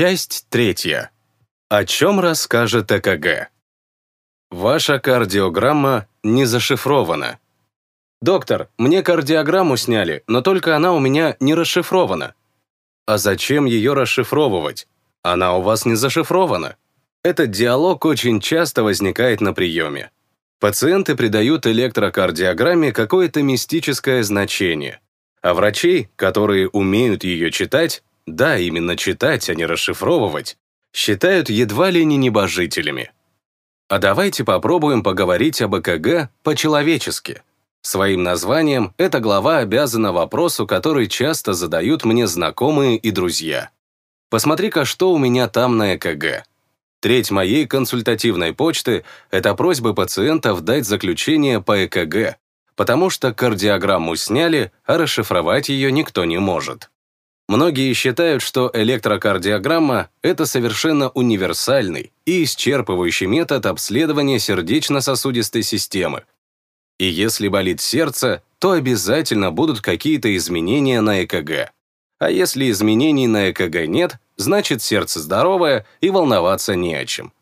Часть третья. О чем расскажет ЭКГ? Ваша кардиограмма не зашифрована. Доктор, мне кардиограмму сняли, но только она у меня не расшифрована. А зачем ее расшифровывать? Она у вас не зашифрована. Этот диалог очень часто возникает на приеме. Пациенты придают электрокардиограмме какое-то мистическое значение, а врачи, которые умеют ее читать, да, именно читать, а не расшифровывать, считают едва ли не небожителями. А давайте попробуем поговорить об ЭКГ по-человечески. Своим названием эта глава обязана вопросу, который часто задают мне знакомые и друзья. Посмотри-ка, что у меня там на ЭКГ. Треть моей консультативной почты – это просьбы пациентов дать заключение по ЭКГ, потому что кардиограмму сняли, а расшифровать ее никто не может. Многие считают, что электрокардиограмма – это совершенно универсальный и исчерпывающий метод обследования сердечно-сосудистой системы. И если болит сердце, то обязательно будут какие-то изменения на ЭКГ. А если изменений на ЭКГ нет, значит сердце здоровое и волноваться не о чем.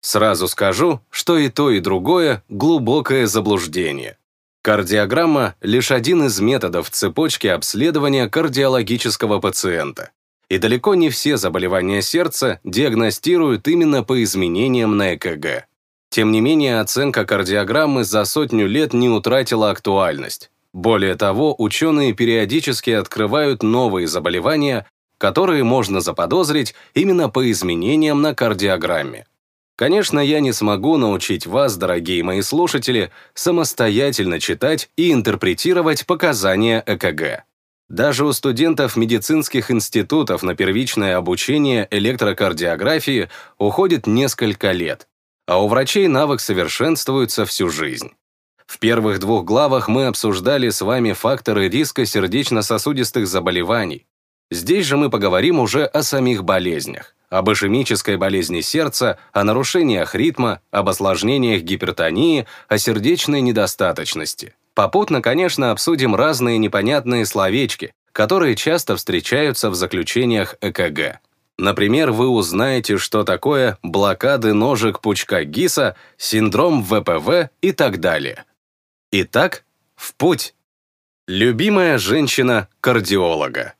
Сразу скажу, что и то, и другое – глубокое заблуждение. Кардиограмма – лишь один из методов цепочки обследования кардиологического пациента. И далеко не все заболевания сердца диагностируют именно по изменениям на ЭКГ. Тем не менее, оценка кардиограммы за сотню лет не утратила актуальность. Более того, ученые периодически открывают новые заболевания, которые можно заподозрить именно по изменениям на кардиограмме. Конечно, я не смогу научить вас, дорогие мои слушатели, самостоятельно читать и интерпретировать показания ЭКГ. Даже у студентов медицинских институтов на первичное обучение электрокардиографии уходит несколько лет, а у врачей навык совершенствуется всю жизнь. В первых двух главах мы обсуждали с вами факторы риска сердечно-сосудистых заболеваний. Здесь же мы поговорим уже о самих болезнях об ишемической болезни сердца, о нарушениях ритма, об осложнениях гипертонии, о сердечной недостаточности. Попутно, конечно, обсудим разные непонятные словечки, которые часто встречаются в заключениях ЭКГ. Например, вы узнаете, что такое блокады ножек пучка ГИСа, синдром ВПВ и так далее. Итак, в путь. Любимая женщина кардиолога.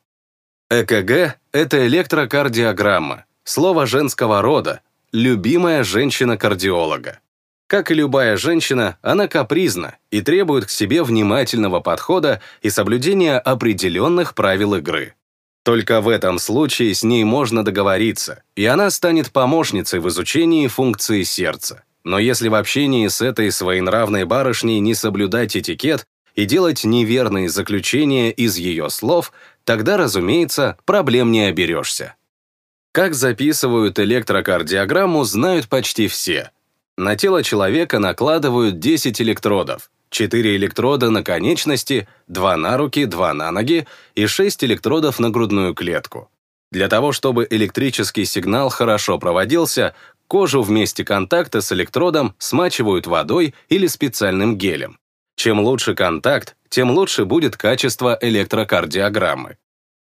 ЭКГ – это электрокардиограмма, Слово женского рода – любимая женщина-кардиолога. Как и любая женщина, она капризна и требует к себе внимательного подхода и соблюдения определенных правил игры. Только в этом случае с ней можно договориться, и она станет помощницей в изучении функции сердца. Но если в общении с этой своенравной барышней не соблюдать этикет и делать неверные заключения из ее слов, тогда, разумеется, проблем не оберешься. Как записывают электрокардиограмму, знают почти все. На тело человека накладывают 10 электродов, 4 электрода на конечности, 2 на руки, 2 на ноги и 6 электродов на грудную клетку. Для того, чтобы электрический сигнал хорошо проводился, кожу в месте контакта с электродом смачивают водой или специальным гелем. Чем лучше контакт, тем лучше будет качество электрокардиограммы.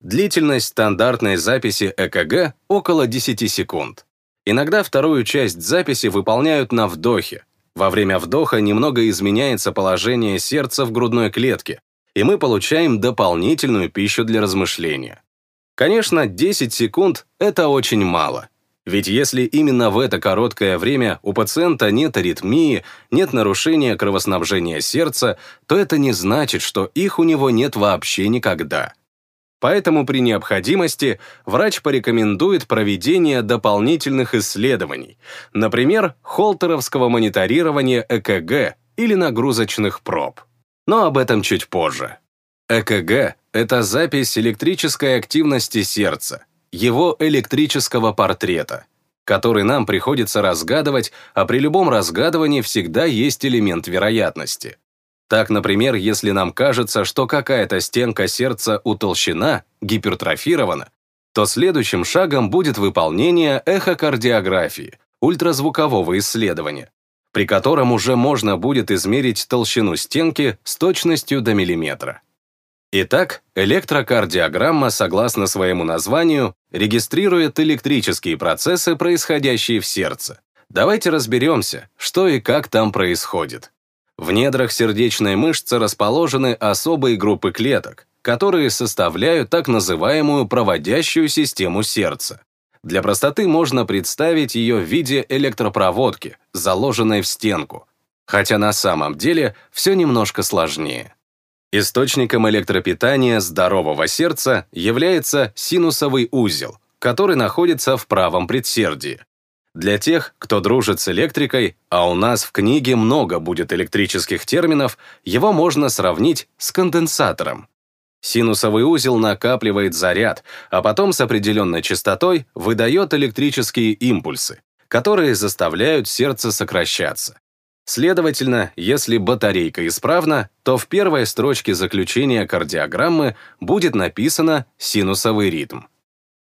Длительность стандартной записи ЭКГ около 10 секунд. Иногда вторую часть записи выполняют на вдохе. Во время вдоха немного изменяется положение сердца в грудной клетке, и мы получаем дополнительную пищу для размышления. Конечно, 10 секунд — это очень мало. Ведь если именно в это короткое время у пациента нет аритмии, нет нарушения кровоснабжения сердца, то это не значит, что их у него нет вообще никогда. Поэтому при необходимости врач порекомендует проведение дополнительных исследований, например, холтеровского мониторирования ЭКГ или нагрузочных проб. Но об этом чуть позже. ЭКГ – это запись электрической активности сердца, его электрического портрета, который нам приходится разгадывать, а при любом разгадывании всегда есть элемент вероятности. Так, например, если нам кажется, что какая-то стенка сердца утолщена, гипертрофирована, то следующим шагом будет выполнение эхокардиографии, ультразвукового исследования, при котором уже можно будет измерить толщину стенки с точностью до миллиметра. Итак, электрокардиограмма, согласно своему названию, регистрирует электрические процессы, происходящие в сердце. Давайте разберемся, что и как там происходит. В недрах сердечной мышцы расположены особые группы клеток, которые составляют так называемую проводящую систему сердца. Для простоты можно представить ее в виде электропроводки, заложенной в стенку, хотя на самом деле все немножко сложнее. Источником электропитания здорового сердца является синусовый узел, который находится в правом предсердии. Для тех, кто дружит с электрикой, а у нас в книге много будет электрических терминов, его можно сравнить с конденсатором. Синусовый узел накапливает заряд, а потом с определенной частотой выдает электрические импульсы, которые заставляют сердце сокращаться. Следовательно, если батарейка исправна, то в первой строчке заключения кардиограммы будет написано синусовый ритм.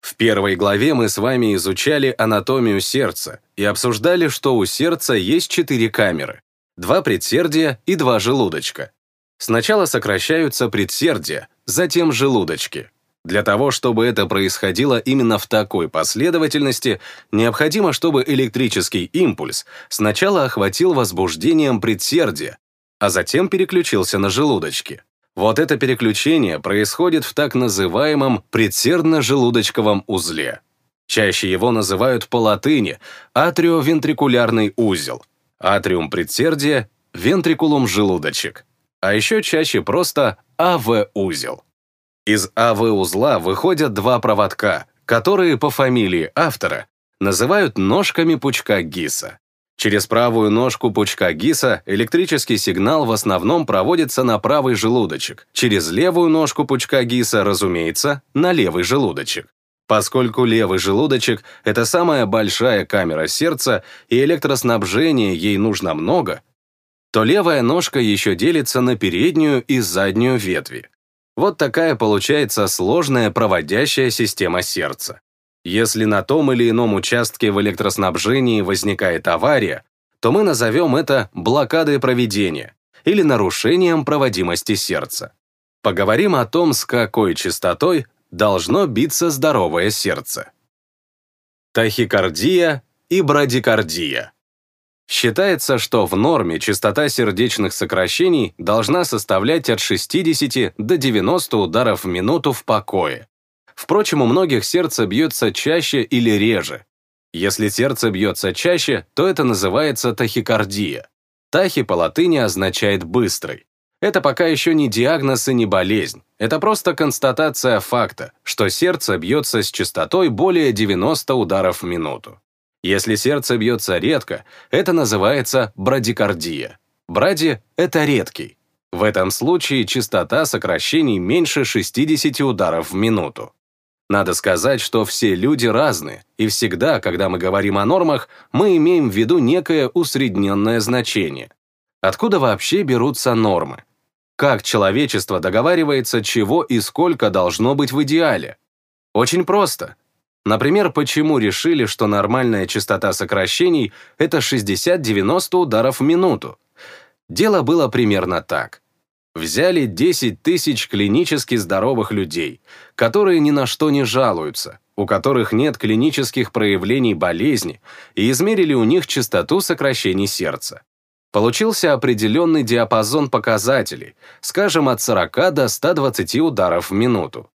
В первой главе мы с вами изучали анатомию сердца и обсуждали, что у сердца есть четыре камеры, два предсердия и два желудочка. Сначала сокращаются предсердия, затем желудочки. Для того, чтобы это происходило именно в такой последовательности, необходимо, чтобы электрический импульс сначала охватил возбуждением предсердия, а затем переключился на желудочки. Вот это переключение происходит в так называемом предсердно-желудочковом узле. Чаще его называют по латыни атриовентрикулярный узел, атриум предсердия, вентрикулум желудочек, а еще чаще просто АВ-узел. Из АВ-узла выходят два проводка, которые по фамилии автора называют ножками пучка ГИСа. Через правую ножку пучка ГИСа электрический сигнал в основном проводится на правый желудочек, через левую ножку пучка ГИСа, разумеется, на левый желудочек. Поскольку левый желудочек – это самая большая камера сердца и электроснабжения ей нужно много, то левая ножка еще делится на переднюю и заднюю ветви. Вот такая получается сложная проводящая система сердца. Если на том или ином участке в электроснабжении возникает авария, то мы назовем это блокадой проведения или нарушением проводимости сердца. Поговорим о том, с какой частотой должно биться здоровое сердце. Тахикардия и брадикардия. Считается, что в норме частота сердечных сокращений должна составлять от 60 до 90 ударов в минуту в покое. Впрочем, у многих сердце бьется чаще или реже. Если сердце бьется чаще, то это называется тахикардия. Тахи по латыни означает «быстрый». Это пока еще не диагноз и не болезнь. Это просто констатация факта, что сердце бьется с частотой более 90 ударов в минуту. Если сердце бьется редко, это называется брадикардия. Бради – это редкий. В этом случае частота сокращений меньше 60 ударов в минуту. Надо сказать, что все люди разные, и всегда, когда мы говорим о нормах, мы имеем в виду некое усредненное значение. Откуда вообще берутся нормы? Как человечество договаривается, чего и сколько должно быть в идеале? Очень просто. Например, почему решили, что нормальная частота сокращений — это 60-90 ударов в минуту? Дело было примерно так. Взяли 10 тысяч клинически здоровых людей, которые ни на что не жалуются, у которых нет клинических проявлений болезни, и измерили у них частоту сокращений сердца. Получился определенный диапазон показателей, скажем, от 40 до 120 ударов в минуту.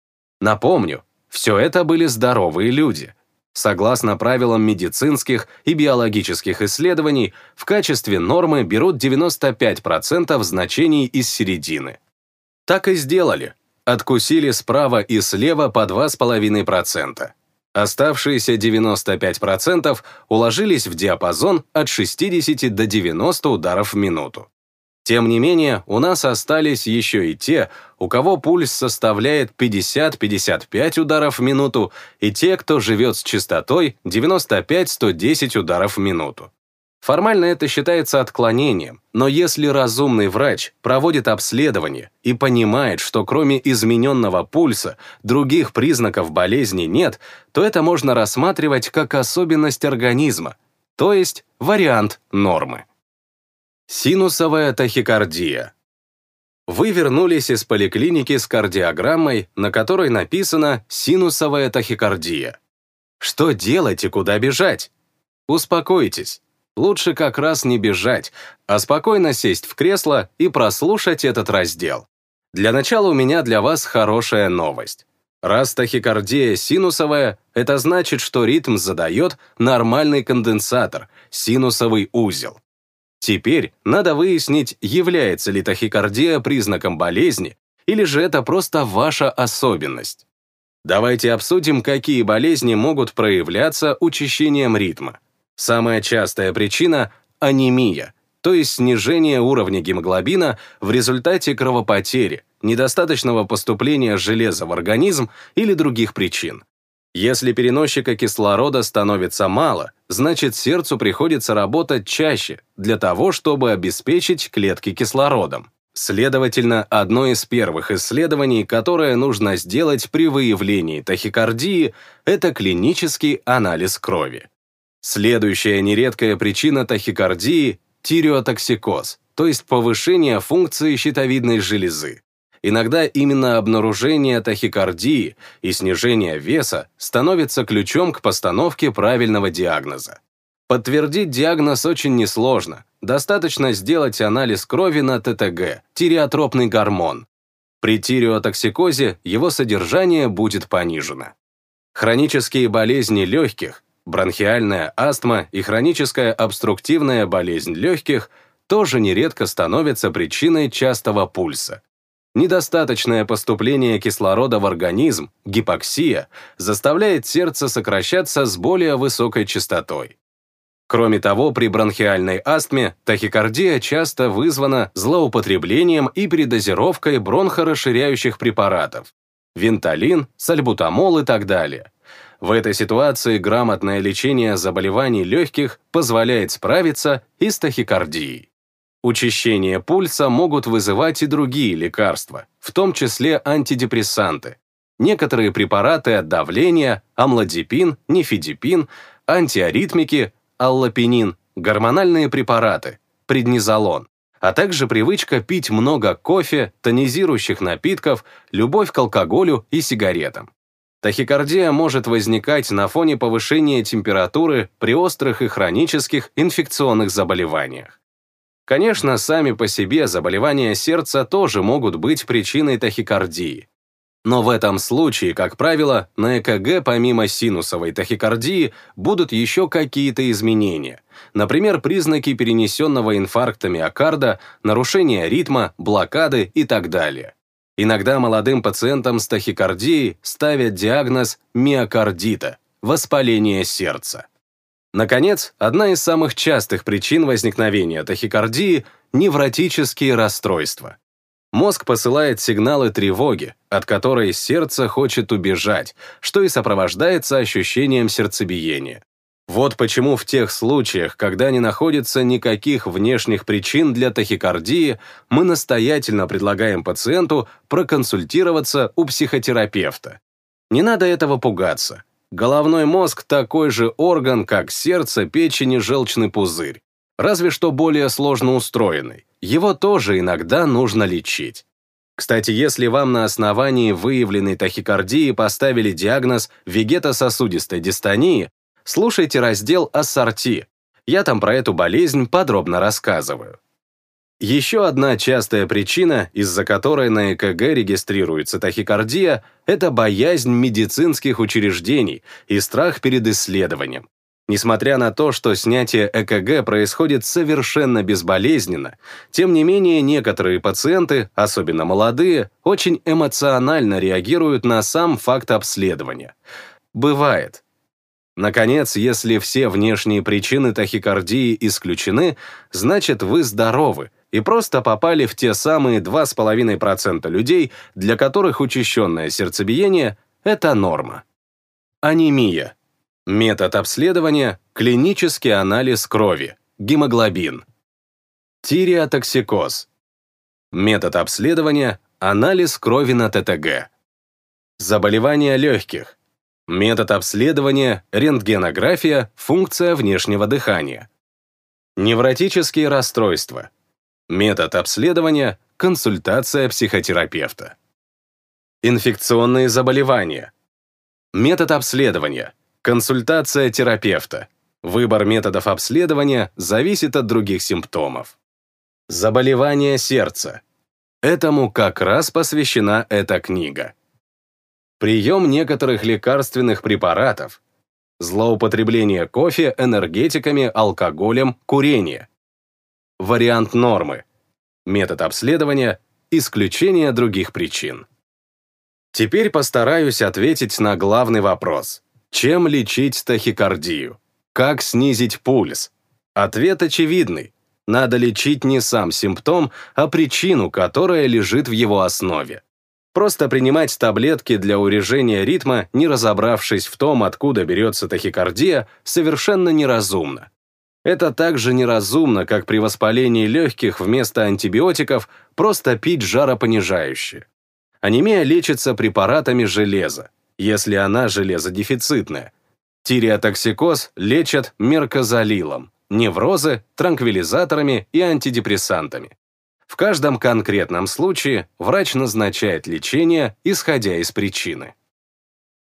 Напомню, все это были здоровые люди. Согласно правилам медицинских и биологических исследований, в качестве нормы берут 95% значений из середины. Так и сделали. Откусили справа и слева по 2,5%. Оставшиеся 95% уложились в диапазон от 60 до 90 ударов в минуту. Тем не менее, у нас остались еще и те, у кого пульс составляет 50-55 ударов в минуту, и те, кто живет с частотой 95-110 ударов в минуту. Формально это считается отклонением, но если разумный врач проводит обследование и понимает, что кроме измененного пульса других признаков болезни нет, то это можно рассматривать как особенность организма, то есть вариант нормы. Синусовая тахикардия. Вы вернулись из поликлиники с кардиограммой, на которой написано «синусовая тахикардия». Что делать и куда бежать? Успокойтесь. Лучше как раз не бежать, а спокойно сесть в кресло и прослушать этот раздел. Для начала у меня для вас хорошая новость. Раз тахикардия синусовая, это значит, что ритм задает нормальный конденсатор, синусовый узел. Теперь надо выяснить, является ли тахикардия признаком болезни, или же это просто ваша особенность. Давайте обсудим, какие болезни могут проявляться учащением ритма. Самая частая причина – анемия, то есть снижение уровня гемоглобина в результате кровопотери, недостаточного поступления железа в организм или других причин. Если переносчика кислорода становится мало, значит сердцу приходится работать чаще для того, чтобы обеспечить клетки кислородом. Следовательно, одно из первых исследований, которое нужно сделать при выявлении тахикардии, это клинический анализ крови. Следующая нередкая причина тахикардии – тиреотоксикоз, то есть повышение функции щитовидной железы. Иногда именно обнаружение тахикардии и снижение веса становится ключом к постановке правильного диагноза. Подтвердить диагноз очень несложно. Достаточно сделать анализ крови на ТТГ, тиреотропный гормон. При тиреотоксикозе его содержание будет понижено. Хронические болезни легких, Бронхиальная астма и хроническая обструктивная болезнь легких тоже нередко становятся причиной частого пульса. Недостаточное поступление кислорода в организм, гипоксия, заставляет сердце сокращаться с более высокой частотой. Кроме того, при бронхиальной астме тахикардия часто вызвана злоупотреблением и передозировкой бронхорасширяющих препаратов, венталин, сальбутамол и так далее. В этой ситуации грамотное лечение заболеваний легких позволяет справиться и с тахикардией. Учащение пульса могут вызывать и другие лекарства, в том числе антидепрессанты. Некоторые препараты от давления, амлодипин, нифедипин, антиаритмики, аллопенин, гормональные препараты, преднизолон, а также привычка пить много кофе, тонизирующих напитков, любовь к алкоголю и сигаретам. Тахикардия может возникать на фоне повышения температуры при острых и хронических инфекционных заболеваниях. Конечно, сами по себе заболевания сердца тоже могут быть причиной тахикардии. Но в этом случае, как правило, на ЭКГ помимо синусовой тахикардии будут еще какие-то изменения. Например, признаки перенесенного инфаркта миокарда, нарушения ритма, блокады и так далее. Иногда молодым пациентам с тахикардией ставят диагноз миокардита – воспаление сердца. Наконец, одна из самых частых причин возникновения тахикардии – невротические расстройства. Мозг посылает сигналы тревоги, от которой сердце хочет убежать, что и сопровождается ощущением сердцебиения. Вот почему в тех случаях, когда не находится никаких внешних причин для тахикардии, мы настоятельно предлагаем пациенту проконсультироваться у психотерапевта. Не надо этого пугаться. Головной мозг такой же орган, как сердце, печень и желчный пузырь, разве что более сложно устроенный. Его тоже иногда нужно лечить. Кстати, если вам на основании выявленной тахикардии поставили диагноз вегетососудистой дистонии, слушайте раздел «Ассорти». Я там про эту болезнь подробно рассказываю. Еще одна частая причина, из-за которой на ЭКГ регистрируется тахикардия, это боязнь медицинских учреждений и страх перед исследованием. Несмотря на то, что снятие ЭКГ происходит совершенно безболезненно, тем не менее некоторые пациенты, особенно молодые, очень эмоционально реагируют на сам факт обследования. Бывает, Наконец, если все внешние причины тахикардии исключены, значит вы здоровы и просто попали в те самые 2,5% людей, для которых учащенное сердцебиение – это норма. Анемия. Метод обследования – клинический анализ крови, гемоглобин. Тиреотоксикоз. Метод обследования – анализ крови на ТТГ. Заболевания легких – Метод обследования, рентгенография, функция внешнего дыхания. Невротические расстройства. Метод обследования, консультация психотерапевта. Инфекционные заболевания. Метод обследования. Консультация терапевта. Выбор методов обследования зависит от других симптомов. Заболевание сердца. Этому как раз посвящена эта книга. Прием некоторых лекарственных препаратов. Злоупотребление кофе, энергетиками, алкоголем, курение. Вариант нормы. Метод обследования. Исключение других причин. Теперь постараюсь ответить на главный вопрос. Чем лечить тахикардию? Как снизить пульс? Ответ очевидный. Надо лечить не сам симптом, а причину, которая лежит в его основе. Просто принимать таблетки для урежения ритма, не разобравшись в том, откуда берется тахикардия, совершенно неразумно. Это так же неразумно, как при воспалении легких вместо антибиотиков просто пить жаропонижающее. Анемия лечится препаратами железа, если она железодефицитная, Тиреотоксикоз лечат меркозалилом, неврозы – транквилизаторами и антидепрессантами. В каждом конкретном случае врач назначает лечение, исходя из причины.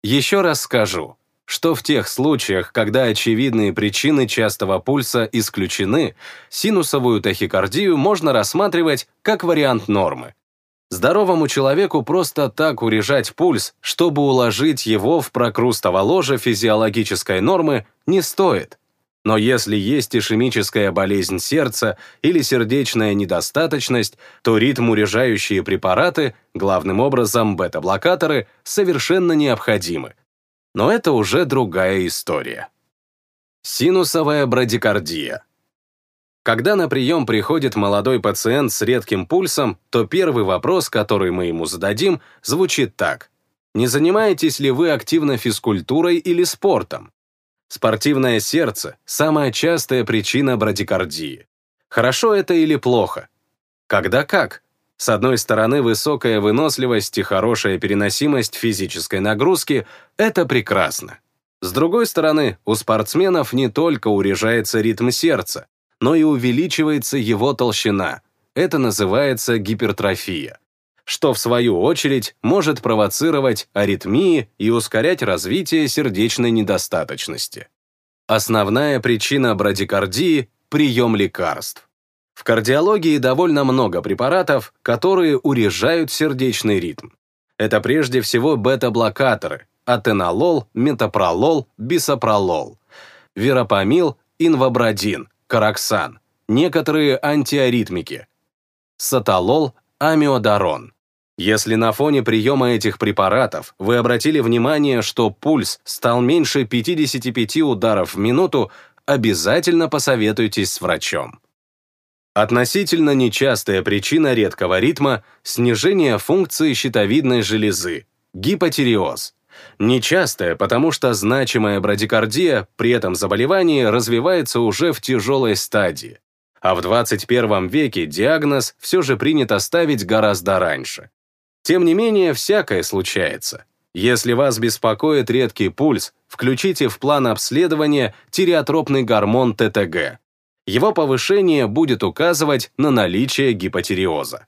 Еще раз скажу, что в тех случаях, когда очевидные причины частого пульса исключены, синусовую тахикардию можно рассматривать как вариант нормы, Здоровому человеку просто так урежать пульс, чтобы уложить его в прокрустово ложе физиологической нормы, не стоит. Но если есть ишемическая болезнь сердца или сердечная недостаточность, то ритм урежающие препараты, главным образом бета-блокаторы, совершенно необходимы. Но это уже другая история. Синусовая брадикардия. Когда на прием приходит молодой пациент с редким пульсом, то первый вопрос, который мы ему зададим, звучит так. Не занимаетесь ли вы активно физкультурой или спортом? Спортивное сердце – самая частая причина брадикардии. Хорошо это или плохо? Когда как? С одной стороны, высокая выносливость и хорошая переносимость физической нагрузки – это прекрасно. С другой стороны, у спортсменов не только урежается ритм сердца, но и увеличивается его толщина. Это называется гипертрофия, что в свою очередь может провоцировать аритмии и ускорять развитие сердечной недостаточности. Основная причина брадикардии – прием лекарств. В кардиологии довольно много препаратов, которые урежают сердечный ритм. Это прежде всего бета-блокаторы – атенолол, метапролол, бисопролол, верапамил, инвабрадин, караксан, некоторые антиаритмики, саталол, амиодарон. Если на фоне приема этих препаратов вы обратили внимание, что пульс стал меньше 55 ударов в минуту, обязательно посоветуйтесь с врачом. Относительно нечастая причина редкого ритма – снижение функции щитовидной железы, гипотиреоз. Нечастая, потому что значимая брадикардия при этом заболевании развивается уже в тяжелой стадии. А в 21 веке диагноз все же принято ставить гораздо раньше. Тем не менее, всякое случается. Если вас беспокоит редкий пульс, включите в план обследования тиреотропный гормон ТТГ. Его повышение будет указывать на наличие гипотиреоза.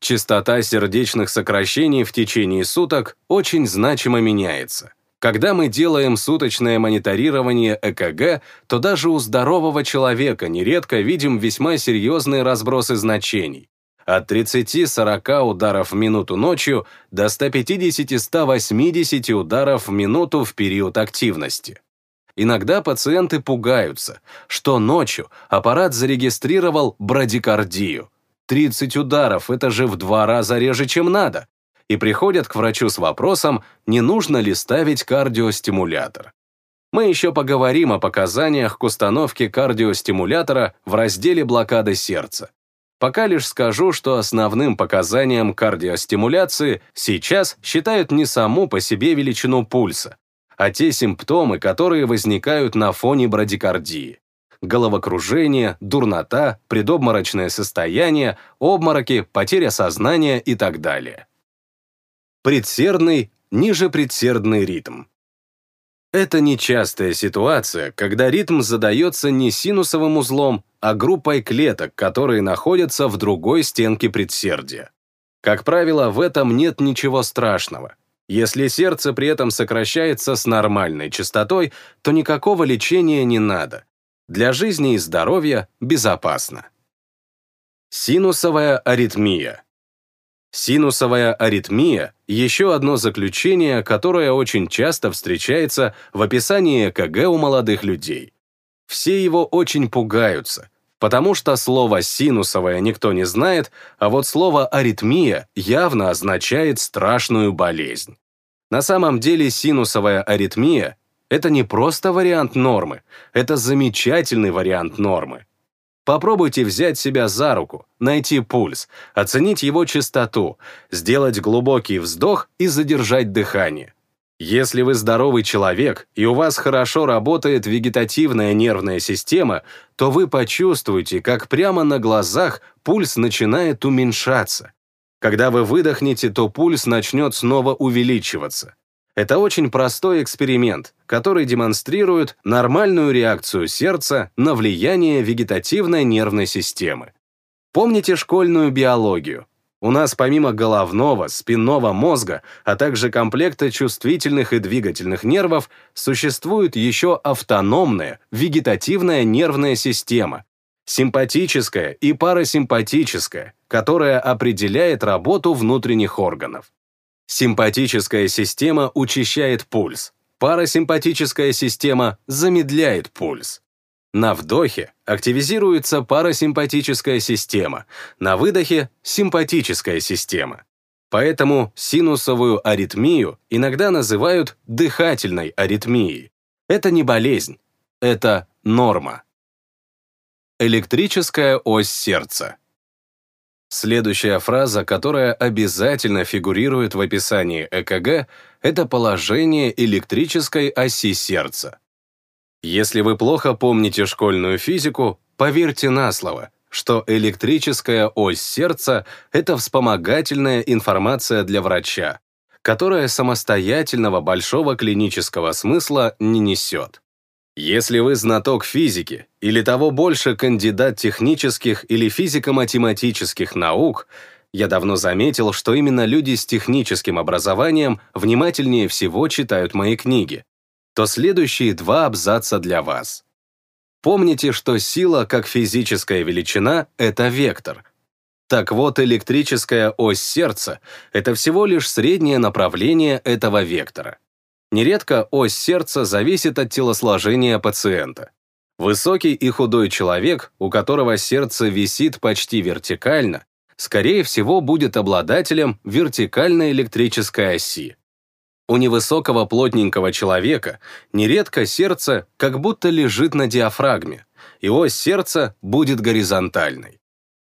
Частота сердечных сокращений в течение суток очень значимо меняется. Когда мы делаем суточное мониторирование ЭКГ, то даже у здорового человека нередко видим весьма серьезные разбросы значений. От 30-40 ударов в минуту ночью до 150-180 ударов в минуту в период активности. Иногда пациенты пугаются, что ночью аппарат зарегистрировал брадикардию – 30 ударов, это же в два раза реже, чем надо. И приходят к врачу с вопросом, не нужно ли ставить кардиостимулятор. Мы еще поговорим о показаниях к установке кардиостимулятора в разделе блокады сердца. Пока лишь скажу, что основным показанием кардиостимуляции сейчас считают не саму по себе величину пульса, а те симптомы, которые возникают на фоне брадикардии головокружение, дурнота, предобморочное состояние, обмороки, потеря сознания и так далее. Предсердный, ниже предсердный ритм. Это нечастая ситуация, когда ритм задается не синусовым узлом, а группой клеток, которые находятся в другой стенке предсердия. Как правило, в этом нет ничего страшного. Если сердце при этом сокращается с нормальной частотой, то никакого лечения не надо. Для жизни и здоровья безопасно. Синусовая аритмия. Синусовая аритмия – еще одно заключение, которое очень часто встречается в описании ЭКГ у молодых людей. Все его очень пугаются, потому что слово «синусовая» никто не знает, а вот слово «аритмия» явно означает страшную болезнь. На самом деле синусовая аритмия – это не просто вариант нормы, это замечательный вариант нормы. Попробуйте взять себя за руку, найти пульс, оценить его частоту, сделать глубокий вздох и задержать дыхание. Если вы здоровый человек и у вас хорошо работает вегетативная нервная система, то вы почувствуете, как прямо на глазах пульс начинает уменьшаться. Когда вы выдохнете, то пульс начнет снова увеличиваться. Это очень простой эксперимент, который демонстрирует нормальную реакцию сердца на влияние вегетативной нервной системы. Помните школьную биологию? У нас помимо головного, спинного мозга, а также комплекта чувствительных и двигательных нервов, существует еще автономная вегетативная нервная система, симпатическая и парасимпатическая, которая определяет работу внутренних органов. Симпатическая система учащает пульс, парасимпатическая система замедляет пульс. На вдохе активизируется парасимпатическая система, на выдохе – симпатическая система. Поэтому синусовую аритмию иногда называют дыхательной аритмией. Это не болезнь, это норма. Электрическая ось сердца. Следующая фраза, которая обязательно фигурирует в описании ЭКГ, это положение электрической оси сердца. Если вы плохо помните школьную физику, поверьте на слово, что электрическая ось сердца — это вспомогательная информация для врача, которая самостоятельного большого клинического смысла не несет. Если вы знаток физики, или того больше кандидат технических или физико-математических наук, я давно заметил, что именно люди с техническим образованием внимательнее всего читают мои книги, то следующие два абзаца для вас. Помните, что сила как физическая величина — это вектор. Так вот, электрическая ось сердца — это всего лишь среднее направление этого вектора. Нередко ось сердца зависит от телосложения пациента. Высокий и худой человек, у которого сердце висит почти вертикально, скорее всего будет обладателем вертикальной электрической оси. У невысокого плотненького человека нередко сердце как будто лежит на диафрагме, и ось сердца будет горизонтальной.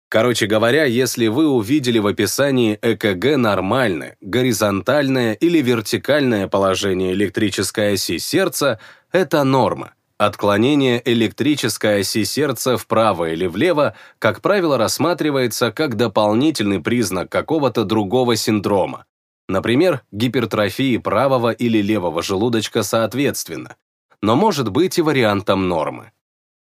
Короче говоря, если вы увидели в описании ЭКГ нормальное, горизонтальное или вертикальное положение электрической оси сердца, это норма. Отклонение электрической оси сердца вправо или влево, как правило, рассматривается как дополнительный признак какого-то другого синдрома, например, гипертрофии правого или левого желудочка соответственно, но может быть и вариантом нормы.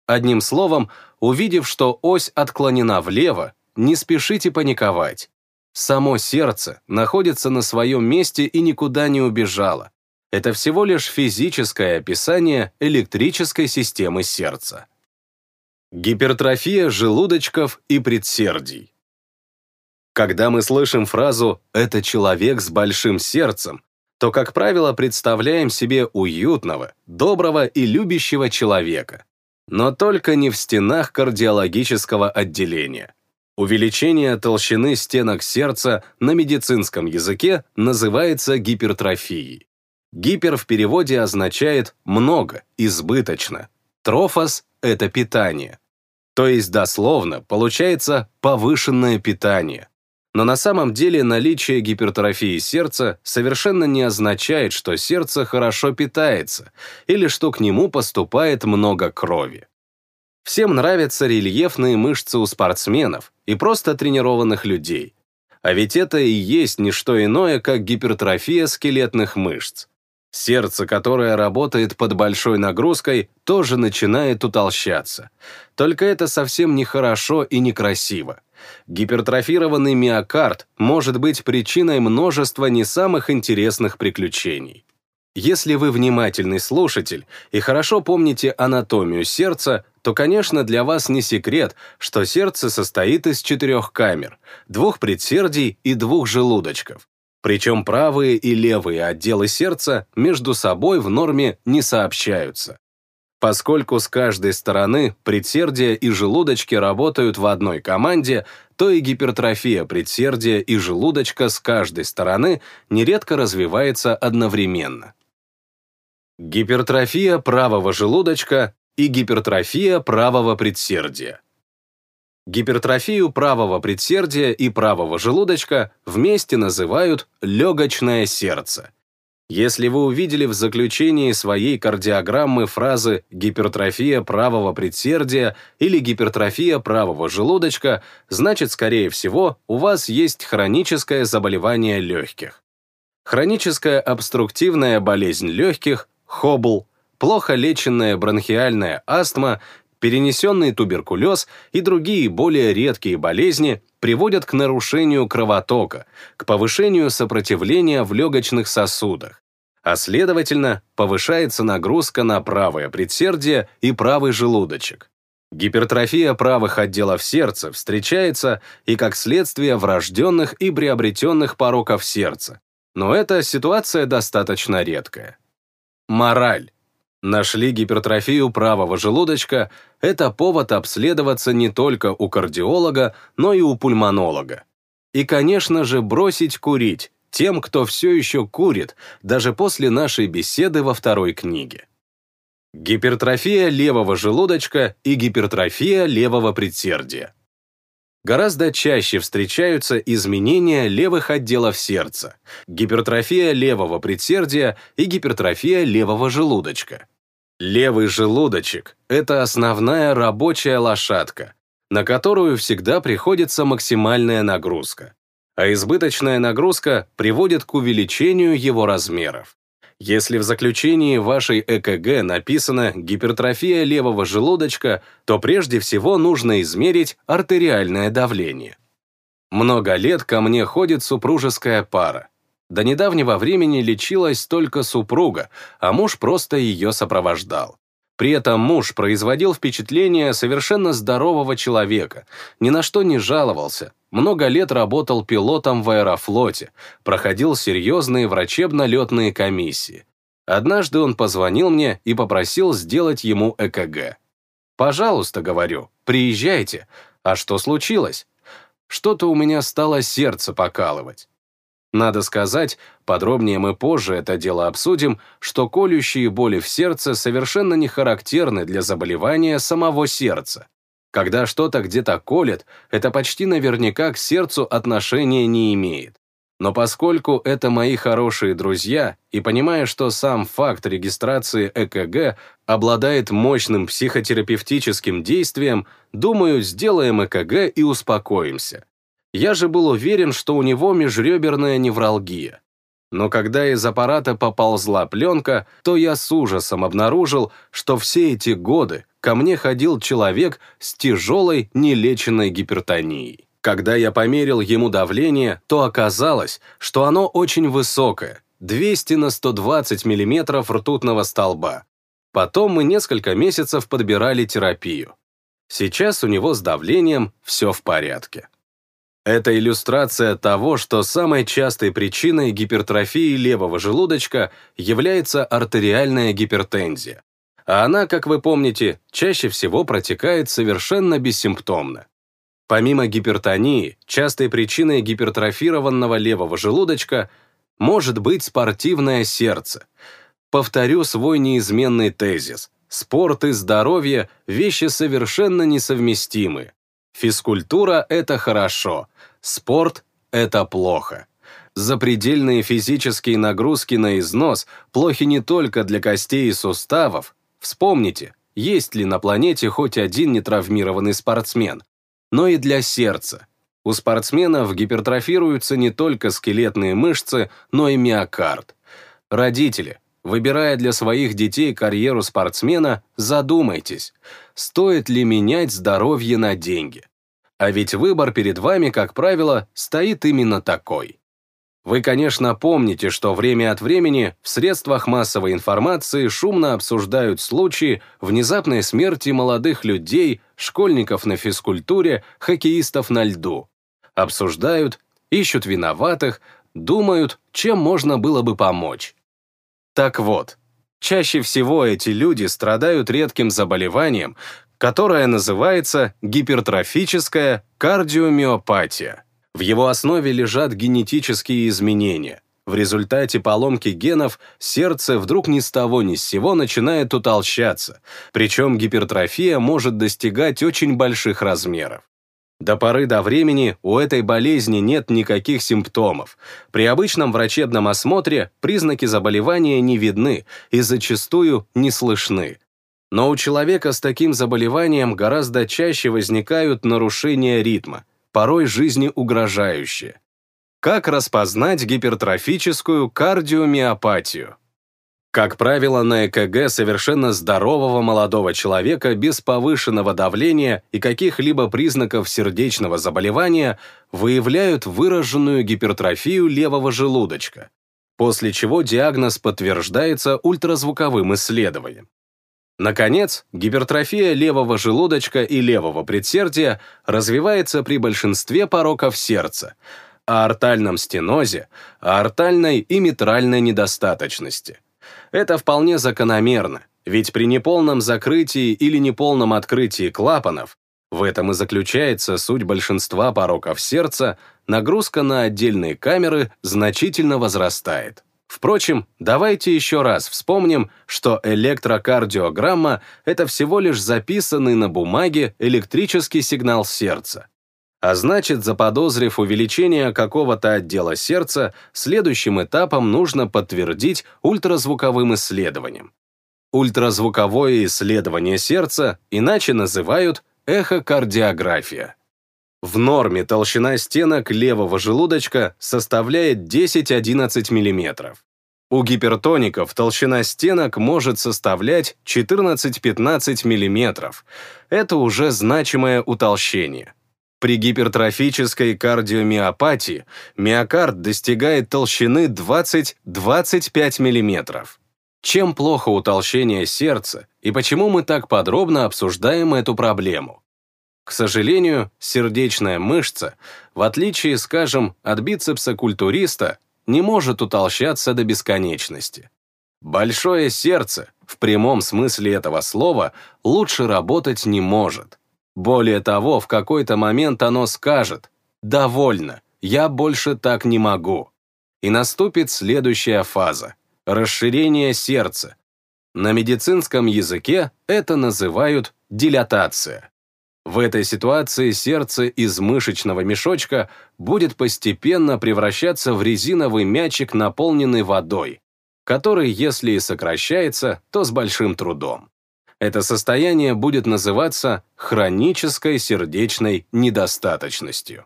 Одним словом, увидев, что ось отклонена влево, не спешите паниковать. Само сердце находится на своем месте и никуда не убежало. Это всего лишь физическое описание электрической системы сердца. Гипертрофия желудочков и предсердий. Когда мы слышим фразу «это человек с большим сердцем», то, как правило, представляем себе уютного, доброго и любящего человека но только не в стенах кардиологического отделения. Увеличение толщины стенок сердца на медицинском языке называется гипертрофией. Гипер в переводе означает «много», «избыточно». Трофос — это питание. То есть дословно получается повышенное питание. Но на самом деле наличие гипертрофии сердца совершенно не означает, что сердце хорошо питается или что к нему поступает много крови. Всем нравятся рельефные мышцы у спортсменов и просто тренированных людей. А ведь это и есть не что иное, как гипертрофия скелетных мышц. Сердце, которое работает под большой нагрузкой, тоже начинает утолщаться. Только это совсем нехорошо и некрасиво. Гипертрофированный миокард может быть причиной множества не самых интересных приключений. Если вы внимательный слушатель и хорошо помните анатомию сердца, то, конечно, для вас не секрет, что сердце состоит из четырех камер, двух предсердий и двух желудочков. Причем правые и левые отделы сердца между собой в норме не сообщаются. Поскольку с каждой стороны предсердия и желудочки работают в одной команде, то и гипертрофия предсердия и желудочка с каждой стороны нередко развивается одновременно. Гипертрофия правого желудочка и гипертрофия правого предсердия. Гипертрофию правого предсердия и правого желудочка вместе называют легочное сердце. Если вы увидели в заключении своей кардиограммы фразы «гипертрофия правого предсердия» или «гипертрофия правого желудочка», значит, скорее всего, у вас есть хроническое заболевание легких. Хроническая обструктивная болезнь легких хобл, плохо леченная бронхиальная астма, перенесенный туберкулез и другие более редкие болезни приводят к нарушению кровотока, к повышению сопротивления в легочных сосудах, а следовательно, повышается нагрузка на правое предсердие и правый желудочек. Гипертрофия правых отделов сердца встречается и как следствие врожденных и приобретенных пороков сердца, но эта ситуация достаточно редкая. Мораль. Нашли гипертрофию правого желудочка – это повод обследоваться не только у кардиолога, но и у пульмонолога. И, конечно же, бросить курить тем, кто все еще курит, даже после нашей беседы во второй книге. Гипертрофия левого желудочка и гипертрофия левого предсердия гораздо чаще встречаются изменения левых отделов сердца, гипертрофия левого предсердия и гипертрофия левого желудочка. Левый желудочек – это основная рабочая лошадка, на которую всегда приходится максимальная нагрузка, а избыточная нагрузка приводит к увеличению его размеров. Если в заключении вашей ЭКГ написано гипертрофия левого желудочка, то прежде всего нужно измерить артериальное давление. Много лет ко мне ходит супружеская пара. До недавнего времени лечилась только супруга, а муж просто ее сопровождал. При этом муж производил впечатление совершенно здорового человека, ни на что не жаловался, много лет работал пилотом в аэрофлоте, проходил серьезные врачебно-летные комиссии. Однажды он позвонил мне и попросил сделать ему ЭКГ. «Пожалуйста», — говорю, — «приезжайте». А что случилось? Что-то у меня стало сердце покалывать. Надо сказать, подробнее мы позже это дело обсудим, что колющие боли в сердце совершенно не характерны для заболевания самого сердца. Когда что-то где-то колет, это почти наверняка к сердцу отношения не имеет. Но поскольку это мои хорошие друзья, и понимая, что сам факт регистрации ЭКГ обладает мощным психотерапевтическим действием, думаю, сделаем ЭКГ и успокоимся. Я же был уверен, что у него межреберная невралгия. Но когда из аппарата поползла пленка, то я с ужасом обнаружил, что все эти годы ко мне ходил человек с тяжелой нелеченной гипертонией. Когда я померил ему давление, то оказалось, что оно очень высокое, 200 на 120 мм ртутного столба. Потом мы несколько месяцев подбирали терапию. Сейчас у него с давлением все в порядке. Это иллюстрация того, что самой частой причиной гипертрофии левого желудочка является артериальная гипертензия. А она, как вы помните, чаще всего протекает совершенно бессимптомно. Помимо гипертонии, частой причиной гипертрофированного левого желудочка может быть спортивное сердце. Повторю свой неизменный тезис. Спорт и здоровье – вещи совершенно несовместимы. Физкультура – это хорошо, спорт – это плохо. Запредельные физические нагрузки на износ плохи не только для костей и суставов. Вспомните, есть ли на планете хоть один нетравмированный спортсмен, но и для сердца. У спортсменов гипертрофируются не только скелетные мышцы, но и миокард. Родители, выбирая для своих детей карьеру спортсмена, задумайтесь, стоит ли менять здоровье на деньги. А ведь выбор перед вами, как правило, стоит именно такой. Вы, конечно, помните, что время от времени в средствах массовой информации шумно обсуждают случаи внезапной смерти молодых людей, школьников на физкультуре, хоккеистов на льду. Обсуждают, ищут виноватых, думают, чем можно было бы помочь. Так вот, чаще всего эти люди страдают редким заболеванием, которое называется гипертрофическая кардиомиопатия. В его основе лежат генетические изменения. В результате поломки генов сердце вдруг ни с того ни с сего начинает утолщаться, причем гипертрофия может достигать очень больших размеров. До поры до времени у этой болезни нет никаких симптомов. При обычном врачебном осмотре признаки заболевания не видны и зачастую не слышны. Но у человека с таким заболеванием гораздо чаще возникают нарушения ритма, порой жизни угрожающие. Как распознать гипертрофическую кардиомиопатию? Как правило, на ЭКГ совершенно здорового молодого человека без повышенного давления и каких-либо признаков сердечного заболевания выявляют выраженную гипертрофию левого желудочка, после чего диагноз подтверждается ультразвуковым исследованием. Наконец, гипертрофия левого желудочка и левого предсердия развивается при большинстве пороков сердца, аортальном стенозе, аортальной и митральной недостаточности – это вполне закономерно, ведь при неполном закрытии или неполном открытии клапанов, в этом и заключается суть большинства пороков сердца, нагрузка на отдельные камеры значительно возрастает. Впрочем, давайте еще раз вспомним, что электрокардиограмма — это всего лишь записанный на бумаге электрический сигнал сердца. А значит, заподозрив увеличение какого-то отдела сердца, следующим этапом нужно подтвердить ультразвуковым исследованием. Ультразвуковое исследование сердца иначе называют эхокардиография. В норме толщина стенок левого желудочка составляет 10-11 мм. У гипертоников толщина стенок может составлять 14-15 мм. Это уже значимое утолщение. При гипертрофической кардиомиопатии миокард достигает толщины 20-25 мм. Чем плохо утолщение сердца и почему мы так подробно обсуждаем эту проблему? К сожалению, сердечная мышца, в отличие, скажем, от бицепса культуриста, не может утолщаться до бесконечности. Большое сердце, в прямом смысле этого слова, лучше работать не может. Более того, в какой-то момент оно скажет «довольно, я больше так не могу». И наступит следующая фаза – расширение сердца. На медицинском языке это называют дилатация. В этой ситуации сердце из мышечного мешочка будет постепенно превращаться в резиновый мячик, наполненный водой, который, если и сокращается, то с большим трудом это состояние будет называться хронической сердечной недостаточностью.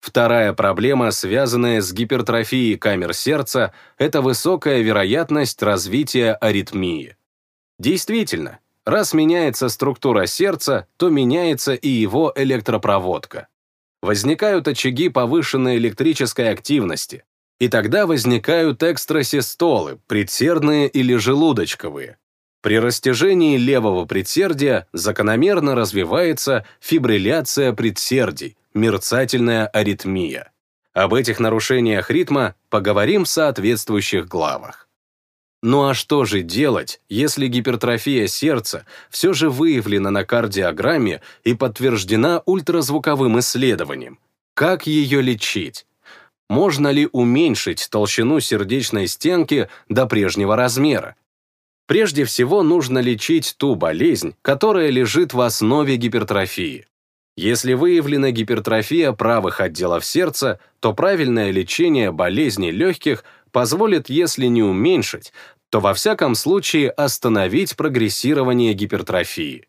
Вторая проблема, связанная с гипертрофией камер сердца, это высокая вероятность развития аритмии. Действительно, раз меняется структура сердца, то меняется и его электропроводка. Возникают очаги повышенной электрической активности, и тогда возникают экстрасистолы, предсердные или желудочковые, при растяжении левого предсердия закономерно развивается фибрилляция предсердий, мерцательная аритмия. Об этих нарушениях ритма поговорим в соответствующих главах. Ну а что же делать, если гипертрофия сердца все же выявлена на кардиограмме и подтверждена ультразвуковым исследованием? Как ее лечить? Можно ли уменьшить толщину сердечной стенки до прежнего размера? Прежде всего нужно лечить ту болезнь, которая лежит в основе гипертрофии. Если выявлена гипертрофия правых отделов сердца, то правильное лечение болезни легких позволит, если не уменьшить, то во всяком случае остановить прогрессирование гипертрофии.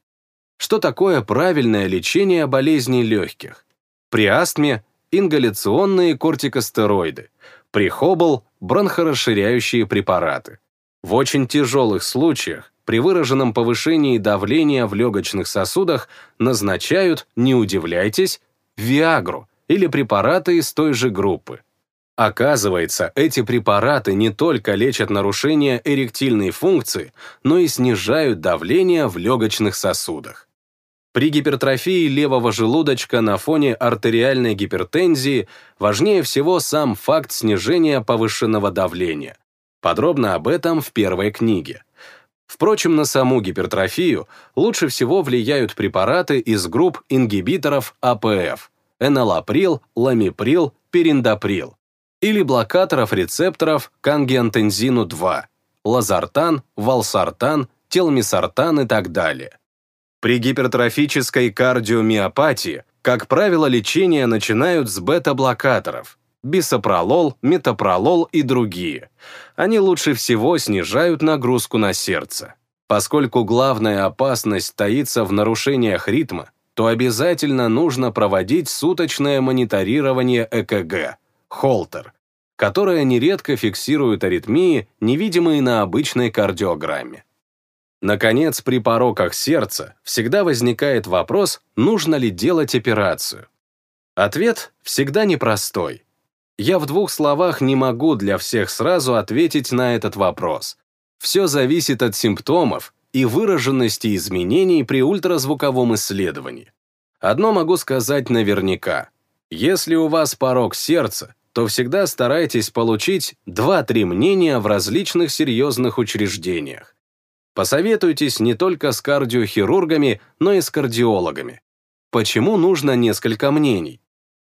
Что такое правильное лечение болезней легких? При астме – ингаляционные кортикостероиды, при хобл – бронхорасширяющие препараты. В очень тяжелых случаях при выраженном повышении давления в легочных сосудах назначают, не удивляйтесь, Виагру или препараты из той же группы. Оказывается, эти препараты не только лечат нарушение эректильной функции, но и снижают давление в легочных сосудах. При гипертрофии левого желудочка на фоне артериальной гипертензии важнее всего сам факт снижения повышенного давления. Подробно об этом в первой книге. Впрочем, на саму гипертрофию лучше всего влияют препараты из групп ингибиторов АПФ – энолаприл, ламиприл, периндаприл или блокаторов рецепторов к ангиотензину-2 – лазартан, валсартан, телмисартан и так далее. При гипертрофической кардиомиопатии, как правило, лечение начинают с бета-блокаторов – бисопролол, метапролол и другие. Они лучше всего снижают нагрузку на сердце. Поскольку главная опасность таится в нарушениях ритма, то обязательно нужно проводить суточное мониторирование ЭКГ, холтер, которое нередко фиксирует аритмии, невидимые на обычной кардиограмме. Наконец, при пороках сердца всегда возникает вопрос, нужно ли делать операцию. Ответ всегда непростой. Я в двух словах не могу для всех сразу ответить на этот вопрос. Все зависит от симптомов и выраженности изменений при ультразвуковом исследовании. Одно могу сказать наверняка. Если у вас порог сердца, то всегда старайтесь получить 2-3 мнения в различных серьезных учреждениях. Посоветуйтесь не только с кардиохирургами, но и с кардиологами. Почему нужно несколько мнений?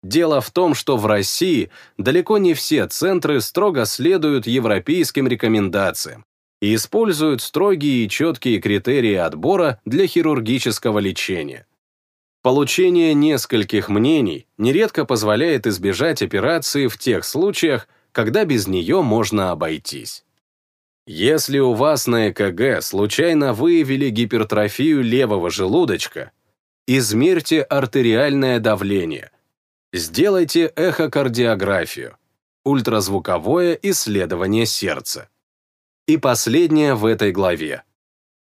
Дело в том, что в России далеко не все центры строго следуют европейским рекомендациям и используют строгие и четкие критерии отбора для хирургического лечения. Получение нескольких мнений нередко позволяет избежать операции в тех случаях, когда без нее можно обойтись. Если у вас на ЭКГ случайно выявили гипертрофию левого желудочка, измерьте артериальное давление. Сделайте эхокардиографию, ультразвуковое исследование сердца. И последнее в этой главе.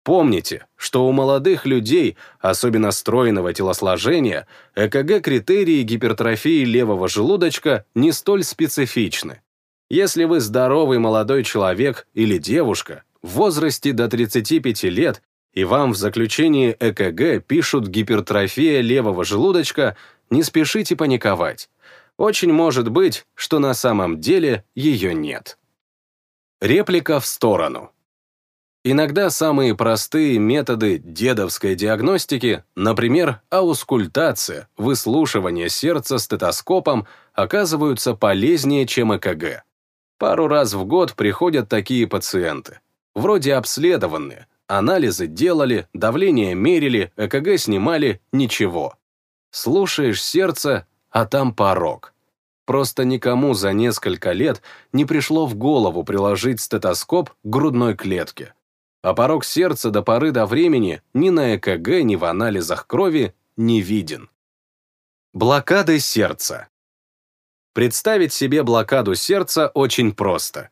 Помните, что у молодых людей, особенно стройного телосложения, ЭКГ-критерии гипертрофии левого желудочка не столь специфичны. Если вы здоровый молодой человек или девушка в возрасте до 35 лет, и вам в заключении ЭКГ пишут гипертрофия левого желудочка, не спешите паниковать. Очень может быть, что на самом деле ее нет. Реплика в сторону. Иногда самые простые методы дедовской диагностики, например, аускультация, выслушивание сердца стетоскопом, оказываются полезнее, чем ЭКГ. Пару раз в год приходят такие пациенты. Вроде обследованные, анализы делали, давление мерили, ЭКГ снимали, ничего. Слушаешь сердце, а там порог. Просто никому за несколько лет не пришло в голову приложить стетоскоп к грудной клетке. А порог сердца до поры до времени ни на ЭКГ, ни в анализах крови не виден. Блокады сердца. Представить себе блокаду сердца очень просто.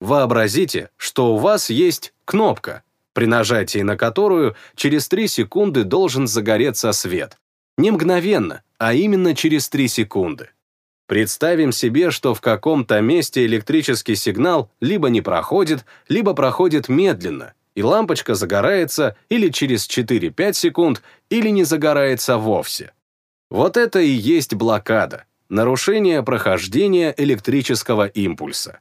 Вообразите, что у вас есть кнопка, при нажатии на которую через 3 секунды должен загореться свет. Не мгновенно, а именно через 3 секунды. Представим себе, что в каком-то месте электрический сигнал либо не проходит, либо проходит медленно, и лампочка загорается или через 4-5 секунд, или не загорается вовсе. Вот это и есть блокада нарушение прохождения электрического импульса.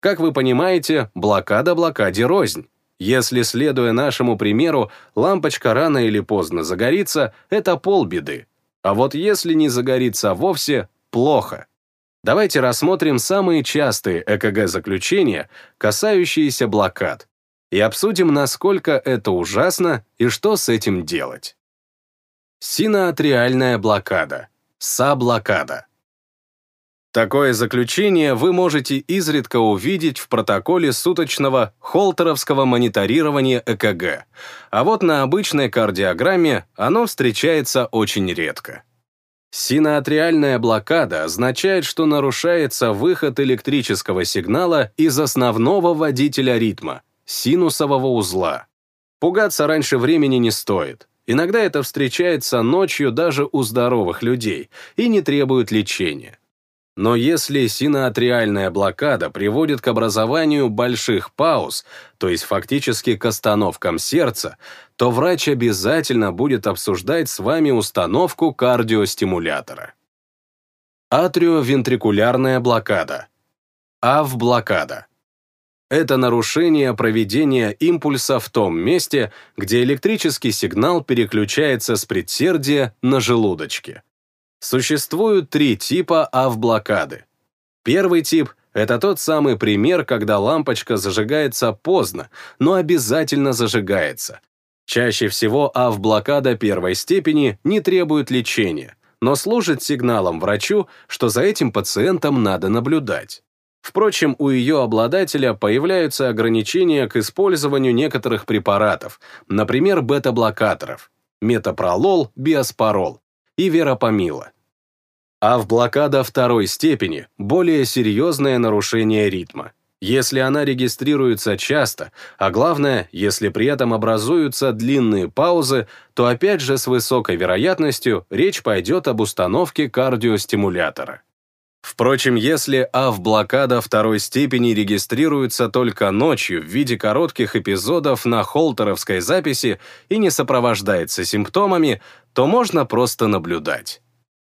Как вы понимаете, блокада блокаде рознь. Если, следуя нашему примеру, лампочка рано или поздно загорится, это полбеды. А вот если не загорится вовсе, плохо. Давайте рассмотрим самые частые ЭКГ-заключения, касающиеся блокад, и обсудим, насколько это ужасно и что с этим делать. Синоатриальная блокада. Саблокада. Такое заключение вы можете изредка увидеть в протоколе суточного холтеровского мониторирования ЭКГ, а вот на обычной кардиограмме оно встречается очень редко. Синоатриальная блокада означает, что нарушается выход электрического сигнала из основного водителя ритма синусового узла. Пугаться раньше времени не стоит. Иногда это встречается ночью даже у здоровых людей и не требует лечения. Но если синоатриальная блокада приводит к образованию больших пауз, то есть фактически к остановкам сердца, то врач обязательно будет обсуждать с вами установку кардиостимулятора. Атриовентрикулярная блокада. АВ-блокада. Это нарушение проведения импульса в том месте, где электрический сигнал переключается с предсердия на желудочки. Существуют три типа АВ-блокады. Первый тип — это тот самый пример, когда лампочка зажигается поздно, но обязательно зажигается. Чаще всего АВ-блокада первой степени не требует лечения, но служит сигналом врачу, что за этим пациентом надо наблюдать. Впрочем, у ее обладателя появляются ограничения к использованию некоторых препаратов, например, бета-блокаторов, метапролол, биоспорол, и веропамила. А в блокада второй степени – более серьезное нарушение ритма. Если она регистрируется часто, а главное, если при этом образуются длинные паузы, то опять же с высокой вероятностью речь пойдет об установке кардиостимулятора. Впрочем, если АВ-блокада второй степени регистрируется только ночью в виде коротких эпизодов на холтеровской записи и не сопровождается симптомами, то можно просто наблюдать.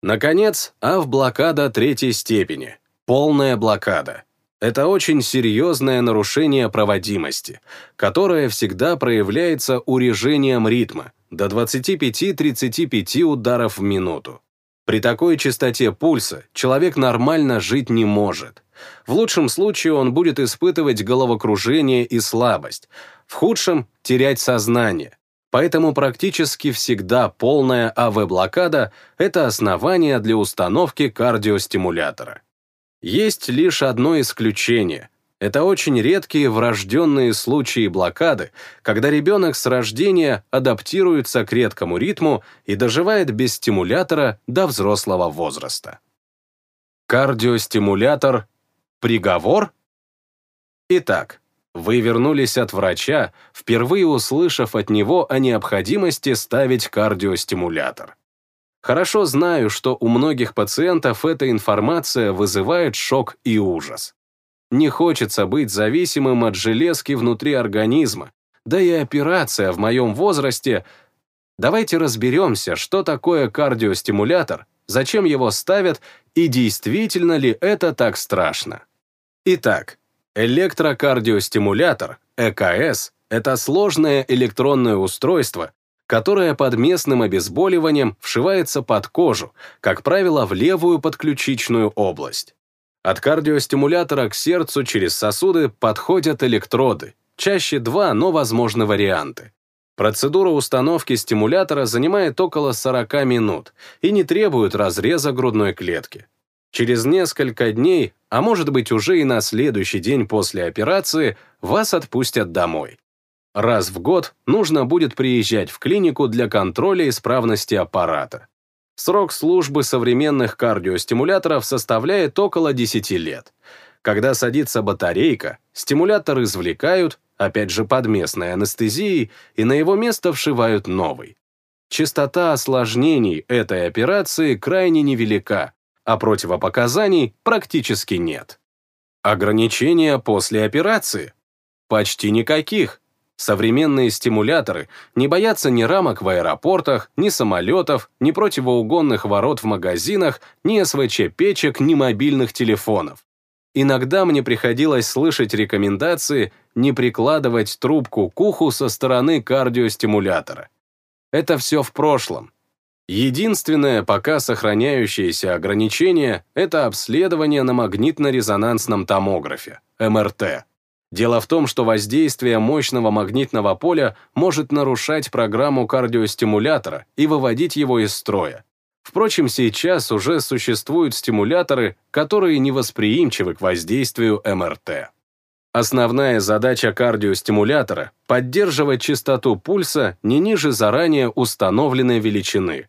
Наконец, АВ-блокада третьей степени. Полная блокада. Это очень серьезное нарушение проводимости, которое всегда проявляется урежением ритма до 25-35 ударов в минуту. При такой частоте пульса человек нормально жить не может. В лучшем случае он будет испытывать головокружение и слабость, в худшем – терять сознание. Поэтому практически всегда полная АВ-блокада – это основание для установки кардиостимулятора. Есть лишь одно исключение это очень редкие врожденные случаи блокады, когда ребенок с рождения адаптируется к редкому ритму и доживает без стимулятора до взрослого возраста. Кардиостимулятор – приговор? Итак, вы вернулись от врача, впервые услышав от него о необходимости ставить кардиостимулятор. Хорошо знаю, что у многих пациентов эта информация вызывает шок и ужас. Не хочется быть зависимым от железки внутри организма, да и операция в моем возрасте. Давайте разберемся, что такое кардиостимулятор, зачем его ставят и действительно ли это так страшно. Итак, электрокардиостимулятор, ЭКС, это сложное электронное устройство, которое под местным обезболиванием вшивается под кожу, как правило, в левую подключичную область. От кардиостимулятора к сердцу через сосуды подходят электроды, чаще два, но возможны варианты. Процедура установки стимулятора занимает около 40 минут и не требует разреза грудной клетки. Через несколько дней, а может быть уже и на следующий день после операции, вас отпустят домой. Раз в год нужно будет приезжать в клинику для контроля исправности аппарата. Срок службы современных кардиостимуляторов составляет около 10 лет. Когда садится батарейка, стимулятор извлекают, опять же под местной анестезией, и на его место вшивают новый. Частота осложнений этой операции крайне невелика, а противопоказаний практически нет. Ограничения после операции? Почти никаких. Современные стимуляторы не боятся ни рамок в аэропортах, ни самолетов, ни противоугонных ворот в магазинах, ни СВЧ-печек, ни мобильных телефонов. Иногда мне приходилось слышать рекомендации не прикладывать трубку к уху со стороны кардиостимулятора. Это все в прошлом. Единственное пока сохраняющееся ограничение – это обследование на магнитно-резонансном томографе, МРТ. Дело в том, что воздействие мощного магнитного поля может нарушать программу кардиостимулятора и выводить его из строя. Впрочем, сейчас уже существуют стимуляторы, которые невосприимчивы к воздействию МРТ. Основная задача кардиостимулятора – поддерживать частоту пульса не ниже заранее установленной величины.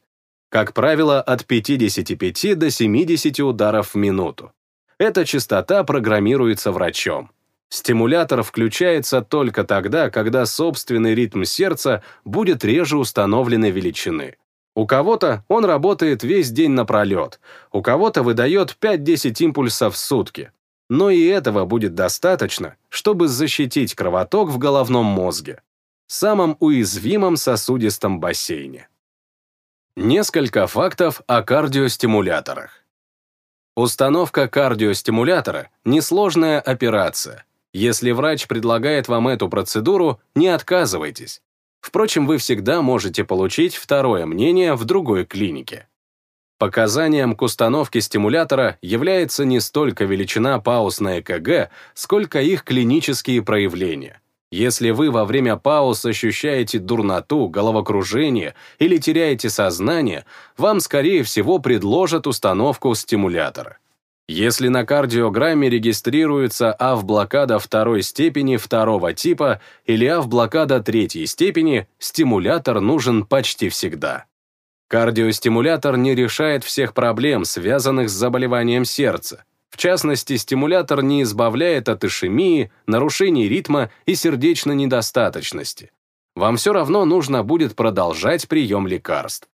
Как правило, от 55 до 70 ударов в минуту. Эта частота программируется врачом. Стимулятор включается только тогда, когда собственный ритм сердца будет реже установленной величины. У кого-то он работает весь день напролет, у кого-то выдает 5-10 импульсов в сутки. Но и этого будет достаточно, чтобы защитить кровоток в головном мозге, самом уязвимом сосудистом бассейне. Несколько фактов о кардиостимуляторах. Установка кардиостимулятора – несложная операция. Если врач предлагает вам эту процедуру, не отказывайтесь. Впрочем, вы всегда можете получить второе мнение в другой клинике. Показанием к установке стимулятора является не столько величина пауз на ЭКГ, сколько их клинические проявления. Если вы во время пауз ощущаете дурноту, головокружение или теряете сознание, вам, скорее всего, предложат установку стимулятора. Если на кардиограмме регистрируется АВ-блокада второй степени второго типа или АВ-блокада третьей степени, стимулятор нужен почти всегда. Кардиостимулятор не решает всех проблем, связанных с заболеванием сердца. В частности, стимулятор не избавляет от ишемии, нарушений ритма и сердечной недостаточности. Вам все равно нужно будет продолжать прием лекарств.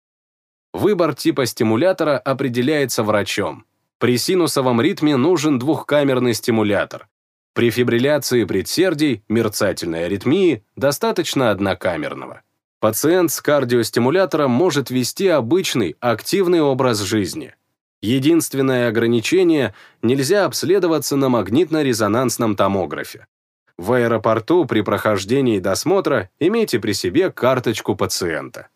Выбор типа стимулятора определяется врачом. При синусовом ритме нужен двухкамерный стимулятор. При фибрилляции предсердий, мерцательной аритмии достаточно однокамерного. Пациент с кардиостимулятором может вести обычный, активный образ жизни. Единственное ограничение – нельзя обследоваться на магнитно-резонансном томографе. В аэропорту при прохождении досмотра имейте при себе карточку пациента.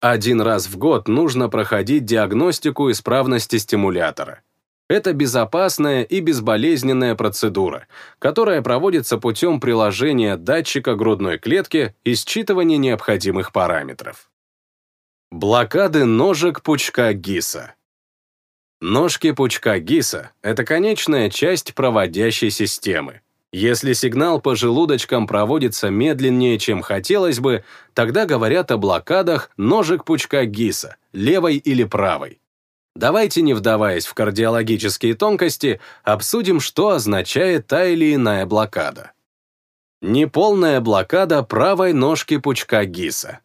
Один раз в год нужно проходить диагностику исправности стимулятора. Это безопасная и безболезненная процедура, которая проводится путем приложения датчика грудной клетки и считывания необходимых параметров. Блокады ножек пучка ГИСа. Ножки пучка ГИСа – это конечная часть проводящей системы. Если сигнал по желудочкам проводится медленнее, чем хотелось бы, тогда говорят о блокадах ножек пучка ГИСа, левой или правой. Давайте, не вдаваясь в кардиологические тонкости, обсудим, что означает та или иная блокада. Неполная блокада правой ножки пучка ГИСа.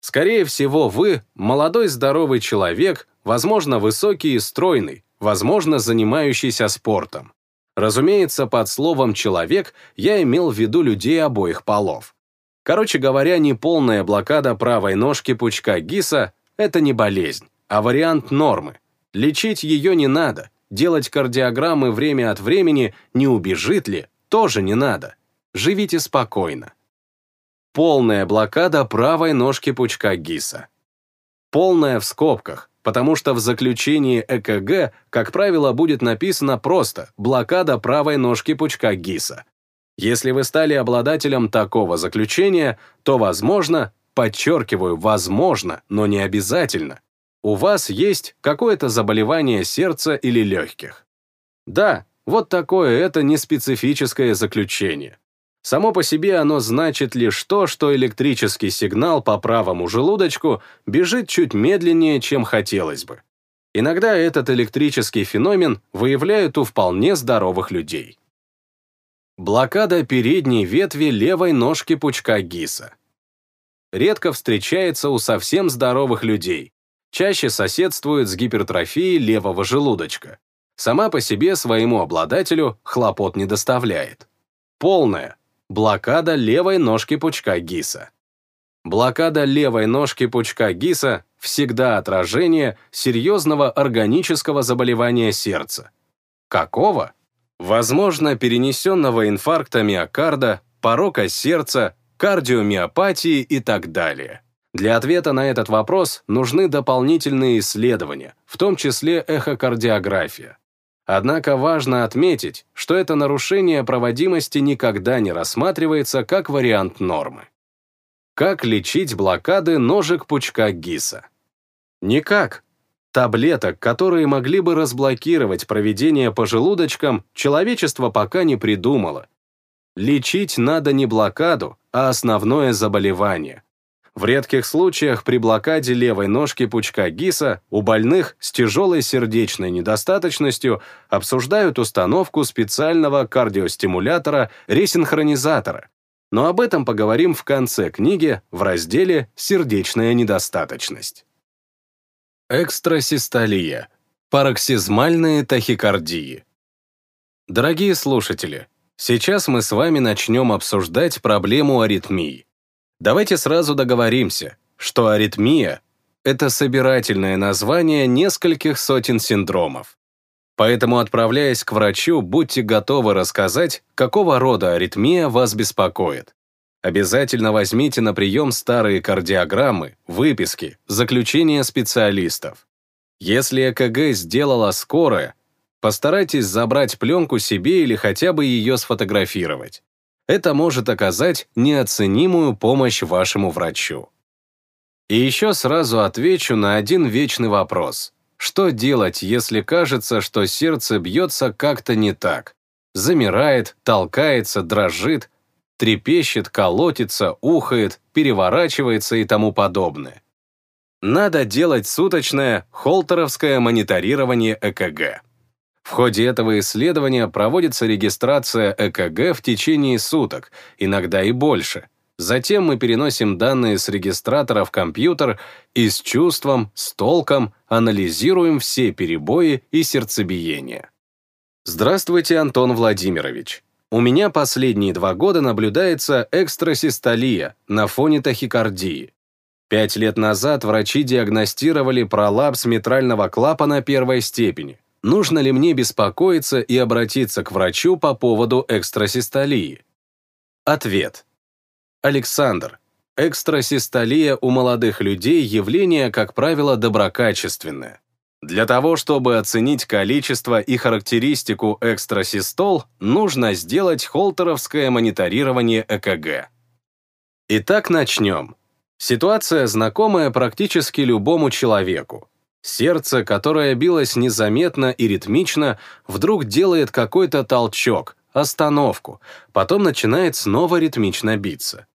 Скорее всего, вы – молодой здоровый человек, возможно, высокий и стройный, возможно, занимающийся спортом. Разумеется, под словом «человек» я имел в виду людей обоих полов. Короче говоря, неполная блокада правой ножки пучка ГИСа – это не болезнь, а вариант нормы. Лечить ее не надо, делать кардиограммы время от времени, не убежит ли, тоже не надо. Живите спокойно. Полная блокада правой ножки пучка ГИСа. Полная в скобках, потому что в заключении ЭКГ, как правило, будет написано просто «блокада правой ножки пучка ГИСа». Если вы стали обладателем такого заключения, то, возможно, подчеркиваю, возможно, но не обязательно, у вас есть какое-то заболевание сердца или легких. Да, вот такое это неспецифическое заключение. Само по себе оно значит лишь то, что электрический сигнал по правому желудочку бежит чуть медленнее, чем хотелось бы. Иногда этот электрический феномен выявляют у вполне здоровых людей. Блокада передней ветви левой ножки пучка ГИСа. Редко встречается у совсем здоровых людей. Чаще соседствует с гипертрофией левого желудочка. Сама по себе своему обладателю хлопот не доставляет. Полная, Блокада левой ножки пучка ГИСа. Блокада левой ножки пучка ГИСа – всегда отражение серьезного органического заболевания сердца. Какого? Возможно, перенесенного инфаркта миокарда, порока сердца, кардиомиопатии и так далее. Для ответа на этот вопрос нужны дополнительные исследования, в том числе эхокардиография. Однако важно отметить, что это нарушение проводимости никогда не рассматривается как вариант нормы. Как лечить блокады ножек пучка ГИСа? Никак. Таблеток, которые могли бы разблокировать проведение по желудочкам, человечество пока не придумало. Лечить надо не блокаду, а основное заболевание. В редких случаях при блокаде левой ножки пучка ГИСа у больных с тяжелой сердечной недостаточностью обсуждают установку специального кардиостимулятора-ресинхронизатора. Но об этом поговорим в конце книги в разделе «Сердечная недостаточность». Экстрасистолия. Пароксизмальные тахикардии. Дорогие слушатели, сейчас мы с вами начнем обсуждать проблему аритмии. Давайте сразу договоримся, что аритмия — это собирательное название нескольких сотен синдромов. Поэтому, отправляясь к врачу, будьте готовы рассказать, какого рода аритмия вас беспокоит. Обязательно возьмите на прием старые кардиограммы, выписки, заключения специалистов. Если ЭКГ сделала скорая, постарайтесь забрать пленку себе или хотя бы ее сфотографировать это может оказать неоценимую помощь вашему врачу. И еще сразу отвечу на один вечный вопрос. Что делать, если кажется, что сердце бьется как-то не так? Замирает, толкается, дрожит, трепещет, колотится, ухает, переворачивается и тому подобное. Надо делать суточное холтеровское мониторирование ЭКГ. В ходе этого исследования проводится регистрация ЭКГ в течение суток, иногда и больше. Затем мы переносим данные с регистратора в компьютер и с чувством, с толком анализируем все перебои и сердцебиение. Здравствуйте, Антон Владимирович. У меня последние два года наблюдается экстрасистолия на фоне тахикардии. Пять лет назад врачи диагностировали пролапс митрального клапана первой степени нужно ли мне беспокоиться и обратиться к врачу по поводу экстрасистолии? Ответ. Александр, экстрасистолия у молодых людей явление, как правило, доброкачественное. Для того, чтобы оценить количество и характеристику экстрасистол, нужно сделать холтеровское мониторирование ЭКГ. Итак, начнем. Ситуация знакомая практически любому человеку. Сердце, которое билось незаметно и ритмично, вдруг делает какой-то толчок, остановку, потом начинает снова ритмично биться.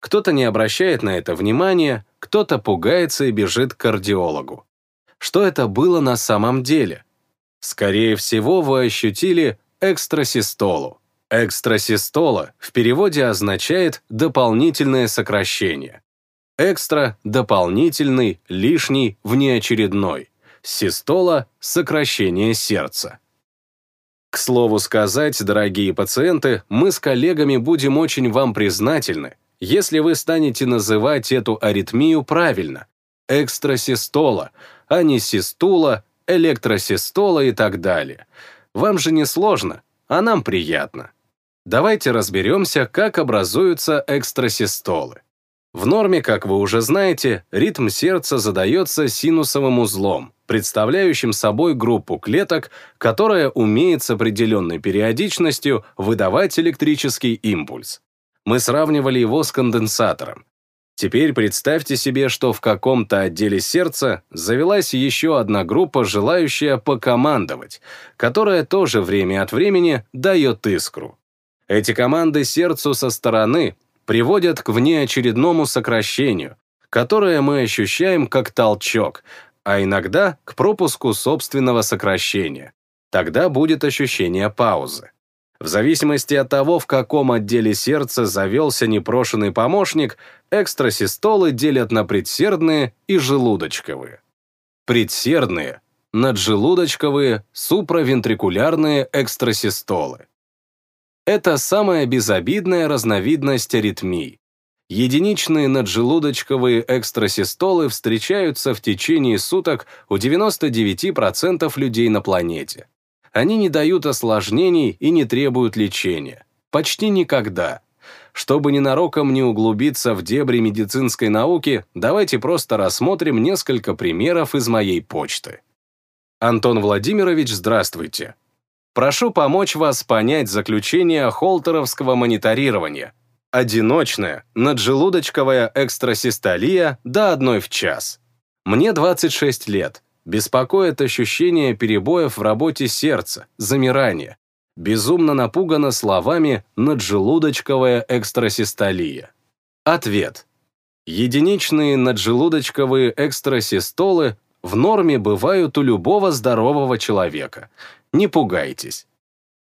Кто-то не обращает на это внимания, кто-то пугается и бежит к кардиологу. Что это было на самом деле? Скорее всего, вы ощутили экстрасистолу. Экстрасистола в переводе означает «дополнительное сокращение». Экстра – дополнительный, лишний, внеочередной. Систола – сокращение сердца. К слову сказать, дорогие пациенты, мы с коллегами будем очень вам признательны, если вы станете называть эту аритмию правильно – экстрасистола, а не систула, электросистола и так далее. Вам же не сложно, а нам приятно. Давайте разберемся, как образуются экстрасистолы. В норме, как вы уже знаете, ритм сердца задается синусовым узлом, представляющим собой группу клеток, которая умеет с определенной периодичностью выдавать электрический импульс. Мы сравнивали его с конденсатором. Теперь представьте себе, что в каком-то отделе сердца завелась еще одна группа, желающая покомандовать, которая тоже время от времени дает искру. Эти команды сердцу со стороны приводят к внеочередному сокращению, которое мы ощущаем как толчок, а иногда к пропуску собственного сокращения. Тогда будет ощущение паузы. В зависимости от того, в каком отделе сердца завелся непрошенный помощник, экстрасистолы делят на предсердные и желудочковые. Предсердные, наджелудочковые, суправентрикулярные экстрасистолы. Это самая безобидная разновидность аритмий. Единичные наджелудочковые экстрасистолы встречаются в течение суток у 99% людей на планете. Они не дают осложнений и не требуют лечения. Почти никогда. Чтобы ненароком не углубиться в дебри медицинской науки, давайте просто рассмотрим несколько примеров из моей почты. Антон Владимирович, здравствуйте. Прошу помочь вас понять заключение холтеровского мониторирования. Одиночная, наджелудочковая экстрасистолия до одной в час. Мне 26 лет. Беспокоит ощущение перебоев в работе сердца, замирания. Безумно напугана словами «наджелудочковая экстрасистолия». Ответ. Единичные наджелудочковые экстрасистолы в норме бывают у любого здорового человека. Не пугайтесь.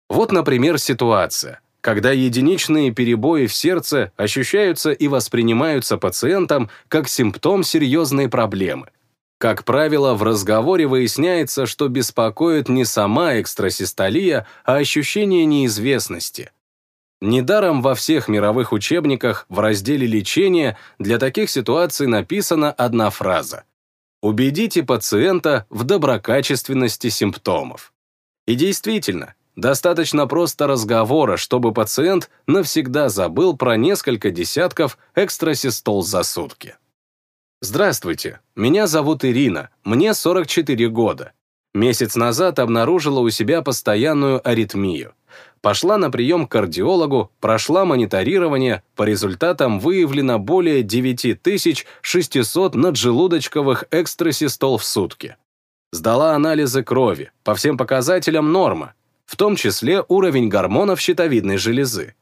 Вот, например, ситуация, когда единичные перебои в сердце ощущаются и воспринимаются пациентом как симптом серьезной проблемы. Как правило, в разговоре выясняется, что беспокоит не сама экстрасистолия, а ощущение неизвестности. Недаром во всех мировых учебниках в разделе лечения для таких ситуаций написана одна фраза Убедите пациента в доброкачественности симптомов. И действительно, достаточно просто разговора, чтобы пациент навсегда забыл про несколько десятков экстрасистол за сутки. Здравствуйте, меня зовут Ирина, мне 44 года. Месяц назад обнаружила у себя постоянную аритмию. Пошла на прием к кардиологу, прошла мониторирование, по результатам выявлено более 9600 наджелудочковых экстрасистол в сутки. Сдала анализы крови, по всем показателям норма, в том числе уровень гормонов щитовидной железы.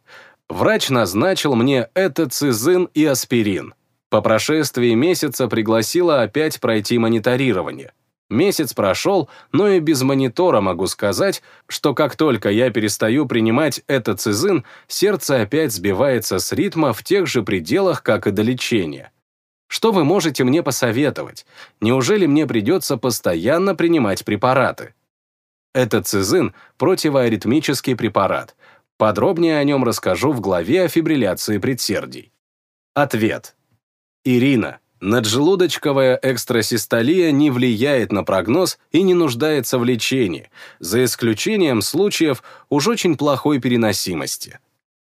Врач назначил мне этоцизин и аспирин. По прошествии месяца пригласила опять пройти мониторирование. Месяц прошел, но и без монитора могу сказать, что как только я перестаю принимать этот цизин, сердце опять сбивается с ритма в тех же пределах, как и до лечения. Что вы можете мне посоветовать? Неужели мне придется постоянно принимать препараты? Этот цизин – противоаритмический препарат. Подробнее о нем расскажу в главе о фибрилляции предсердий. Ответ. Ирина, Наджелудочковая экстрасистолия не влияет на прогноз и не нуждается в лечении, за исключением случаев уж очень плохой переносимости.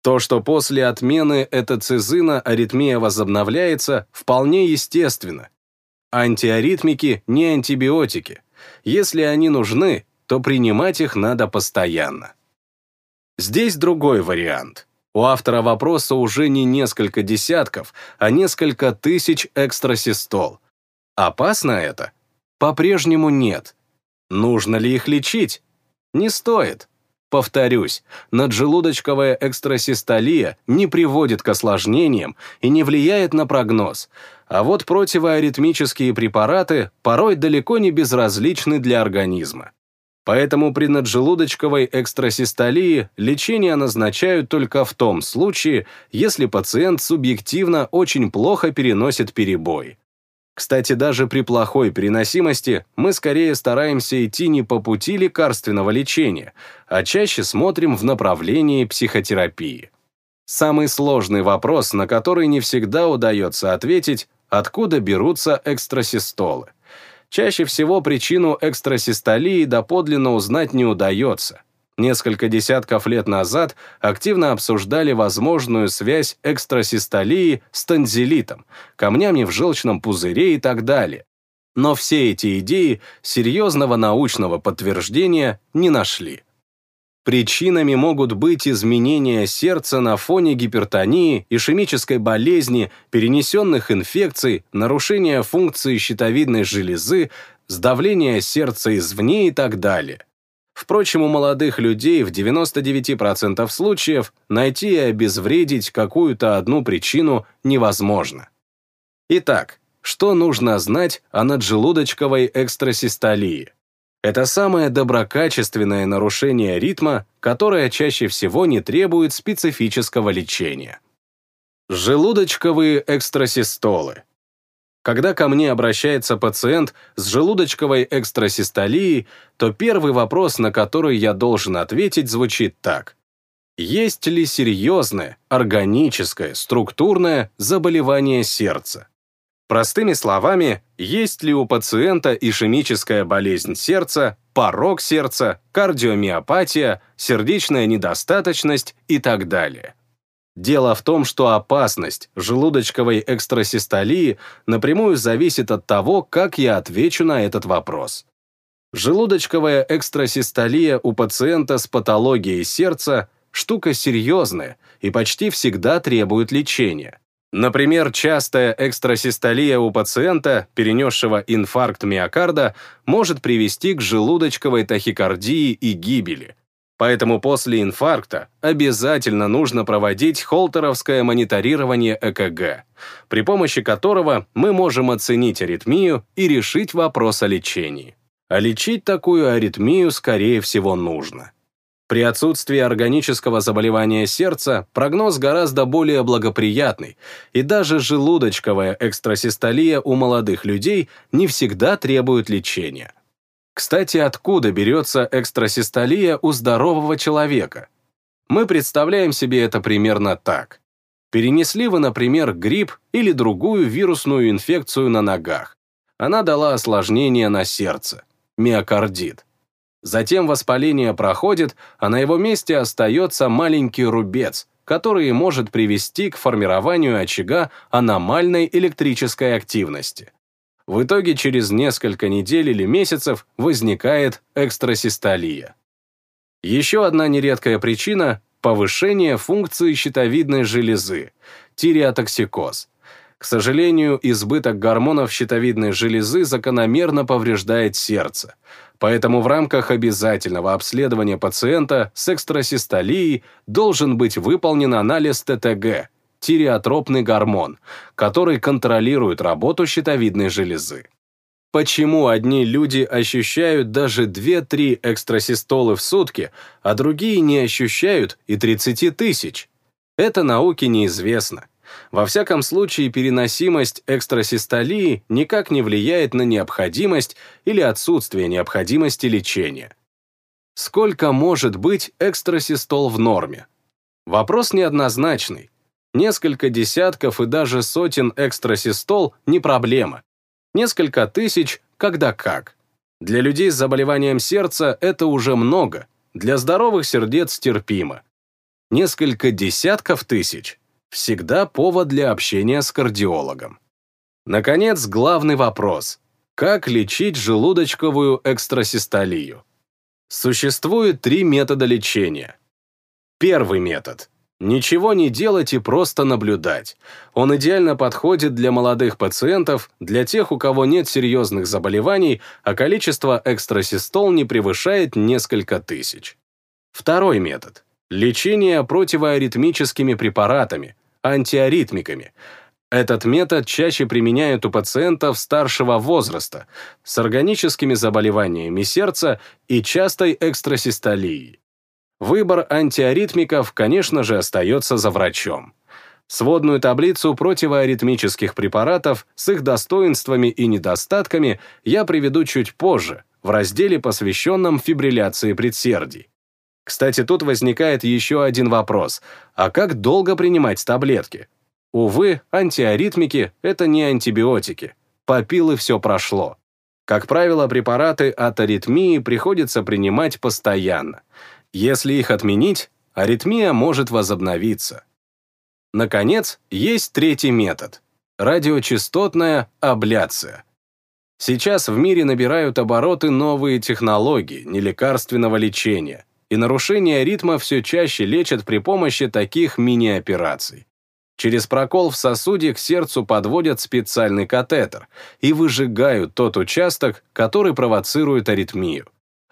То, что после отмены этоцизина аритмия возобновляется, вполне естественно. Антиаритмики не антибиотики. Если они нужны, то принимать их надо постоянно. Здесь другой вариант. У автора вопроса уже не несколько десятков, а несколько тысяч экстрасистол. Опасно это? По-прежнему нет. Нужно ли их лечить? Не стоит. Повторюсь, наджелудочковая экстрасистолия не приводит к осложнениям и не влияет на прогноз, а вот противоаритмические препараты порой далеко не безразличны для организма. Поэтому при наджелудочковой экстрасистолии лечение назначают только в том случае, если пациент субъективно очень плохо переносит перебой. Кстати, даже при плохой переносимости мы скорее стараемся идти не по пути лекарственного лечения, а чаще смотрим в направлении психотерапии. Самый сложный вопрос, на который не всегда удается ответить, откуда берутся экстрасистолы. Чаще всего причину экстрасистолии доподлинно узнать не удается. Несколько десятков лет назад активно обсуждали возможную связь экстрасистолии с танзелитом, камнями в желчном пузыре и так далее. Но все эти идеи серьезного научного подтверждения не нашли. Причинами могут быть изменения сердца на фоне гипертонии, ишемической болезни, перенесенных инфекций, нарушения функции щитовидной железы, сдавления сердца извне и так далее. Впрочем, у молодых людей в 99% случаев найти и обезвредить какую-то одну причину невозможно. Итак, что нужно знать о наджелудочковой экстрасистолии? Это самое доброкачественное нарушение ритма, которое чаще всего не требует специфического лечения. Желудочковые экстрасистолы. Когда ко мне обращается пациент с желудочковой экстрасистолией, то первый вопрос, на который я должен ответить, звучит так. Есть ли серьезное, органическое, структурное заболевание сердца? Простыми словами, есть ли у пациента ишемическая болезнь сердца, порог сердца, кардиомиопатия, сердечная недостаточность и так далее. Дело в том, что опасность желудочковой экстрасистолии напрямую зависит от того, как я отвечу на этот вопрос. Желудочковая экстрасистолия у пациента с патологией сердца – штука серьезная и почти всегда требует лечения. Например, частая экстрасистолия у пациента, перенесшего инфаркт миокарда, может привести к желудочковой тахикардии и гибели. Поэтому после инфаркта обязательно нужно проводить холтеровское мониторирование ЭКГ, при помощи которого мы можем оценить аритмию и решить вопрос о лечении. А лечить такую аритмию, скорее всего, нужно. При отсутствии органического заболевания сердца прогноз гораздо более благоприятный, и даже желудочковая экстрасистолия у молодых людей не всегда требует лечения. Кстати, откуда берется экстрасистолия у здорового человека? Мы представляем себе это примерно так. Перенесли вы, например, грипп или другую вирусную инфекцию на ногах. Она дала осложнение на сердце, миокардит. Затем воспаление проходит, а на его месте остается маленький рубец, который может привести к формированию очага аномальной электрической активности. В итоге через несколько недель или месяцев возникает экстрасистолия. Еще одна нередкая причина – повышение функции щитовидной железы, тиреотоксикоз. К сожалению, избыток гормонов щитовидной железы закономерно повреждает сердце, Поэтому в рамках обязательного обследования пациента с экстрасистолией должен быть выполнен анализ ТТГ, тиреотропный гормон, который контролирует работу щитовидной железы. Почему одни люди ощущают даже 2-3 экстрасистолы в сутки, а другие не ощущают и 30 тысяч? Это науке неизвестно. Во всяком случае, переносимость экстрасистолии никак не влияет на необходимость или отсутствие необходимости лечения. Сколько может быть экстрасистол в норме? Вопрос неоднозначный. Несколько десятков и даже сотен экстрасистол не проблема. Несколько тысяч – когда как. Для людей с заболеванием сердца это уже много, для здоровых сердец терпимо. Несколько десятков тысяч всегда повод для общения с кардиологом. Наконец, главный вопрос. Как лечить желудочковую экстрасистолию? Существует три метода лечения. Первый метод. Ничего не делать и просто наблюдать. Он идеально подходит для молодых пациентов, для тех, у кого нет серьезных заболеваний, а количество экстрасистол не превышает несколько тысяч. Второй метод. Лечение противоаритмическими препаратами, антиаритмиками. Этот метод чаще применяют у пациентов старшего возраста с органическими заболеваниями сердца и частой экстрасистолией. Выбор антиаритмиков, конечно же, остается за врачом. Сводную таблицу противоаритмических препаратов с их достоинствами и недостатками я приведу чуть позже, в разделе, посвященном фибрилляции предсердий. Кстати, тут возникает еще один вопрос. А как долго принимать таблетки? Увы, антиаритмики – это не антибиотики. Попил и все прошло. Как правило, препараты от аритмии приходится принимать постоянно. Если их отменить, аритмия может возобновиться. Наконец, есть третий метод – радиочастотная абляция. Сейчас в мире набирают обороты новые технологии нелекарственного лечения и нарушение ритма все чаще лечат при помощи таких мини-операций. Через прокол в сосуде к сердцу подводят специальный катетер и выжигают тот участок, который провоцирует аритмию.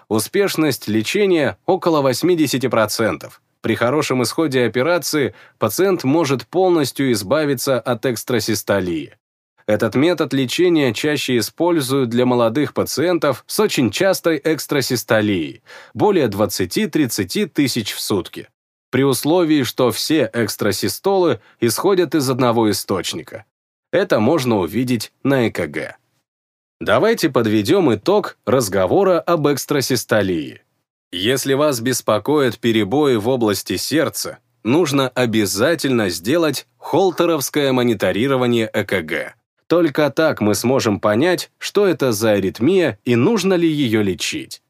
Успешность лечения около 80%. При хорошем исходе операции пациент может полностью избавиться от экстрасистолии. Этот метод лечения чаще используют для молодых пациентов с очень частой экстрасистолией, более 20-30 тысяч в сутки, при условии, что все экстрасистолы исходят из одного источника. Это можно увидеть на ЭКГ. Давайте подведем итог разговора об экстрасистолии. Если вас беспокоят перебои в области сердца, нужно обязательно сделать холтеровское мониторирование ЭКГ. Только так мы сможем понять, что это за аритмия и нужно ли ее лечить.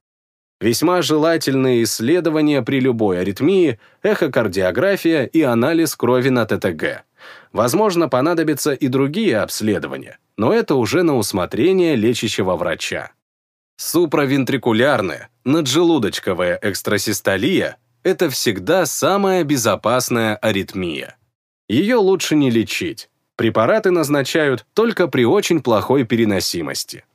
Весьма желательные исследования при любой аритмии, эхокардиография и анализ крови на ТТГ. Возможно, понадобятся и другие обследования, но это уже на усмотрение лечащего врача. Суправентрикулярная, наджелудочковая экстрасистолия – это всегда самая безопасная аритмия. Ее лучше не лечить, Препараты назначают только при очень плохой переносимости.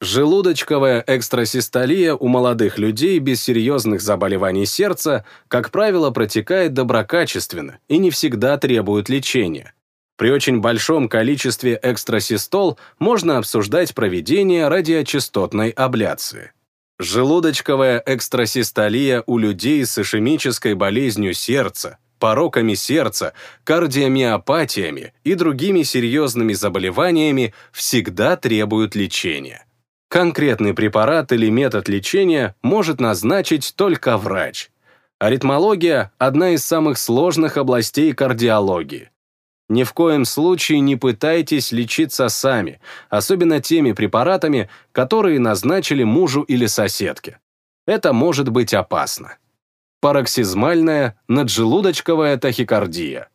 Желудочковая экстрасистолия у молодых людей без серьезных заболеваний сердца, как правило, протекает доброкачественно и не всегда требует лечения. При очень большом количестве экстрасистол можно обсуждать проведение радиочастотной абляции. Желудочковая экстрасистолия у людей с ишемической болезнью сердца, пороками сердца, кардиомиопатиями и другими серьезными заболеваниями всегда требует лечения. Конкретный препарат или метод лечения может назначить только врач. Аритмология – одна из самых сложных областей кардиологии. Ни в коем случае не пытайтесь лечиться сами, особенно теми препаратами, которые назначили мужу или соседке. Это может быть опасно. Пароксизмальная наджелудочковая тахикардия.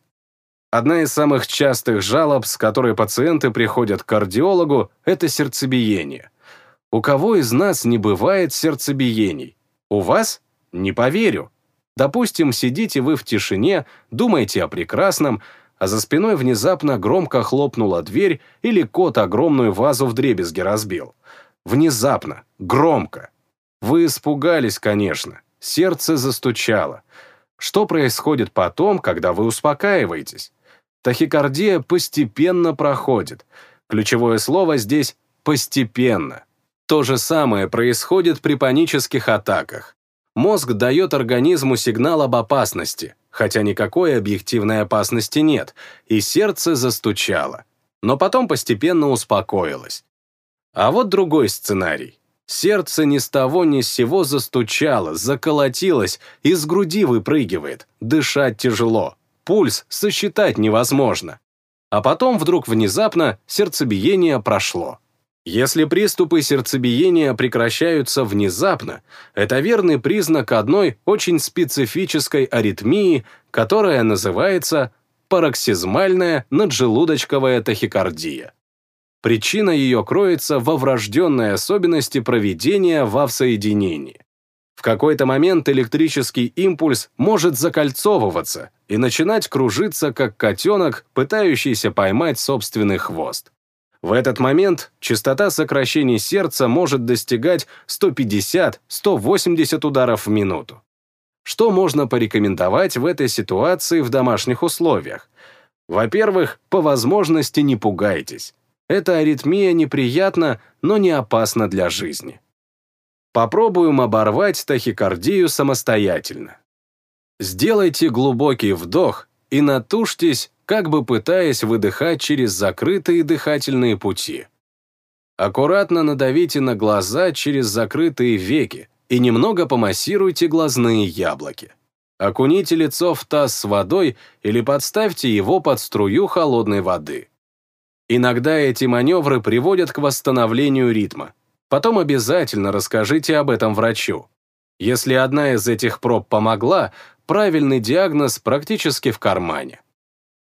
Одна из самых частых жалоб, с которой пациенты приходят к кардиологу, это сердцебиение. У кого из нас не бывает сердцебиений? У вас? Не поверю. Допустим, сидите вы в тишине, думаете о прекрасном, а за спиной внезапно громко хлопнула дверь или кот огромную вазу в дребезги разбил. Внезапно, громко. Вы испугались, конечно, сердце застучало. Что происходит потом, когда вы успокаиваетесь? Тахикардия постепенно проходит. Ключевое слово здесь «постепенно». То же самое происходит при панических атаках. Мозг дает организму сигнал об опасности, хотя никакой объективной опасности нет, и сердце застучало. Но потом постепенно успокоилось. А вот другой сценарий. Сердце ни с того ни с сего застучало, заколотилось, из груди выпрыгивает, дышать тяжело, пульс сосчитать невозможно. А потом вдруг внезапно сердцебиение прошло. Если приступы сердцебиения прекращаются внезапно, это верный признак одной очень специфической аритмии, которая называется пароксизмальная наджелудочковая тахикардия. Причина ее кроется во врожденной особенности проведения ВАВ-соединений. В какой-то момент электрический импульс может закольцовываться и начинать кружиться, как котенок, пытающийся поймать собственный хвост. В этот момент частота сокращений сердца может достигать 150-180 ударов в минуту. Что можно порекомендовать в этой ситуации в домашних условиях? Во-первых, по возможности не пугайтесь. Эта аритмия неприятна, но не опасна для жизни. Попробуем оборвать тахикардию самостоятельно. Сделайте глубокий вдох и натужьтесь как бы пытаясь выдыхать через закрытые дыхательные пути. Аккуратно надавите на глаза через закрытые веки и немного помассируйте глазные яблоки. Окуните лицо в таз с водой или подставьте его под струю холодной воды. Иногда эти маневры приводят к восстановлению ритма. Потом обязательно расскажите об этом врачу. Если одна из этих проб помогла, правильный диагноз практически в кармане.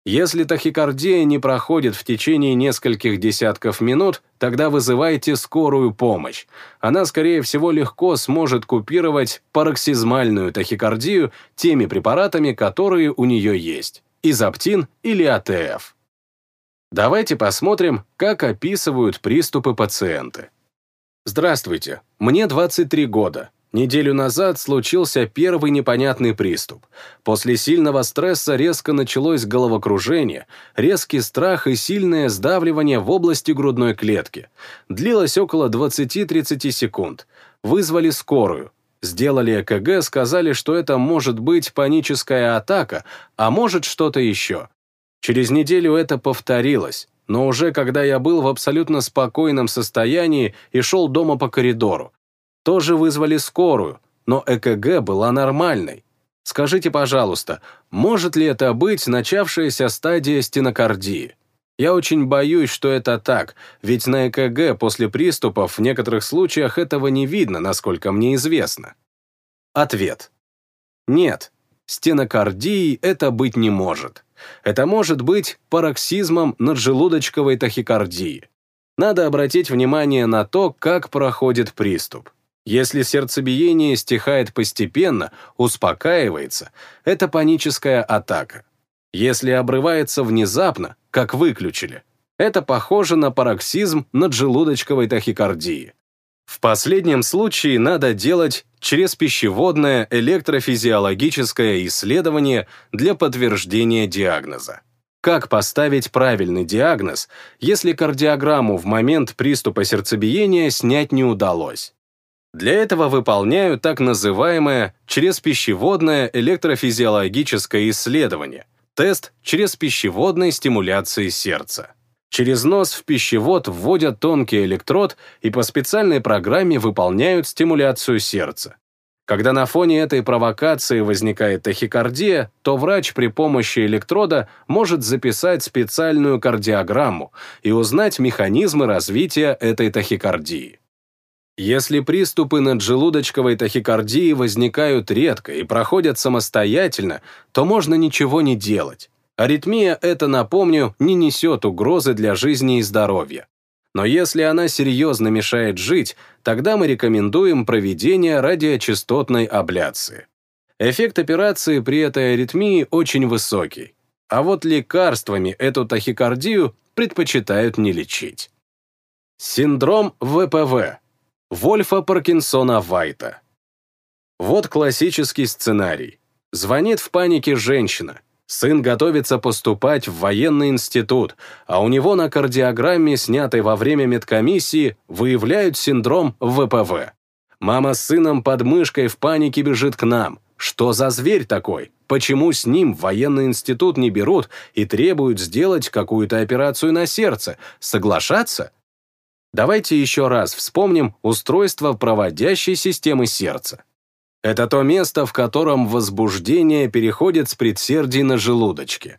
Если тахикардия не проходит в течение нескольких десятков минут, тогда вызывайте скорую помощь. Она, скорее всего, легко сможет купировать пароксизмальную тахикардию теми препаратами, которые у нее есть – изоптин или АТФ. Давайте посмотрим, как описывают приступы пациенты. Здравствуйте, мне 23 года. Неделю назад случился первый непонятный приступ. После сильного стресса резко началось головокружение, резкий страх и сильное сдавливание в области грудной клетки. Длилось около 20-30 секунд. Вызвали скорую. Сделали ЭКГ, сказали, что это может быть паническая атака, а может что-то еще. Через неделю это повторилось, но уже когда я был в абсолютно спокойном состоянии и шел дома по коридору тоже вызвали скорую, но ЭКГ была нормальной. Скажите, пожалуйста, может ли это быть начавшаяся стадия стенокардии? Я очень боюсь, что это так, ведь на ЭКГ после приступов в некоторых случаях этого не видно, насколько мне известно. Ответ. Нет, стенокардией это быть не может. Это может быть пароксизмом наджелудочковой тахикардии. Надо обратить внимание на то, как проходит приступ. Если сердцебиение стихает постепенно, успокаивается, это паническая атака. Если обрывается внезапно, как выключили, это похоже на пароксизм наджелудочковой тахикардии. В последнем случае надо делать через пищеводное электрофизиологическое исследование для подтверждения диагноза. Как поставить правильный диагноз, если кардиограмму в момент приступа сердцебиения снять не удалось? Для этого выполняю так называемое через пищеводное электрофизиологическое исследование, тест через пищеводной стимуляции сердца. Через нос в пищевод вводят тонкий электрод и по специальной программе выполняют стимуляцию сердца. Когда на фоне этой провокации возникает тахикардия, то врач при помощи электрода может записать специальную кардиограмму и узнать механизмы развития этой тахикардии. Если приступы наджелудочковой тахикардии возникают редко и проходят самостоятельно, то можно ничего не делать. Аритмия, это, напомню, не несет угрозы для жизни и здоровья. Но если она серьезно мешает жить, тогда мы рекомендуем проведение радиочастотной абляции. Эффект операции при этой аритмии очень высокий. А вот лекарствами эту тахикардию предпочитают не лечить. Синдром ВПВ. Вольфа Паркинсона Вайта. Вот классический сценарий. Звонит в панике женщина. Сын готовится поступать в военный институт, а у него на кардиограмме, снятой во время медкомиссии, выявляют синдром ВПВ. Мама с сыном под мышкой в панике бежит к нам. Что за зверь такой? Почему с ним в военный институт не берут и требуют сделать какую-то операцию на сердце? Соглашаться? Давайте еще раз вспомним устройство проводящей системы сердца. Это то место, в котором возбуждение переходит с предсердий на желудочки.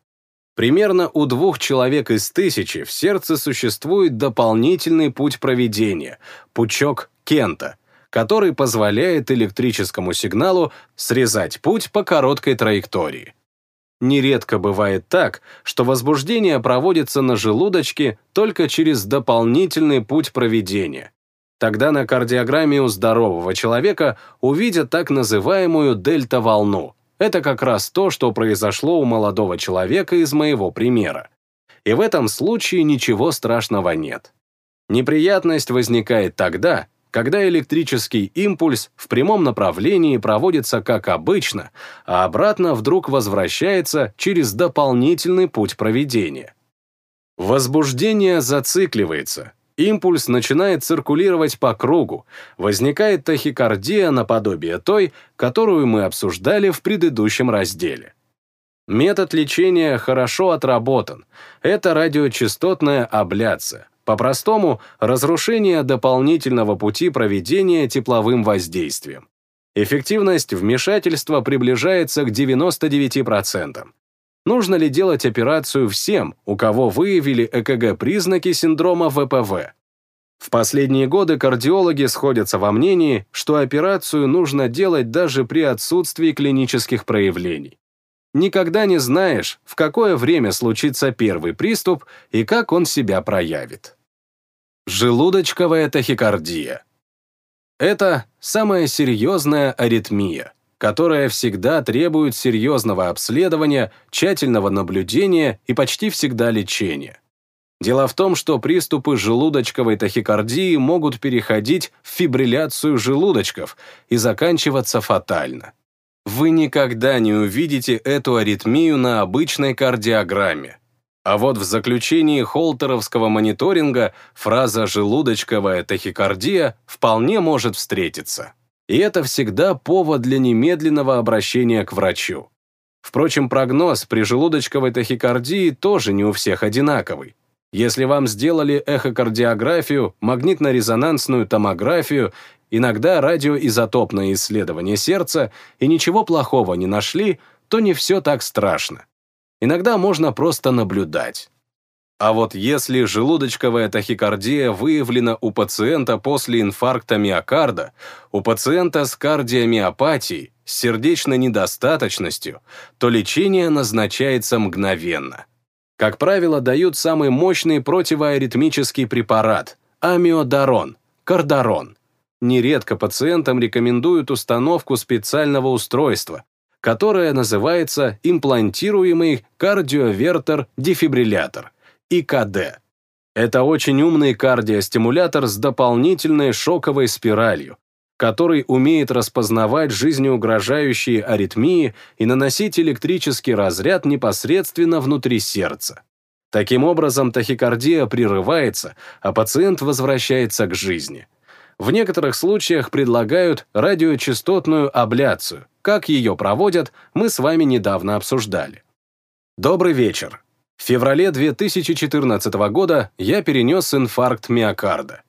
Примерно у двух человек из тысячи в сердце существует дополнительный путь проведения – пучок Кента, который позволяет электрическому сигналу срезать путь по короткой траектории. Нередко бывает так, что возбуждение проводится на желудочке только через дополнительный путь проведения, Тогда на кардиограмме у здорового человека увидят так называемую дельта-волну. Это как раз то, что произошло у молодого человека из моего примера. И в этом случае ничего страшного нет. Неприятность возникает тогда, когда электрический импульс в прямом направлении проводится как обычно, а обратно вдруг возвращается через дополнительный путь проведения. Возбуждение зацикливается, импульс начинает циркулировать по кругу, возникает тахикардия наподобие той, которую мы обсуждали в предыдущем разделе. Метод лечения хорошо отработан. Это радиочастотная абляция. По-простому, разрушение дополнительного пути проведения тепловым воздействием. Эффективность вмешательства приближается к 99%. Нужно ли делать операцию всем, у кого выявили ЭКГ-признаки синдрома ВПВ? В последние годы кардиологи сходятся во мнении, что операцию нужно делать даже при отсутствии клинических проявлений. Никогда не знаешь, в какое время случится первый приступ и как он себя проявит. Желудочковая тахикардия. Это самая серьезная аритмия которая всегда требует серьезного обследования, тщательного наблюдения и почти всегда лечения. Дело в том, что приступы желудочковой тахикардии могут переходить в фибрилляцию желудочков и заканчиваться фатально. Вы никогда не увидите эту аритмию на обычной кардиограмме. А вот в заключении холтеровского мониторинга фраза «желудочковая тахикардия» вполне может встретиться и это всегда повод для немедленного обращения к врачу. Впрочем, прогноз при желудочковой тахикардии тоже не у всех одинаковый. Если вам сделали эхокардиографию, магнитно-резонансную томографию, иногда радиоизотопное исследование сердца и ничего плохого не нашли, то не все так страшно. Иногда можно просто наблюдать. А вот если желудочковая тахикардия выявлена у пациента после инфаркта миокарда, у пациента с кардиомиопатией, с сердечной недостаточностью, то лечение назначается мгновенно. Как правило, дают самый мощный противоаритмический препарат – амиодарон, кардарон. Нередко пациентам рекомендуют установку специального устройства, которое называется имплантируемый кардиовертер-дефибриллятор – ИКД. Это очень умный кардиостимулятор с дополнительной шоковой спиралью, который умеет распознавать жизнеугрожающие аритмии и наносить электрический разряд непосредственно внутри сердца. Таким образом, тахикардия прерывается, а пациент возвращается к жизни. В некоторых случаях предлагают радиочастотную абляцию. Как ее проводят, мы с вами недавно обсуждали. Добрый вечер. В феврале 2014 года я перенес инфаркт миокарда.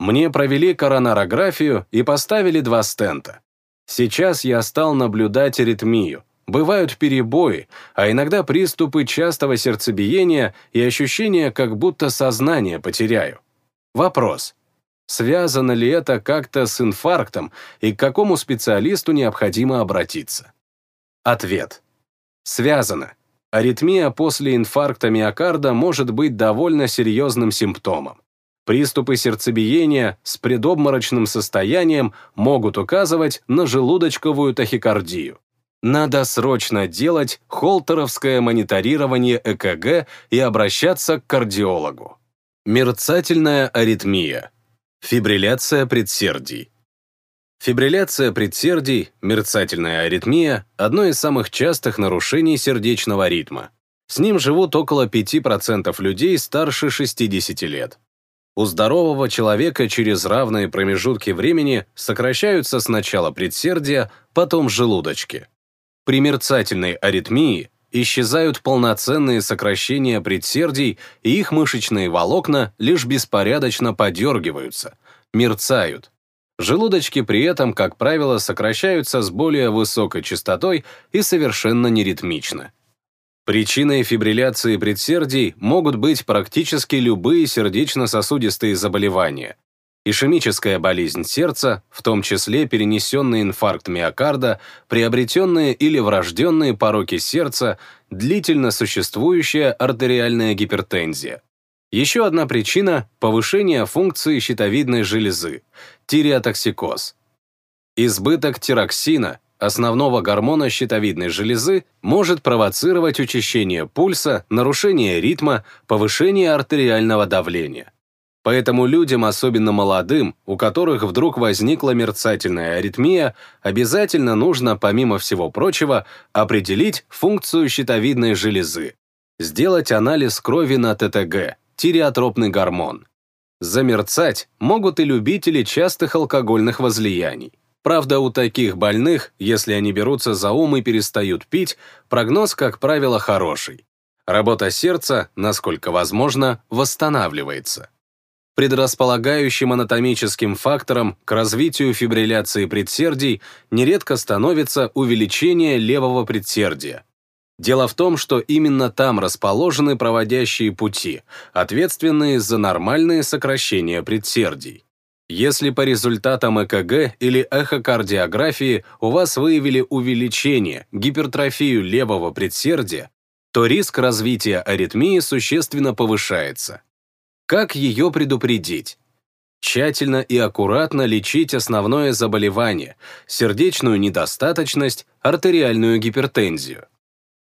Мне провели коронарографию и поставили два стента. Сейчас я стал наблюдать аритмию, Бывают перебои, а иногда приступы частого сердцебиения и ощущение, как будто сознание потеряю. Вопрос. Связано ли это как-то с инфарктом и к какому специалисту необходимо обратиться? Ответ. Связано. Аритмия после инфаркта миокарда может быть довольно серьезным симптомом. Приступы сердцебиения с предобморочным состоянием могут указывать на желудочковую тахикардию. Надо срочно делать холтеровское мониторирование ЭКГ и обращаться к кардиологу. Мерцательная аритмия. Фибрилляция предсердий. Фибрилляция предсердий, мерцательная аритмия – одно из самых частых нарушений сердечного ритма. С ним живут около 5% людей старше 60 лет. У здорового человека через равные промежутки времени сокращаются сначала предсердия, потом желудочки. При мерцательной аритмии исчезают полноценные сокращения предсердий, и их мышечные волокна лишь беспорядочно подергиваются, мерцают. Желудочки при этом, как правило, сокращаются с более высокой частотой и совершенно неритмично. Причиной фибрилляции предсердий могут быть практически любые сердечно-сосудистые заболевания, ишемическая болезнь сердца, в том числе перенесенный инфаркт миокарда, приобретенные или врожденные пороки сердца, длительно существующая артериальная гипертензия. Еще одна причина – повышение функции щитовидной железы, тиреотоксикоз. Избыток тироксина, основного гормона щитовидной железы, может провоцировать учащение пульса, нарушение ритма, повышение артериального давления. Поэтому людям, особенно молодым, у которых вдруг возникла мерцательная аритмия, обязательно нужно, помимо всего прочего, определить функцию щитовидной железы, сделать анализ крови на ТТГ, тиреотропный гормон. Замерцать могут и любители частых алкогольных возлияний. Правда, у таких больных, если они берутся за ум и перестают пить, прогноз, как правило, хороший. Работа сердца, насколько возможно, восстанавливается. Предрасполагающим анатомическим фактором к развитию фибрилляции предсердий нередко становится увеличение левого предсердия. Дело в том, что именно там расположены проводящие пути, ответственные за нормальные сокращения предсердий. Если по результатам ЭКГ или эхокардиографии у вас выявили увеличение, гипертрофию левого предсердия, то риск развития аритмии существенно повышается. Как ее предупредить? Тщательно и аккуратно лечить основное заболевание – сердечную недостаточность, артериальную гипертензию.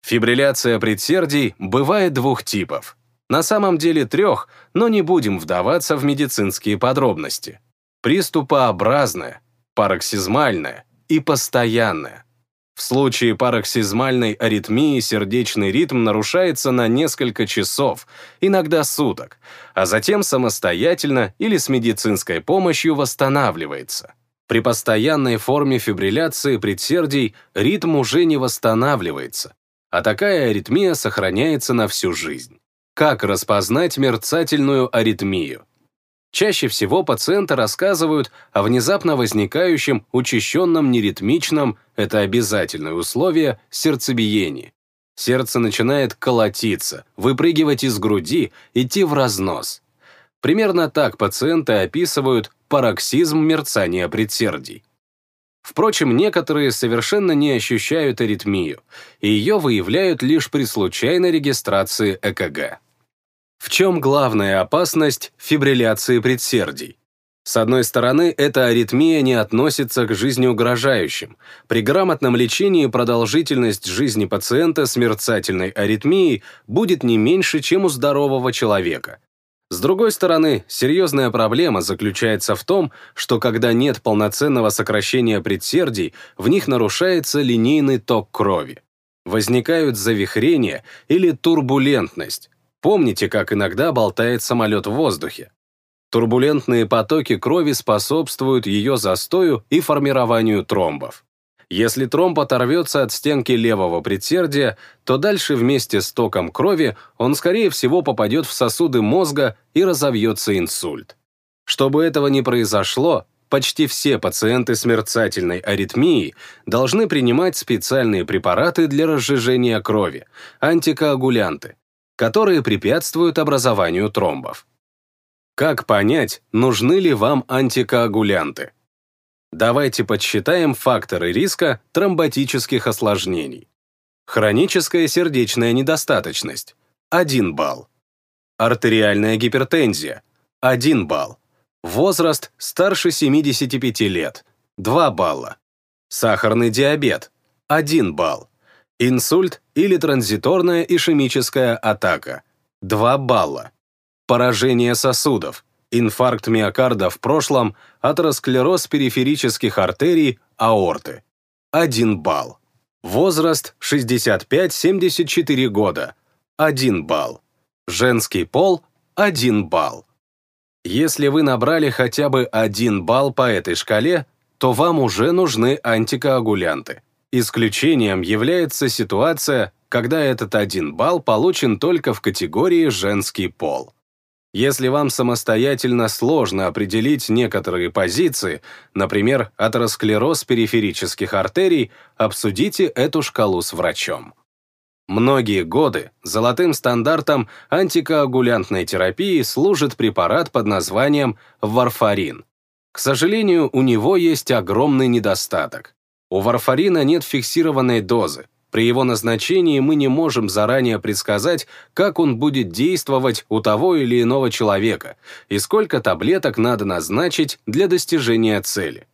Фибрилляция предсердий бывает двух типов. На самом деле трех, но не будем вдаваться в медицинские подробности. Приступообразная, пароксизмальная и постоянная. В случае пароксизмальной аритмии сердечный ритм нарушается на несколько часов, иногда суток, а затем самостоятельно или с медицинской помощью восстанавливается. При постоянной форме фибрилляции предсердий ритм уже не восстанавливается, а такая аритмия сохраняется на всю жизнь. Как распознать мерцательную аритмию? Чаще всего пациенты рассказывают о внезапно возникающем учащенном неритмичном, это обязательное условие, сердцебиении. Сердце начинает колотиться, выпрыгивать из груди, идти в разнос. Примерно так пациенты описывают пароксизм мерцания предсердий. Впрочем, некоторые совершенно не ощущают аритмию, и ее выявляют лишь при случайной регистрации ЭКГ. В чем главная опасность фибрилляции предсердий? С одной стороны, эта аритмия не относится к жизнеугрожающим. При грамотном лечении продолжительность жизни пациента с мерцательной аритмией будет не меньше, чем у здорового человека. С другой стороны, серьезная проблема заключается в том, что когда нет полноценного сокращения предсердий, в них нарушается линейный ток крови. Возникают завихрения или турбулентность. Помните, как иногда болтает самолет в воздухе? Турбулентные потоки крови способствуют ее застою и формированию тромбов. Если тромб оторвется от стенки левого предсердия, то дальше вместе с током крови он, скорее всего, попадет в сосуды мозга и разовьется инсульт. Чтобы этого не произошло, почти все пациенты с мерцательной аритмией должны принимать специальные препараты для разжижения крови, антикоагулянты, которые препятствуют образованию тромбов. Как понять, нужны ли вам антикоагулянты? Давайте подсчитаем факторы риска тромботических осложнений. Хроническая сердечная недостаточность – 1 балл. Артериальная гипертензия – 1 балл. Возраст старше 75 лет – 2 балла. Сахарный диабет – 1 балл. Инсульт или транзиторная ишемическая атака – 2 балла. Поражение сосудов – инфаркт миокарда в прошлом, атеросклероз периферических артерий, аорты. 1 балл. Возраст 65-74 года. 1 балл. Женский пол – 1 балл. Если вы набрали хотя бы 1 балл по этой шкале, то вам уже нужны антикоагулянты. Исключением является ситуация, когда этот 1 балл получен только в категории «женский пол». Если вам самостоятельно сложно определить некоторые позиции, например, атеросклероз периферических артерий, обсудите эту шкалу с врачом. Многие годы золотым стандартом антикоагулянтной терапии служит препарат под названием варфарин. К сожалению, у него есть огромный недостаток. У варфарина нет фиксированной дозы, при его назначении мы не можем заранее предсказать, как он будет действовать у того или иного человека и сколько таблеток надо назначить для достижения цели.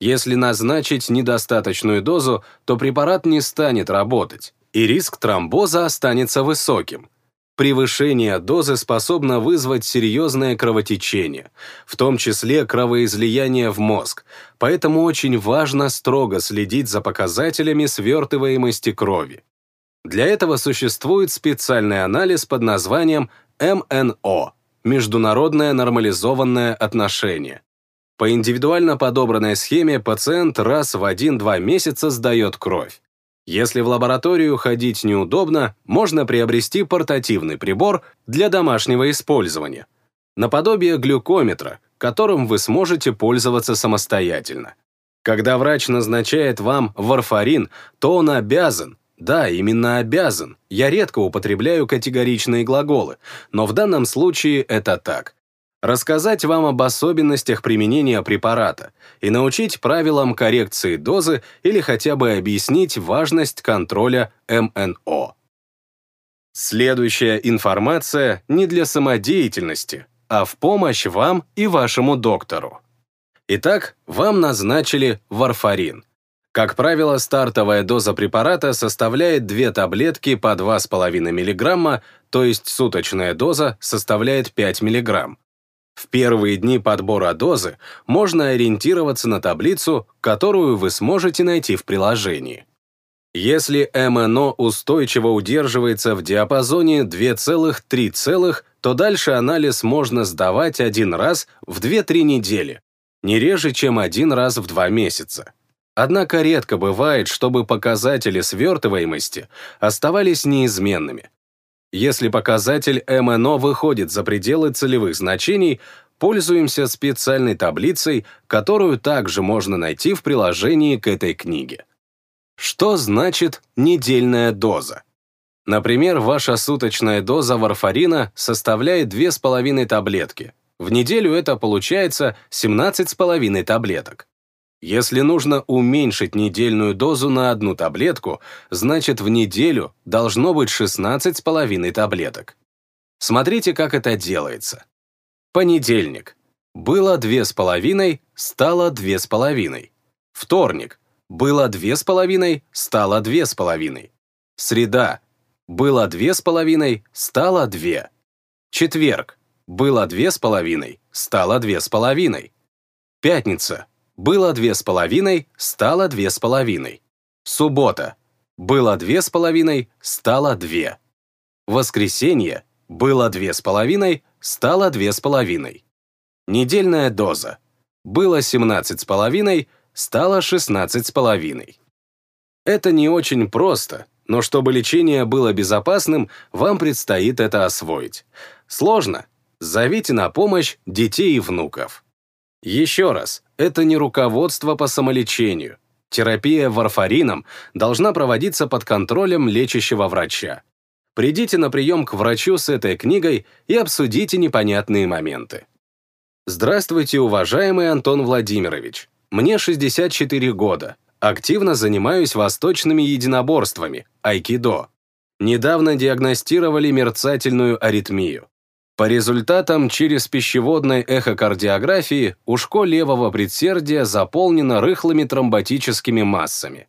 Если назначить недостаточную дозу, то препарат не станет работать, и риск тромбоза останется высоким – Превышение дозы способно вызвать серьезное кровотечение, в том числе кровоизлияние в мозг, поэтому очень важно строго следить за показателями свертываемости крови. Для этого существует специальный анализ под названием МНО – Международное нормализованное отношение. По индивидуально подобранной схеме пациент раз в 1-2 месяца сдает кровь. Если в лабораторию ходить неудобно, можно приобрести портативный прибор для домашнего использования, наподобие глюкометра, которым вы сможете пользоваться самостоятельно. Когда врач назначает вам варфарин, то он обязан, да, именно обязан, я редко употребляю категоричные глаголы, но в данном случае это так, рассказать вам об особенностях применения препарата и научить правилам коррекции дозы или хотя бы объяснить важность контроля МНО. Следующая информация не для самодеятельности, а в помощь вам и вашему доктору. Итак, вам назначили варфарин. Как правило, стартовая доза препарата составляет 2 таблетки по 2,5 мг, то есть суточная доза составляет 5 мг. В первые дни подбора дозы можно ориентироваться на таблицу, которую вы сможете найти в приложении. Если МНО устойчиво удерживается в диапазоне 2,3, то дальше анализ можно сдавать один раз в 2-3 недели, не реже, чем один раз в 2 месяца. Однако редко бывает, чтобы показатели свертываемости оставались неизменными. Если показатель МНО выходит за пределы целевых значений, пользуемся специальной таблицей, которую также можно найти в приложении к этой книге. Что значит недельная доза? Например, ваша суточная доза варфарина составляет 2,5 таблетки. В неделю это получается 17,5 таблеток. Если нужно уменьшить недельную дозу на одну таблетку, значит в неделю должно быть 16,5 таблеток. Смотрите, как это делается. Понедельник. Было 2,5, стало 2,5. Вторник. Было 2,5, стало 2,5. Среда. Было 2,5, стало 2. Четверг. Было две с половиной, стало две с половиной. Пятница. Было две с половиной, стало две с половиной. Суббота. Было две с половиной, стало две. Воскресенье. Было две с половиной, стало две с половиной. Недельная доза. Было 17 с половиной, стало 16 с половиной. Это не очень просто, но чтобы лечение было безопасным, вам предстоит это освоить. Сложно? Зовите на помощь детей и внуков. Еще раз, это не руководство по самолечению. Терапия варфарином должна проводиться под контролем лечащего врача. Придите на прием к врачу с этой книгой и обсудите непонятные моменты. Здравствуйте, уважаемый Антон Владимирович. Мне 64 года. Активно занимаюсь восточными единоборствами, айкидо. Недавно диагностировали мерцательную аритмию. По результатам через пищеводной эхокардиографии ушко левого предсердия заполнено рыхлыми тромботическими массами.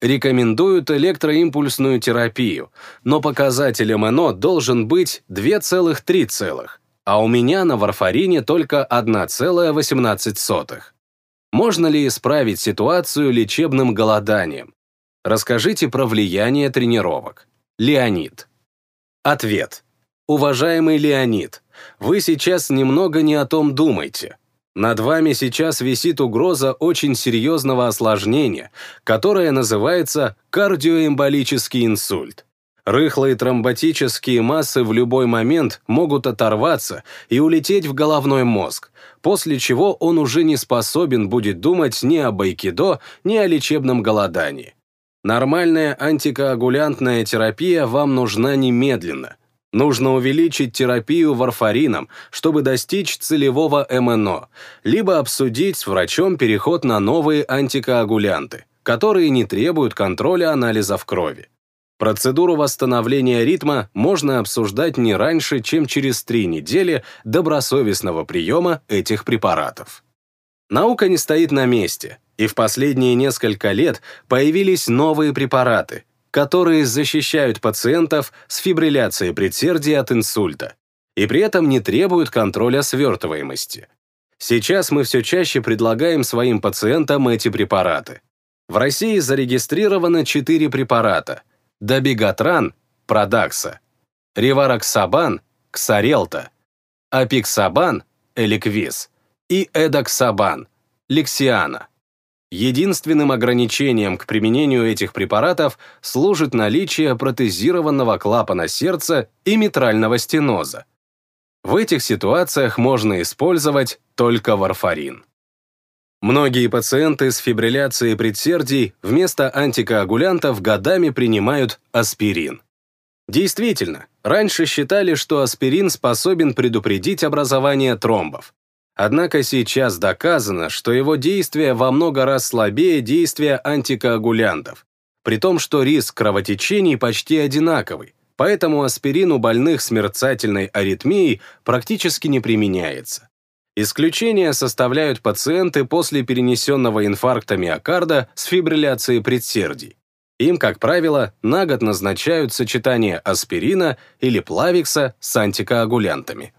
Рекомендуют электроимпульсную терапию, но показатель МНО должен быть 2,3, а у меня на варфарине только 1,18. Можно ли исправить ситуацию лечебным голоданием? Расскажите про влияние тренировок. Леонид. Ответ. Уважаемый Леонид, вы сейчас немного не о том думаете. Над вами сейчас висит угроза очень серьезного осложнения, которое называется кардиоэмболический инсульт. Рыхлые тромботические массы в любой момент могут оторваться и улететь в головной мозг, после чего он уже не способен будет думать ни об айкидо, ни о лечебном голодании. Нормальная антикоагулянтная терапия вам нужна немедленно, Нужно увеличить терапию варфарином, чтобы достичь целевого МНО, либо обсудить с врачом переход на новые антикоагулянты, которые не требуют контроля анализов крови. Процедуру восстановления ритма можно обсуждать не раньше, чем через три недели добросовестного приема этих препаратов. Наука не стоит на месте, и в последние несколько лет появились новые препараты, которые защищают пациентов с фибрилляцией предсердия от инсульта и при этом не требуют контроля свертываемости. Сейчас мы все чаще предлагаем своим пациентам эти препараты. В России зарегистрировано 4 препарата – Добигатран, Продакса, Ревароксабан, Ксарелта, Апиксабан, Эликвиз и Эдоксабан, Лексиана. Единственным ограничением к применению этих препаратов служит наличие протезированного клапана сердца и митрального стеноза. В этих ситуациях можно использовать только варфарин. Многие пациенты с фибрилляцией предсердий вместо антикоагулянтов годами принимают аспирин. Действительно, раньше считали, что аспирин способен предупредить образование тромбов. Однако сейчас доказано, что его действие во много раз слабее действия антикоагулянтов, при том, что риск кровотечений почти одинаковый, поэтому аспирин у больных с мерцательной аритмией практически не применяется. Исключение составляют пациенты после перенесенного инфаркта миокарда с фибрилляцией предсердий. Им, как правило, на год назначают сочетание аспирина или плавикса с антикоагулянтами.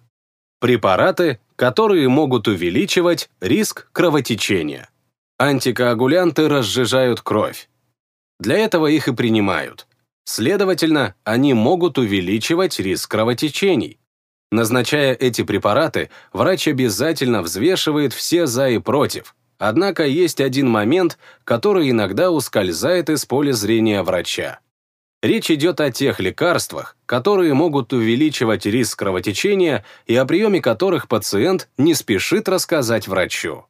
Препараты, которые могут увеличивать риск кровотечения. Антикоагулянты разжижают кровь. Для этого их и принимают. Следовательно, они могут увеличивать риск кровотечений. Назначая эти препараты, врач обязательно взвешивает все «за» и «против». Однако есть один момент, который иногда ускользает из поля зрения врача. Речь идет о тех лекарствах, которые могут увеличивать риск кровотечения и о приеме которых пациент не спешит рассказать врачу.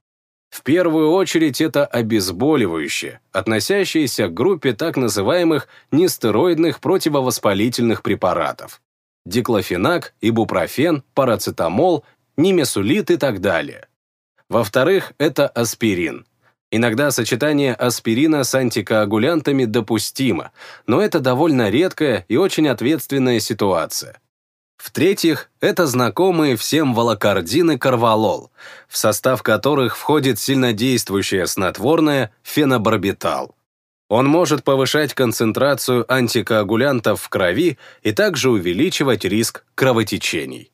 В первую очередь это обезболивающие, относящиеся к группе так называемых нестероидных противовоспалительных препаратов. Диклофенак, ибупрофен, парацетамол, нимесулит и так далее. Во-вторых, это аспирин – Иногда сочетание аспирина с антикоагулянтами допустимо, но это довольно редкая и очень ответственная ситуация. В-третьих, это знакомые всем волокордин и карвалол, в состав которых входит сильнодействующее снотворное фенобарбитал. Он может повышать концентрацию антикоагулянтов в крови и также увеличивать риск кровотечений.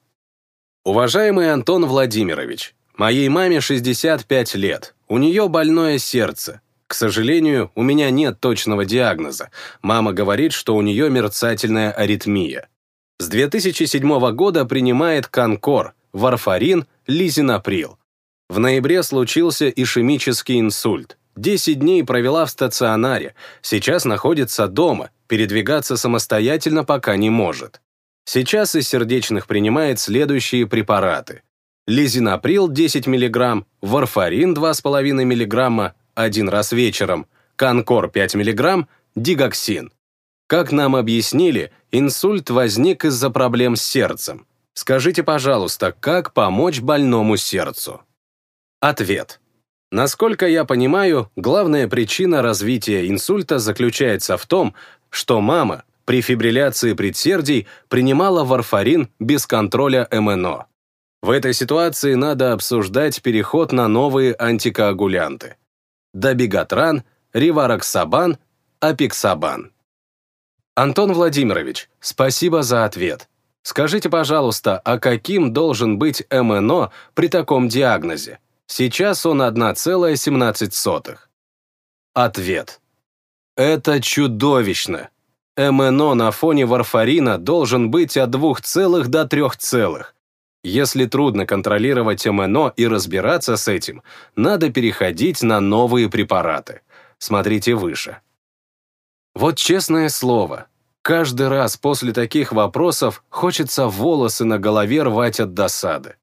Уважаемый Антон Владимирович, моей маме 65 лет, у нее больное сердце. К сожалению, у меня нет точного диагноза. Мама говорит, что у нее мерцательная аритмия. С 2007 года принимает Конкор, варфарин, лизинаприл. В ноябре случился ишемический инсульт. 10 дней провела в стационаре, сейчас находится дома, передвигаться самостоятельно пока не может. Сейчас из сердечных принимает следующие препараты. Лизинаприл 10 мг, варфарин 2,5 мг один раз вечером, Конкор 5 мг, дигоксин. Как нам объяснили, инсульт возник из-за проблем с сердцем. Скажите, пожалуйста, как помочь больному сердцу? Ответ. Насколько я понимаю, главная причина развития инсульта заключается в том, что мама при фибрилляции предсердий принимала варфарин без контроля МНО. В этой ситуации надо обсуждать переход на новые антикоагулянты. Дабигатран, Ривароксабан, Апиксабан. Антон Владимирович, спасибо за ответ. Скажите, пожалуйста, а каким должен быть МНО при таком диагнозе? Сейчас он 1,17. Ответ. Это чудовищно. МНО на фоне варфарина должен быть от 2 целых до 3 целых. Если трудно контролировать МНО и разбираться с этим, надо переходить на новые препараты. Смотрите выше. Вот честное слово, каждый раз после таких вопросов хочется волосы на голове рвать от досады.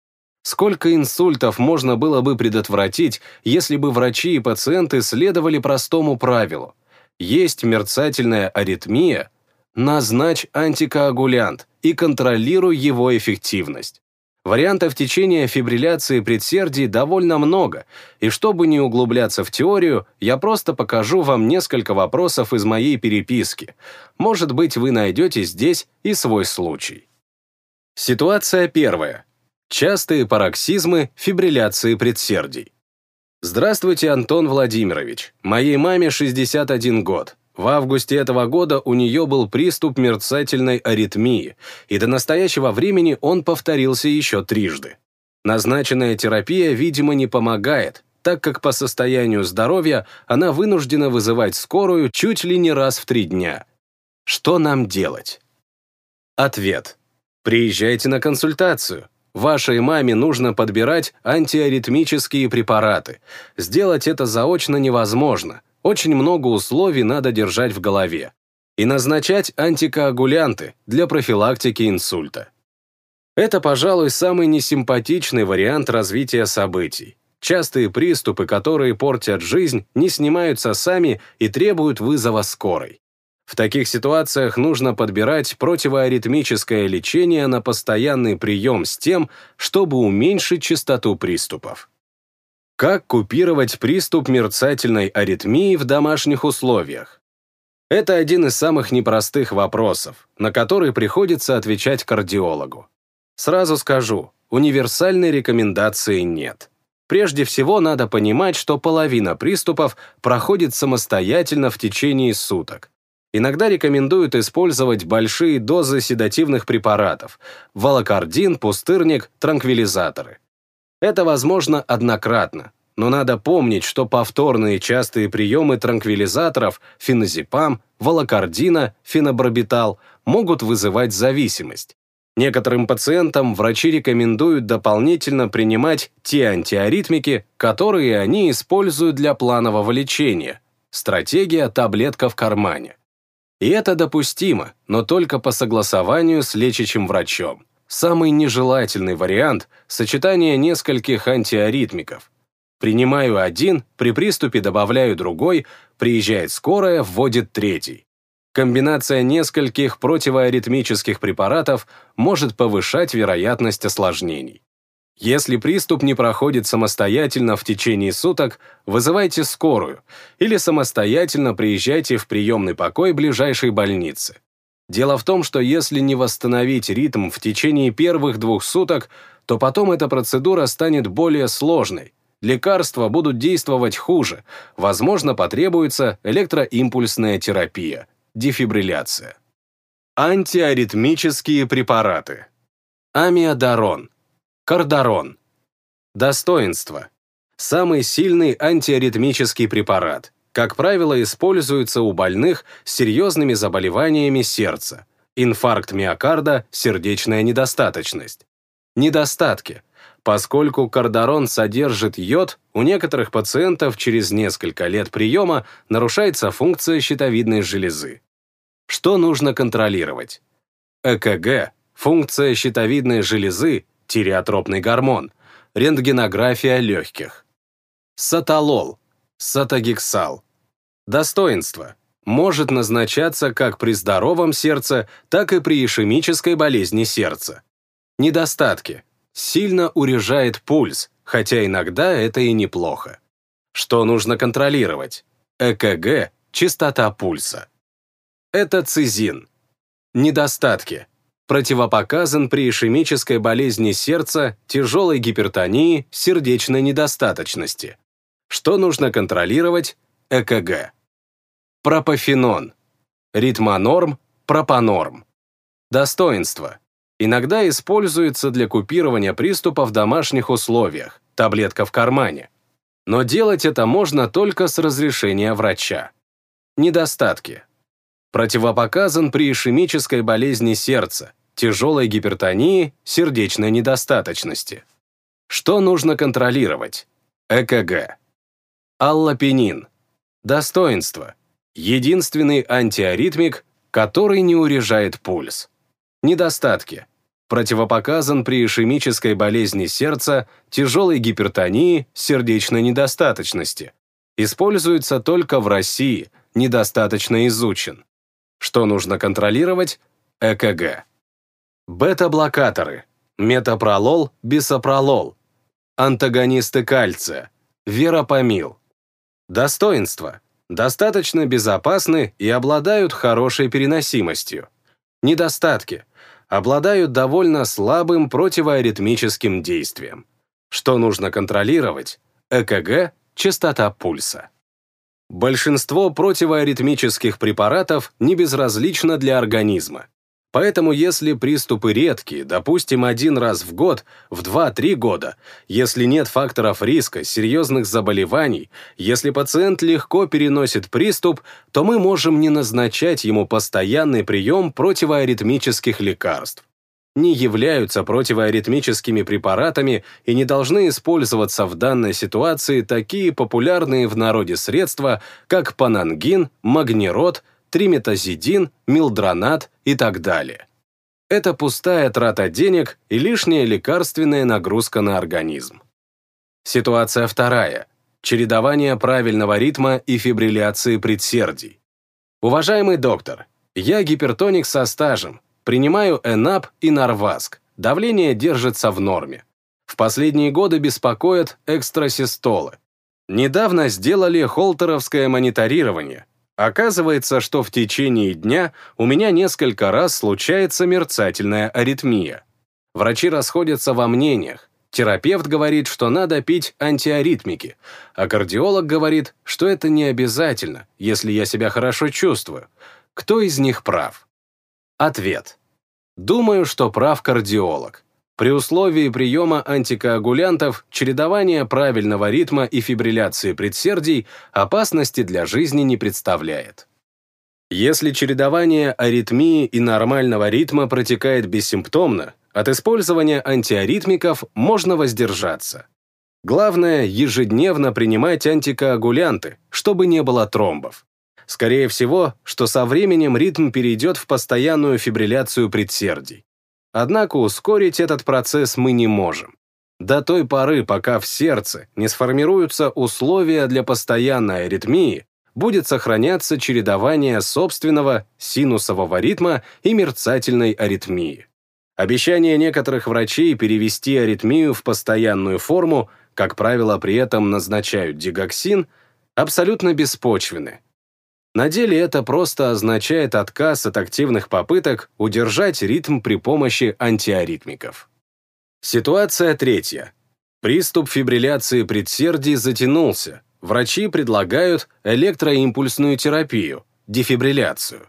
Сколько инсультов можно было бы предотвратить, если бы врачи и пациенты следовали простому правилу? Есть мерцательная аритмия, назначь антикоагулянт и контролируй его эффективность. Вариантов течения фибрилляции предсердий довольно много, и чтобы не углубляться в теорию, я просто покажу вам несколько вопросов из моей переписки. Может быть, вы найдете здесь и свой случай. Ситуация первая. Частые пароксизмы фибрилляции предсердий. Здравствуйте, Антон Владимирович. Моей маме 61 год. В августе этого года у нее был приступ мерцательной аритмии, и до настоящего времени он повторился еще трижды. Назначенная терапия, видимо, не помогает, так как по состоянию здоровья она вынуждена вызывать скорую чуть ли не раз в три дня. Что нам делать? Ответ. Приезжайте на консультацию. Вашей маме нужно подбирать антиаритмические препараты. Сделать это заочно невозможно. Очень много условий надо держать в голове. И назначать антикоагулянты для профилактики инсульта. Это, пожалуй, самый несимпатичный вариант развития событий. Частые приступы, которые портят жизнь, не снимаются сами и требуют вызова скорой. В таких ситуациях нужно подбирать противоаритмическое лечение на постоянный прием с тем, чтобы уменьшить частоту приступов. Как купировать приступ мерцательной аритмии в домашних условиях? Это один из самых непростых вопросов, на который приходится отвечать кардиологу. Сразу скажу, универсальной рекомендации нет. Прежде всего надо понимать, что половина приступов проходит самостоятельно в течение суток, Иногда рекомендуют использовать большие дозы седативных препаратов – волокардин, пустырник, транквилизаторы. Это возможно однократно, но надо помнить, что повторные частые приемы транквилизаторов – феназепам, волокардина, фенобарбитал – могут вызывать зависимость. Некоторым пациентам врачи рекомендуют дополнительно принимать те антиаритмики, которые они используют для планового лечения. Стратегия таблетка в кармане. И это допустимо, но только по согласованию с лечащим врачом. Самый нежелательный вариант – сочетание нескольких антиаритмиков. Принимаю один, при приступе добавляю другой, приезжает скорая, вводит третий. Комбинация нескольких противоаритмических препаратов может повышать вероятность осложнений. Если приступ не проходит самостоятельно в течение суток, вызывайте скорую или самостоятельно приезжайте в приемный покой ближайшей больницы. Дело в том, что если не восстановить ритм в течение первых двух суток, то потом эта процедура станет более сложной. Лекарства будут действовать хуже, возможно, потребуется электроимпульсная терапия, дефибрилляция. Антиаритмические препараты. Амиодарон – Кардарон. Достоинство. Самый сильный антиаритмический препарат. Как правило, используется у больных с серьезными заболеваниями сердца. Инфаркт миокарда, сердечная недостаточность. Недостатки. Поскольку кардарон содержит йод, у некоторых пациентов через несколько лет приема нарушается функция щитовидной железы. Что нужно контролировать? ЭКГ, функция щитовидной железы, тиреотропный гормон, рентгенография легких. Саталол, сатагексал. Достоинство. Может назначаться как при здоровом сердце, так и при ишемической болезни сердца. Недостатки. Сильно урежает пульс, хотя иногда это и неплохо. Что нужно контролировать? ЭКГ, частота пульса. Это цизин. Недостатки. Противопоказан при ишемической болезни сердца, тяжелой гипертонии, сердечной недостаточности. Что нужно контролировать? ЭКГ. Пропофенон. Ритмонорм, пропонорм. Достоинство. Иногда используется для купирования приступа в домашних условиях, таблетка в кармане. Но делать это можно только с разрешения врача. Недостатки. Противопоказан при ишемической болезни сердца, тяжелой гипертонии, сердечной недостаточности. Что нужно контролировать? ЭКГ. Аллопенин. Достоинство. Единственный антиаритмик, который не урежает пульс. Недостатки. Противопоказан при ишемической болезни сердца, тяжелой гипертонии, сердечной недостаточности. Используется только в России, недостаточно изучен. Что нужно контролировать? ЭКГ. Бета-блокаторы. Метапролол, бисопролол. Антагонисты кальция. Веропамил. Достоинства. Достаточно безопасны и обладают хорошей переносимостью. Недостатки. Обладают довольно слабым противоаритмическим действием. Что нужно контролировать? ЭКГ, частота пульса. Большинство противоаритмических препаратов не безразлично для организма. Поэтому если приступы редкие, допустим, один раз в год, в 2-3 года, если нет факторов риска, серьезных заболеваний, если пациент легко переносит приступ, то мы можем не назначать ему постоянный прием противоаритмических лекарств. Не являются противоаритмическими препаратами и не должны использоваться в данной ситуации такие популярные в народе средства, как панангин, магнирод, триметазидин, милдронат и так далее. Это пустая трата денег и лишняя лекарственная нагрузка на организм. Ситуация вторая. Чередование правильного ритма и фибрилляции предсердий. Уважаемый доктор, я гипертоник со стажем, принимаю ЭНАП и Нарваск, давление держится в норме. В последние годы беспокоят экстрасистолы. Недавно сделали холтеровское мониторирование, Оказывается, что в течение дня у меня несколько раз случается мерцательная аритмия. Врачи расходятся во мнениях. Терапевт говорит, что надо пить антиаритмики, а кардиолог говорит, что это не обязательно, если я себя хорошо чувствую. Кто из них прав? Ответ. Думаю, что прав кардиолог. При условии приема антикоагулянтов чередование правильного ритма и фибрилляции предсердий опасности для жизни не представляет. Если чередование аритмии и нормального ритма протекает бессимптомно, от использования антиаритмиков можно воздержаться. Главное – ежедневно принимать антикоагулянты, чтобы не было тромбов. Скорее всего, что со временем ритм перейдет в постоянную фибрилляцию предсердий. Однако ускорить этот процесс мы не можем. До той поры, пока в сердце не сформируются условия для постоянной аритмии, будет сохраняться чередование собственного синусового ритма и мерцательной аритмии. Обещание некоторых врачей перевести аритмию в постоянную форму, как правило, при этом назначают дигоксин, абсолютно беспочвенны. На деле это просто означает отказ от активных попыток удержать ритм при помощи антиаритмиков. Ситуация третья. Приступ фибрилляции предсердий затянулся. Врачи предлагают электроимпульсную терапию, дефибрилляцию.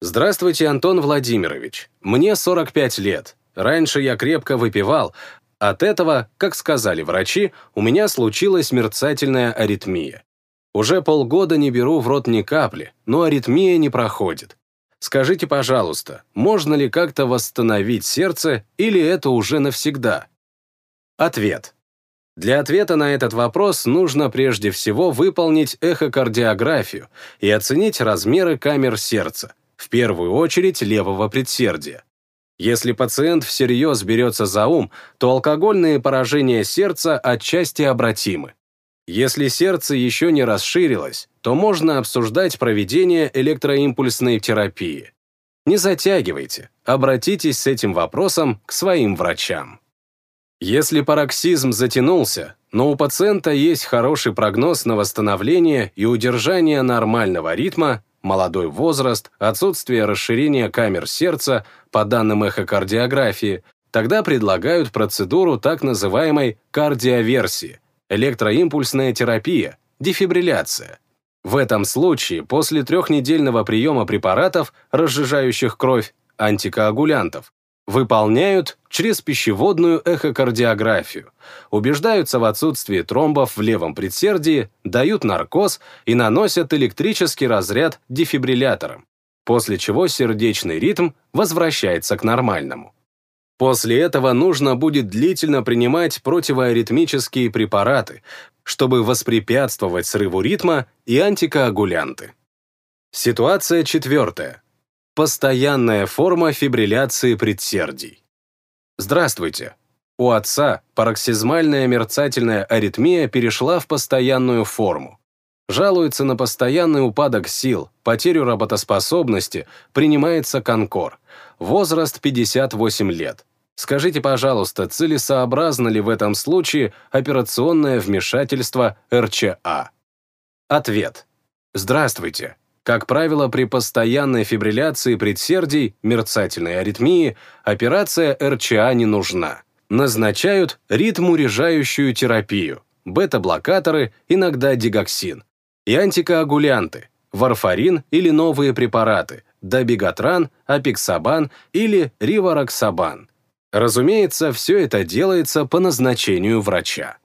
Здравствуйте, Антон Владимирович. Мне 45 лет. Раньше я крепко выпивал, От этого, как сказали врачи, у меня случилась мерцательная аритмия. Уже полгода не беру в рот ни капли, но аритмия не проходит. Скажите, пожалуйста, можно ли как-то восстановить сердце или это уже навсегда? Ответ. Для ответа на этот вопрос нужно прежде всего выполнить эхокардиографию и оценить размеры камер сердца, в первую очередь левого предсердия. Если пациент всерьез берется за ум, то алкогольные поражения сердца отчасти обратимы. Если сердце еще не расширилось, то можно обсуждать проведение электроимпульсной терапии. Не затягивайте, обратитесь с этим вопросом к своим врачам. Если пароксизм затянулся, но у пациента есть хороший прогноз на восстановление и удержание нормального ритма, молодой возраст, отсутствие расширения камер сердца, по данным эхокардиографии, тогда предлагают процедуру так называемой кардиоверсии, электроимпульсная терапия, дефибрилляция. В этом случае после трехнедельного приема препаратов, разжижающих кровь, антикоагулянтов, выполняют через пищеводную эхокардиографию, убеждаются в отсутствии тромбов в левом предсердии, дают наркоз и наносят электрический разряд дефибриллятором, после чего сердечный ритм возвращается к нормальному. После этого нужно будет длительно принимать противоаритмические препараты, чтобы воспрепятствовать срыву ритма и антикоагулянты. Ситуация четвертая. Постоянная форма фибрилляции предсердий. Здравствуйте. У отца пароксизмальная мерцательная аритмия перешла в постоянную форму. Жалуется на постоянный упадок сил, потерю работоспособности, принимается конкор. Возраст 58 лет. Скажите, пожалуйста, целесообразно ли в этом случае операционное вмешательство РЧА? Ответ. Здравствуйте. Как правило, при постоянной фибрилляции предсердий, мерцательной аритмии, операция РЧА не нужна. Назначают ритмурежающую терапию, бета-блокаторы, иногда дигоксин, и антикоагулянты, варфарин или новые препараты, дабигатран, апиксабан или ривароксабан. Разумеется, все это делается по назначению врача.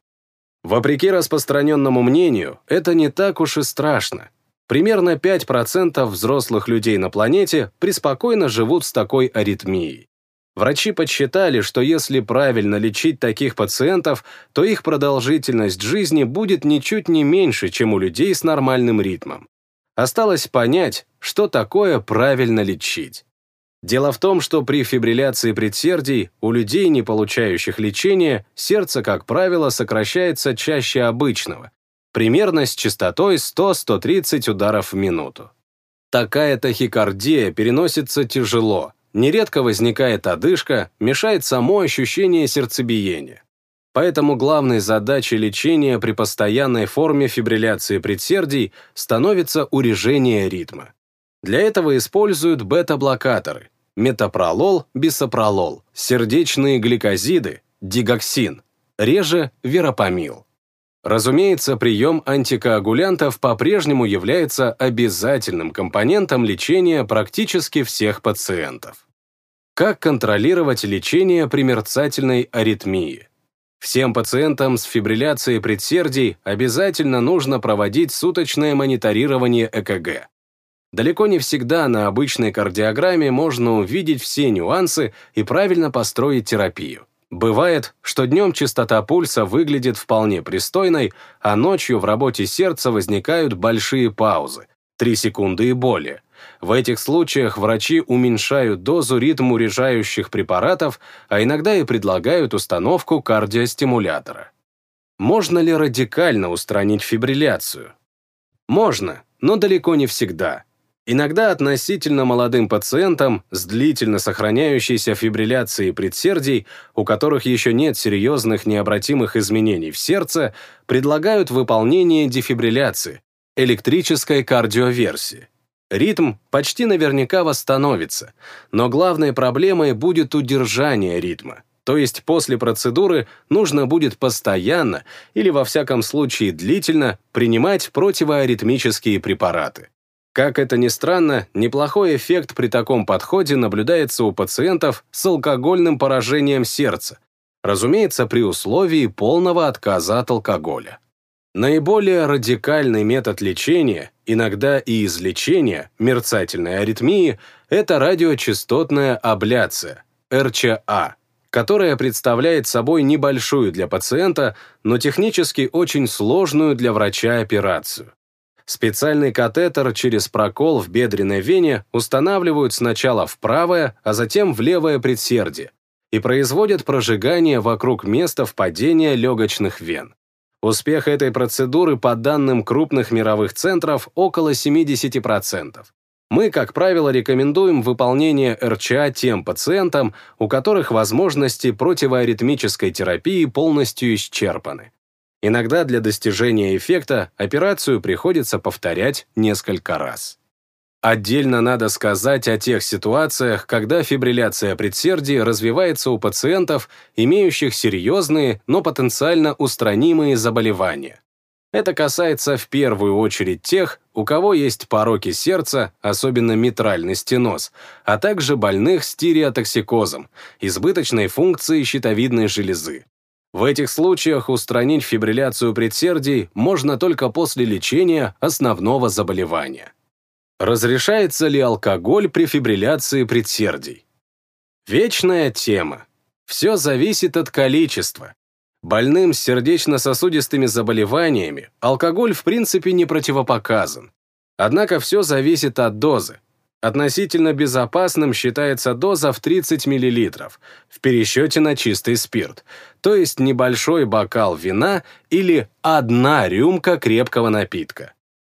Вопреки распространенному мнению, это не так уж и страшно. Примерно 5% взрослых людей на планете преспокойно живут с такой аритмией. Врачи подсчитали, что если правильно лечить таких пациентов, то их продолжительность жизни будет ничуть не меньше, чем у людей с нормальным ритмом. Осталось понять, что такое правильно лечить. Дело в том, что при фибрилляции предсердий у людей, не получающих лечения, сердце, как правило, сокращается чаще обычного, примерно с частотой 100-130 ударов в минуту. Такая тахикардия переносится тяжело, нередко возникает одышка, мешает само ощущение сердцебиения. Поэтому главной задачей лечения при постоянной форме фибрилляции предсердий становится урежение ритма. Для этого используют бета-блокаторы – метапролол, бисопролол, сердечные гликозиды, дигоксин, реже веропамил. Разумеется, прием антикоагулянтов по-прежнему является обязательным компонентом лечения практически всех пациентов. Как контролировать лечение при мерцательной аритмии? Всем пациентам с фибрилляцией предсердий обязательно нужно проводить суточное мониторирование ЭКГ. Далеко не всегда на обычной кардиограмме можно увидеть все нюансы и правильно построить терапию. Бывает, что днем частота пульса выглядит вполне пристойной, а ночью в работе сердца возникают большие паузы, 3 секунды и более. В этих случаях врачи уменьшают дозу ритмурежающих препаратов, а иногда и предлагают установку кардиостимулятора. Можно ли радикально устранить фибрилляцию? Можно, но далеко не всегда. Иногда относительно молодым пациентам с длительно сохраняющейся фибрилляцией предсердий, у которых еще нет серьезных необратимых изменений в сердце, предлагают выполнение дефибрилляции, электрической кардиоверсии. Ритм почти наверняка восстановится, но главной проблемой будет удержание ритма. То есть после процедуры нужно будет постоянно или во всяком случае длительно принимать противоаритмические препараты. Как это ни странно, неплохой эффект при таком подходе наблюдается у пациентов с алкогольным поражением сердца, Разумеется, при условии полного отказа от алкоголя. Наиболее радикальный метод лечения, иногда и излечения мерцательной аритмии – это радиочастотная абляция, РЧА, которая представляет собой небольшую для пациента, но технически очень сложную для врача операцию. Специальный катетер через прокол в бедренной вене устанавливают сначала в правое, а затем в левое предсердие и производят прожигание вокруг места впадения легочных вен. Успех этой процедуры по данным крупных мировых центров около 70%. Мы, как правило, рекомендуем выполнение РЧА тем пациентам, у которых возможности противоаритмической терапии полностью исчерпаны. Иногда для достижения эффекта операцию приходится повторять несколько раз. Отдельно надо сказать о тех ситуациях, когда фибрилляция предсердий развивается у пациентов, имеющих серьезные, но потенциально устранимые заболевания. Это касается в первую очередь тех, у кого есть пороки сердца, особенно митральный стеноз, а также больных с тиреотоксикозом, избыточной функцией щитовидной железы. В этих случаях устранить фибрилляцию предсердий можно только после лечения основного заболевания. Разрешается ли алкоголь при фибрилляции предсердий? Вечная тема. Все зависит от количества. Больным с сердечно-сосудистыми заболеваниями алкоголь в принципе не противопоказан. Однако все зависит от дозы. Относительно безопасным считается доза в 30 мл в пересчете на чистый спирт, то есть небольшой бокал вина или одна рюмка крепкого напитка.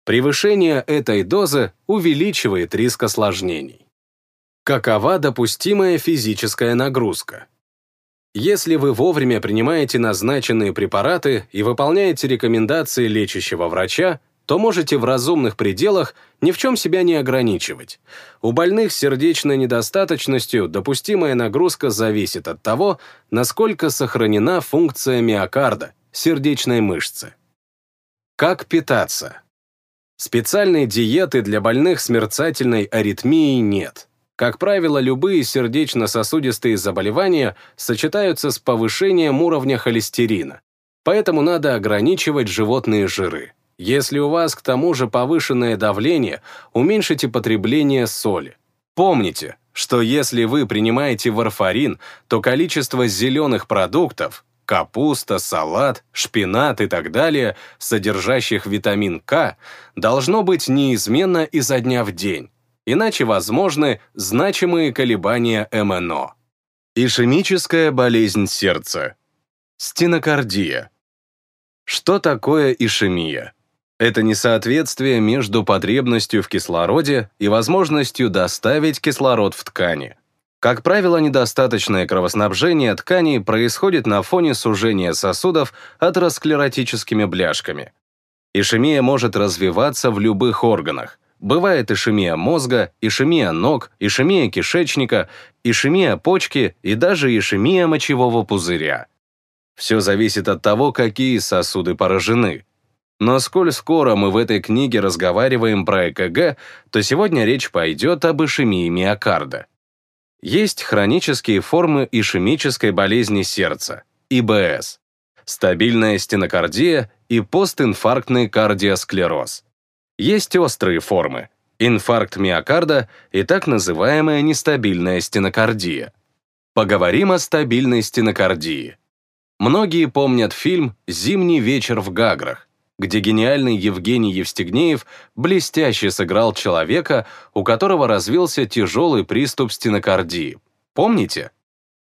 Превышение этой дозы увеличивает риск осложнений. Какова допустимая физическая нагрузка? Если вы вовремя принимаете назначенные препараты и выполняете рекомендации лечащего врача, то можете в разумных пределах ни в чем себя не ограничивать. У больных с сердечной недостаточностью допустимая нагрузка зависит от того, насколько сохранена функция миокарда, сердечной мышцы. Как питаться? Специальной диеты для больных с мерцательной аритмией нет. Как правило, любые сердечно-сосудистые заболевания сочетаются с повышением уровня холестерина, поэтому надо ограничивать животные жиры. Если у вас к тому же повышенное давление, уменьшите потребление соли. Помните, что если вы принимаете варфарин, то количество зеленых продуктов – капуста, салат, шпинат и так далее, содержащих витамин К, должно быть неизменно изо дня в день, иначе возможны значимые колебания МНО. Ишемическая болезнь сердца. Стенокардия. Что такое ишемия? Это несоответствие между потребностью в кислороде и возможностью доставить кислород в ткани. Как правило, недостаточное кровоснабжение тканей происходит на фоне сужения сосудов атеросклеротическими бляшками. Ишемия может развиваться в любых органах. Бывает ишемия мозга, ишемия ног, ишемия кишечника, ишемия почки и даже ишемия мочевого пузыря. Все зависит от того, какие сосуды поражены. Но сколь скоро мы в этой книге разговариваем про ЭКГ, то сегодня речь пойдет об ишемии миокарда. Есть хронические формы ишемической болезни сердца, ИБС, стабильная стенокардия и постинфарктный кардиосклероз. Есть острые формы, инфаркт миокарда и так называемая нестабильная стенокардия. Поговорим о стабильной стенокардии. Многие помнят фильм «Зимний вечер в Гаграх», где гениальный Евгений Евстигнеев блестяще сыграл человека, у которого развился тяжелый приступ стенокардии. Помните?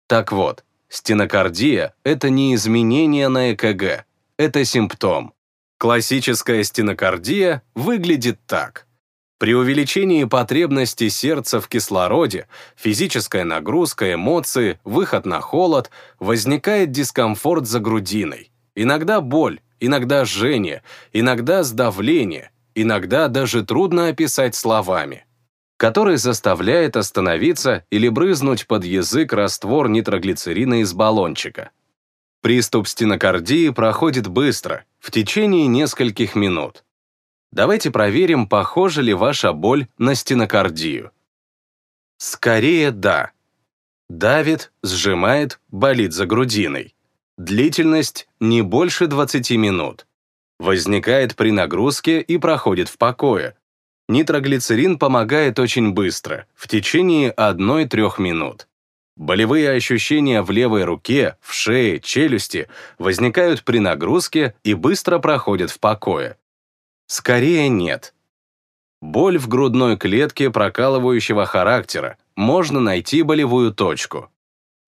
Так вот, стенокардия – это не изменение на ЭКГ, это симптом. Классическая стенокардия выглядит так. При увеличении потребности сердца в кислороде, физическая нагрузка, эмоции, выход на холод, возникает дискомфорт за грудиной. Иногда боль, иногда жжение, иногда сдавление, иногда даже трудно описать словами, который заставляет остановиться или брызнуть под язык раствор нитроглицерина из баллончика. Приступ стенокардии проходит быстро, в течение нескольких минут. Давайте проверим, похожа ли ваша боль на стенокардию. Скорее да. Давит, сжимает, болит за грудиной. Длительность не больше 20 минут. Возникает при нагрузке и проходит в покое. Нитроглицерин помогает очень быстро, в течение 1-3 минут. Болевые ощущения в левой руке, в шее, челюсти возникают при нагрузке и быстро проходят в покое. Скорее нет. Боль в грудной клетке прокалывающего характера. Можно найти болевую точку.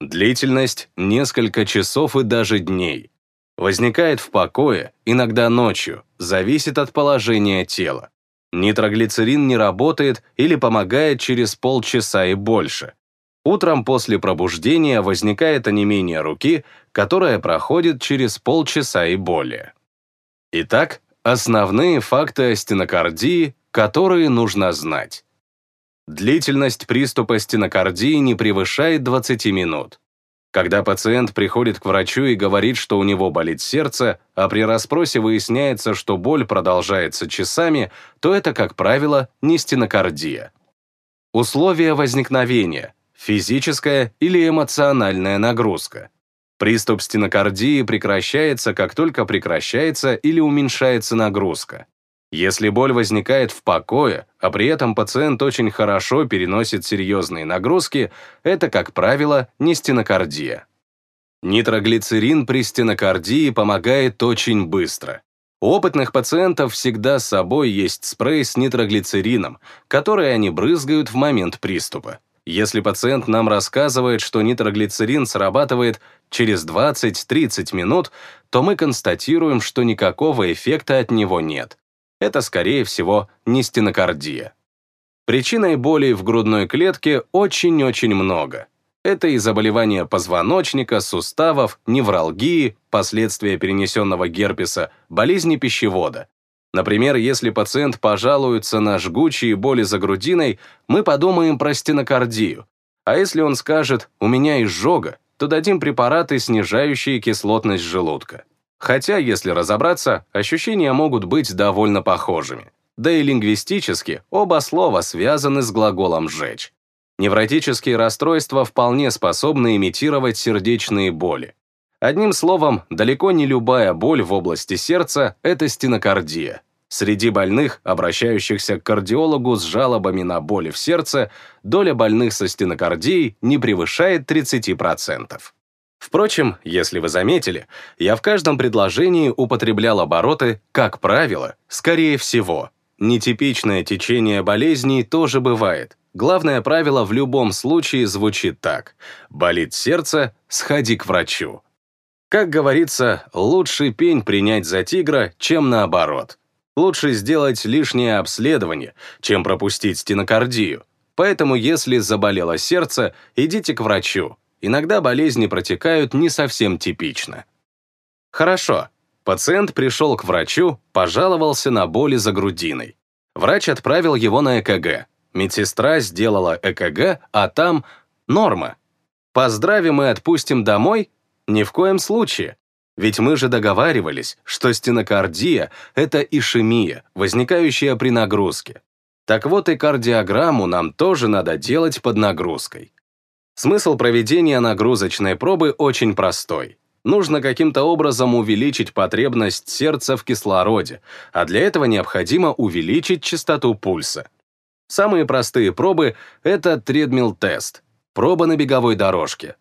Длительность – несколько часов и даже дней. Возникает в покое, иногда ночью, зависит от положения тела. Нитроглицерин не работает или помогает через полчаса и больше. Утром после пробуждения возникает онемение руки, которое проходит через полчаса и более. Итак, основные факты стенокардии, которые нужно знать. Длительность приступа стенокардии не превышает 20 минут. Когда пациент приходит к врачу и говорит, что у него болит сердце, а при расспросе выясняется, что боль продолжается часами, то это, как правило, не стенокардия. Условия возникновения физическая или эмоциональная нагрузка. Приступ стенокардии прекращается, как только прекращается или уменьшается нагрузка. Если боль возникает в покое, а при этом пациент очень хорошо переносит серьезные нагрузки, это, как правило, не стенокардия. Нитроглицерин при стенокардии помогает очень быстро. У опытных пациентов всегда с собой есть спрей с нитроглицерином, который они брызгают в момент приступа. Если пациент нам рассказывает, что нитроглицерин срабатывает через 20-30 минут, то мы констатируем, что никакого эффекта от него нет. Это, скорее всего, не стенокардия. Причиной боли в грудной клетке очень-очень много. Это и заболевания позвоночника, суставов, невралгии, последствия перенесенного герпеса, болезни пищевода. Например, если пациент пожалуется на жгучие боли за грудиной, мы подумаем про стенокардию. А если он скажет «у меня изжога», то дадим препараты, снижающие кислотность желудка. Хотя, если разобраться, ощущения могут быть довольно похожими. Да и лингвистически оба слова связаны с глаголом «жечь». Невротические расстройства вполне способны имитировать сердечные боли. Одним словом, далеко не любая боль в области сердца – это стенокардия. Среди больных, обращающихся к кардиологу с жалобами на боли в сердце, доля больных со стенокардией не превышает 30%. Впрочем, если вы заметили, я в каждом предложении употреблял обороты «как правило», «скорее всего». Нетипичное течение болезней тоже бывает. Главное правило в любом случае звучит так. Болит сердце – сходи к врачу. Как говорится, лучше пень принять за тигра, чем наоборот. Лучше сделать лишнее обследование, чем пропустить стенокардию. Поэтому, если заболело сердце, идите к врачу. Иногда болезни протекают не совсем типично. Хорошо. Пациент пришел к врачу, пожаловался на боли за грудиной. Врач отправил его на ЭКГ. Медсестра сделала ЭКГ, а там норма. Поздравим и отпустим домой? Ни в коем случае. Ведь мы же договаривались, что стенокардия — это ишемия, возникающая при нагрузке. Так вот и кардиограмму нам тоже надо делать под нагрузкой. Смысл проведения нагрузочной пробы очень простой. Нужно каким-то образом увеличить потребность сердца в кислороде, а для этого необходимо увеличить частоту пульса. Самые простые пробы — это тредмил-тест, проба на беговой дорожке,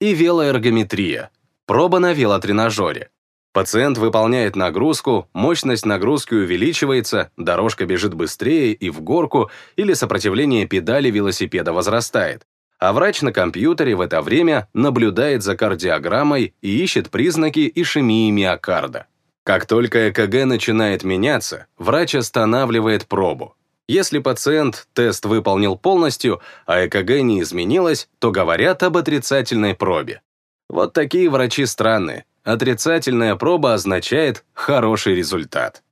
и велоэргометрия, Проба на велотренажере. Пациент выполняет нагрузку, мощность нагрузки увеличивается, дорожка бежит быстрее и в горку, или сопротивление педали велосипеда возрастает. А врач на компьютере в это время наблюдает за кардиограммой и ищет признаки ишемии миокарда. Как только ЭКГ начинает меняться, врач останавливает пробу. Если пациент тест выполнил полностью, а ЭКГ не изменилось, то говорят об отрицательной пробе. Вот такие врачи странные. Отрицательная проба означает хороший результат.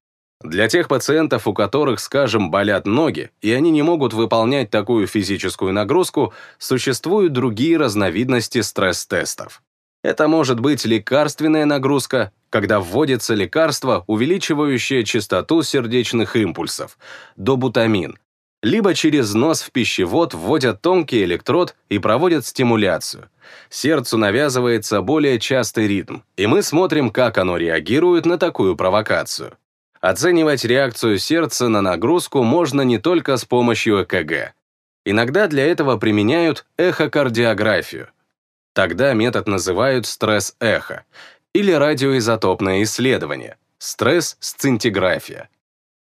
Для тех пациентов, у которых, скажем, болят ноги, и они не могут выполнять такую физическую нагрузку, существуют другие разновидности стресс-тестов. Это может быть лекарственная нагрузка, когда вводится лекарство, увеличивающее частоту сердечных импульсов, добутамин. Либо через нос в пищевод вводят тонкий электрод и проводят стимуляцию. Сердцу навязывается более частый ритм, и мы смотрим, как оно реагирует на такую провокацию. Оценивать реакцию сердца на нагрузку можно не только с помощью ЭКГ. Иногда для этого применяют эхокардиографию. Тогда метод называют стресс-эхо или радиоизотопное исследование, стресс-сцинтиграфия.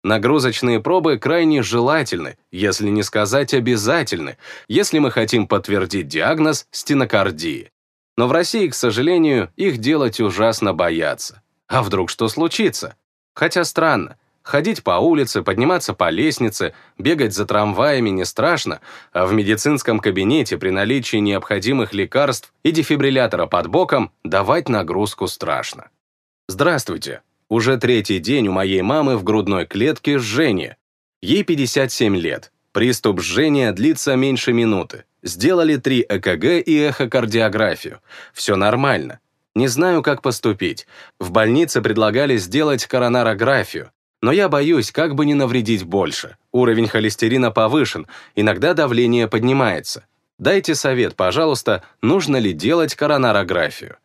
Нагрузочные пробы крайне желательны, если не сказать обязательны, если мы хотим подтвердить диагноз стенокардии. Но в России, к сожалению, их делать ужасно боятся. А вдруг что случится? Хотя странно, Ходить по улице, подниматься по лестнице, бегать за трамваями не страшно, а в медицинском кабинете при наличии необходимых лекарств и дефибриллятора под боком давать нагрузку страшно. Здравствуйте. Уже третий день у моей мамы в грудной клетке жжение. Ей 57 лет. Приступ жжения длится меньше минуты. Сделали три ЭКГ и эхокардиографию. Все нормально. Не знаю, как поступить. В больнице предлагали сделать коронарографию. Но я боюсь, как бы не навредить больше. Уровень холестерина повышен, иногда давление поднимается. Дайте совет, пожалуйста, нужно ли делать коронарографию.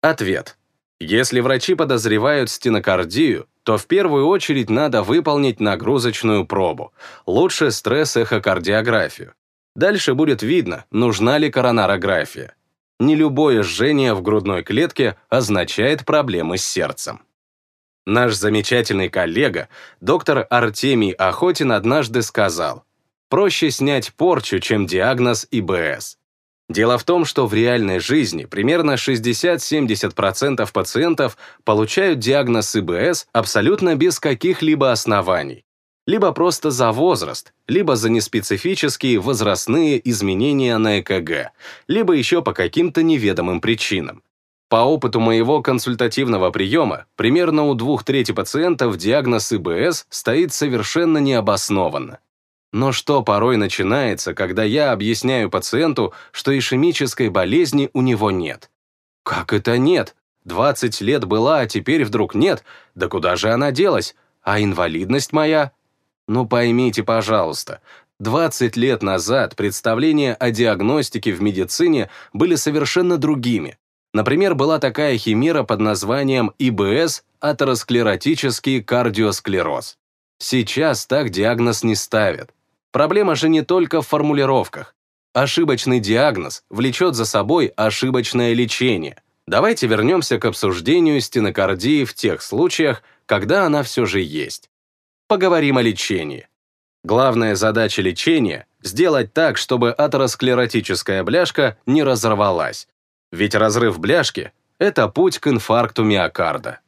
Ответ. Если врачи подозревают стенокардию, то в первую очередь надо выполнить нагрузочную пробу, лучше стресс-эхокардиографию. Дальше будет видно, нужна ли коронарография. Не любое жжение в грудной клетке означает проблемы с сердцем. Наш замечательный коллега, доктор Артемий Охотин, однажды сказал, проще снять порчу, чем диагноз ИБС. Дело в том, что в реальной жизни примерно 60-70% пациентов получают диагноз ИБС абсолютно без каких-либо оснований. Либо просто за возраст, либо за неспецифические возрастные изменения на ЭКГ, либо еще по каким-то неведомым причинам. По опыту моего консультативного приема, примерно у двух трети пациентов диагноз ИБС стоит совершенно необоснованно. Но что порой начинается, когда я объясняю пациенту, что ишемической болезни у него нет? Как это нет? 20 лет была, а теперь вдруг нет? Да куда же она делась? А инвалидность моя? Ну поймите, пожалуйста, 20 лет назад представления о диагностике в медицине были совершенно другими. Например, была такая химера под названием ИБС – атеросклеротический кардиосклероз. Сейчас так диагноз не ставят. Проблема же не только в формулировках. Ошибочный диагноз влечет за собой ошибочное лечение. Давайте вернемся к обсуждению стенокардии в тех случаях, когда она все же есть. Поговорим о лечении. Главная задача лечения – сделать так, чтобы атеросклеротическая бляшка не разорвалась, ведь разрыв бляшки – это путь к инфаркту миокарда.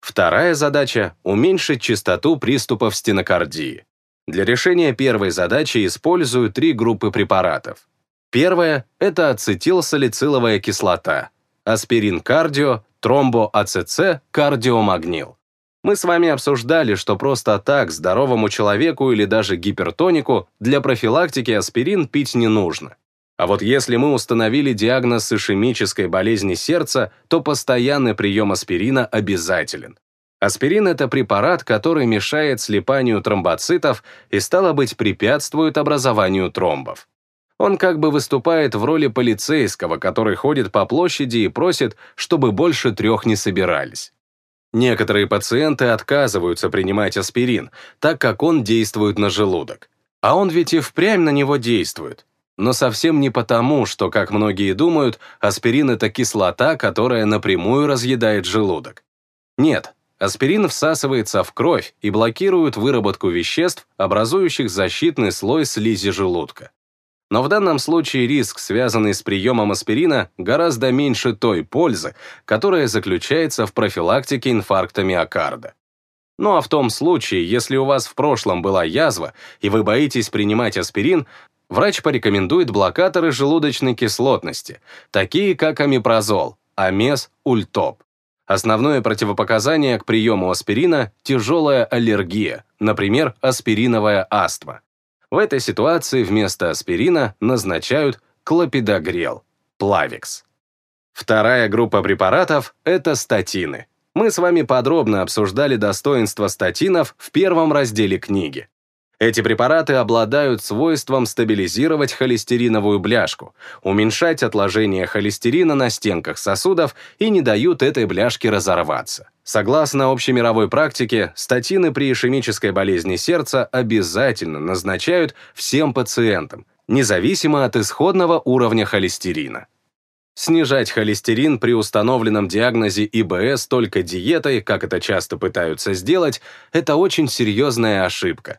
Вторая задача – уменьшить частоту приступов стенокардии. Для решения первой задачи используют три группы препаратов. Первая – это ацетилсалициловая кислота, аспирин кардио, тромбоАЦЦ, кардиомагнил. Мы с вами обсуждали, что просто так здоровому человеку или даже гипертонику для профилактики аспирин пить не нужно. А вот если мы установили диагноз ишемической болезни сердца, то постоянный прием аспирина обязателен. Аспирин – это препарат, который мешает слипанию тромбоцитов и, стало быть, препятствует образованию тромбов. Он как бы выступает в роли полицейского, который ходит по площади и просит, чтобы больше трех не собирались. Некоторые пациенты отказываются принимать аспирин, так как он действует на желудок. А он ведь и впрямь на него действует но совсем не потому, что, как многие думают, аспирин – это кислота, которая напрямую разъедает желудок. Нет, аспирин всасывается в кровь и блокирует выработку веществ, образующих защитный слой слизи желудка. Но в данном случае риск, связанный с приемом аспирина, гораздо меньше той пользы, которая заключается в профилактике инфаркта миокарда. Ну а в том случае, если у вас в прошлом была язва, и вы боитесь принимать аспирин, врач порекомендует блокаторы желудочной кислотности, такие как амипрозол, амес, ультоп. Основное противопоказание к приему аспирина – тяжелая аллергия, например, аспириновая астма. В этой ситуации вместо аспирина назначают клопидогрел, плавикс. Вторая группа препаратов – это статины. Мы с вами подробно обсуждали достоинства статинов в первом разделе книги. Эти препараты обладают свойством стабилизировать холестериновую бляшку, уменьшать отложение холестерина на стенках сосудов и не дают этой бляшке разорваться. Согласно общемировой практике, статины при ишемической болезни сердца обязательно назначают всем пациентам, независимо от исходного уровня холестерина. Снижать холестерин при установленном диагнозе ИБС только диетой, как это часто пытаются сделать, это очень серьезная ошибка.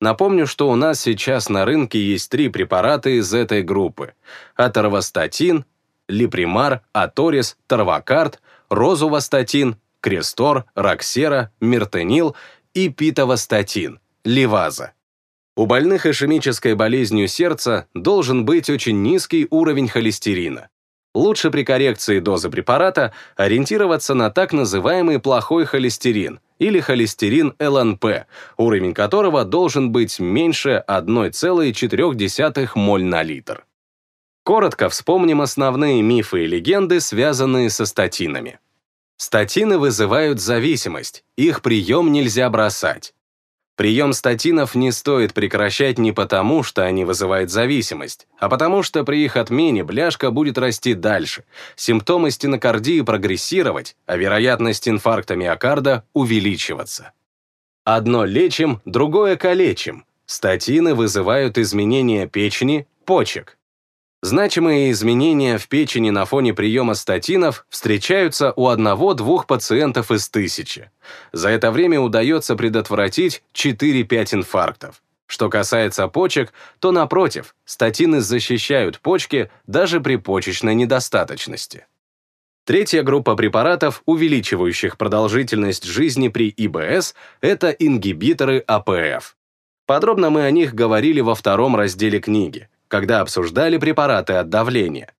Напомню, что у нас сейчас на рынке есть три препарата из этой группы. Аторвастатин, Липримар, Аторис, Тарвакарт, Розувастатин, Крестор, Роксера, Миртенил и Питовастатин, Ливаза. У больных ишемической болезнью сердца должен быть очень низкий уровень холестерина. Лучше при коррекции дозы препарата ориентироваться на так называемый плохой холестерин или холестерин ЛНП, уровень которого должен быть меньше 1,4 моль на литр. Коротко вспомним основные мифы и легенды, связанные со статинами. Статины вызывают зависимость, их прием нельзя бросать. Прием статинов не стоит прекращать не потому, что они вызывают зависимость, а потому что при их отмене бляшка будет расти дальше, симптомы стенокардии прогрессировать, а вероятность инфаркта миокарда увеличиваться. Одно лечим, другое калечим. Статины вызывают изменения печени, почек. Значимые изменения в печени на фоне приема статинов встречаются у одного-двух пациентов из тысячи. За это время удается предотвратить 4-5 инфарктов. Что касается почек, то напротив, статины защищают почки даже при почечной недостаточности. Третья группа препаратов, увеличивающих продолжительность жизни при ИБС, это ингибиторы АПФ. Подробно мы о них говорили во втором разделе книги когда обсуждали препараты от давления.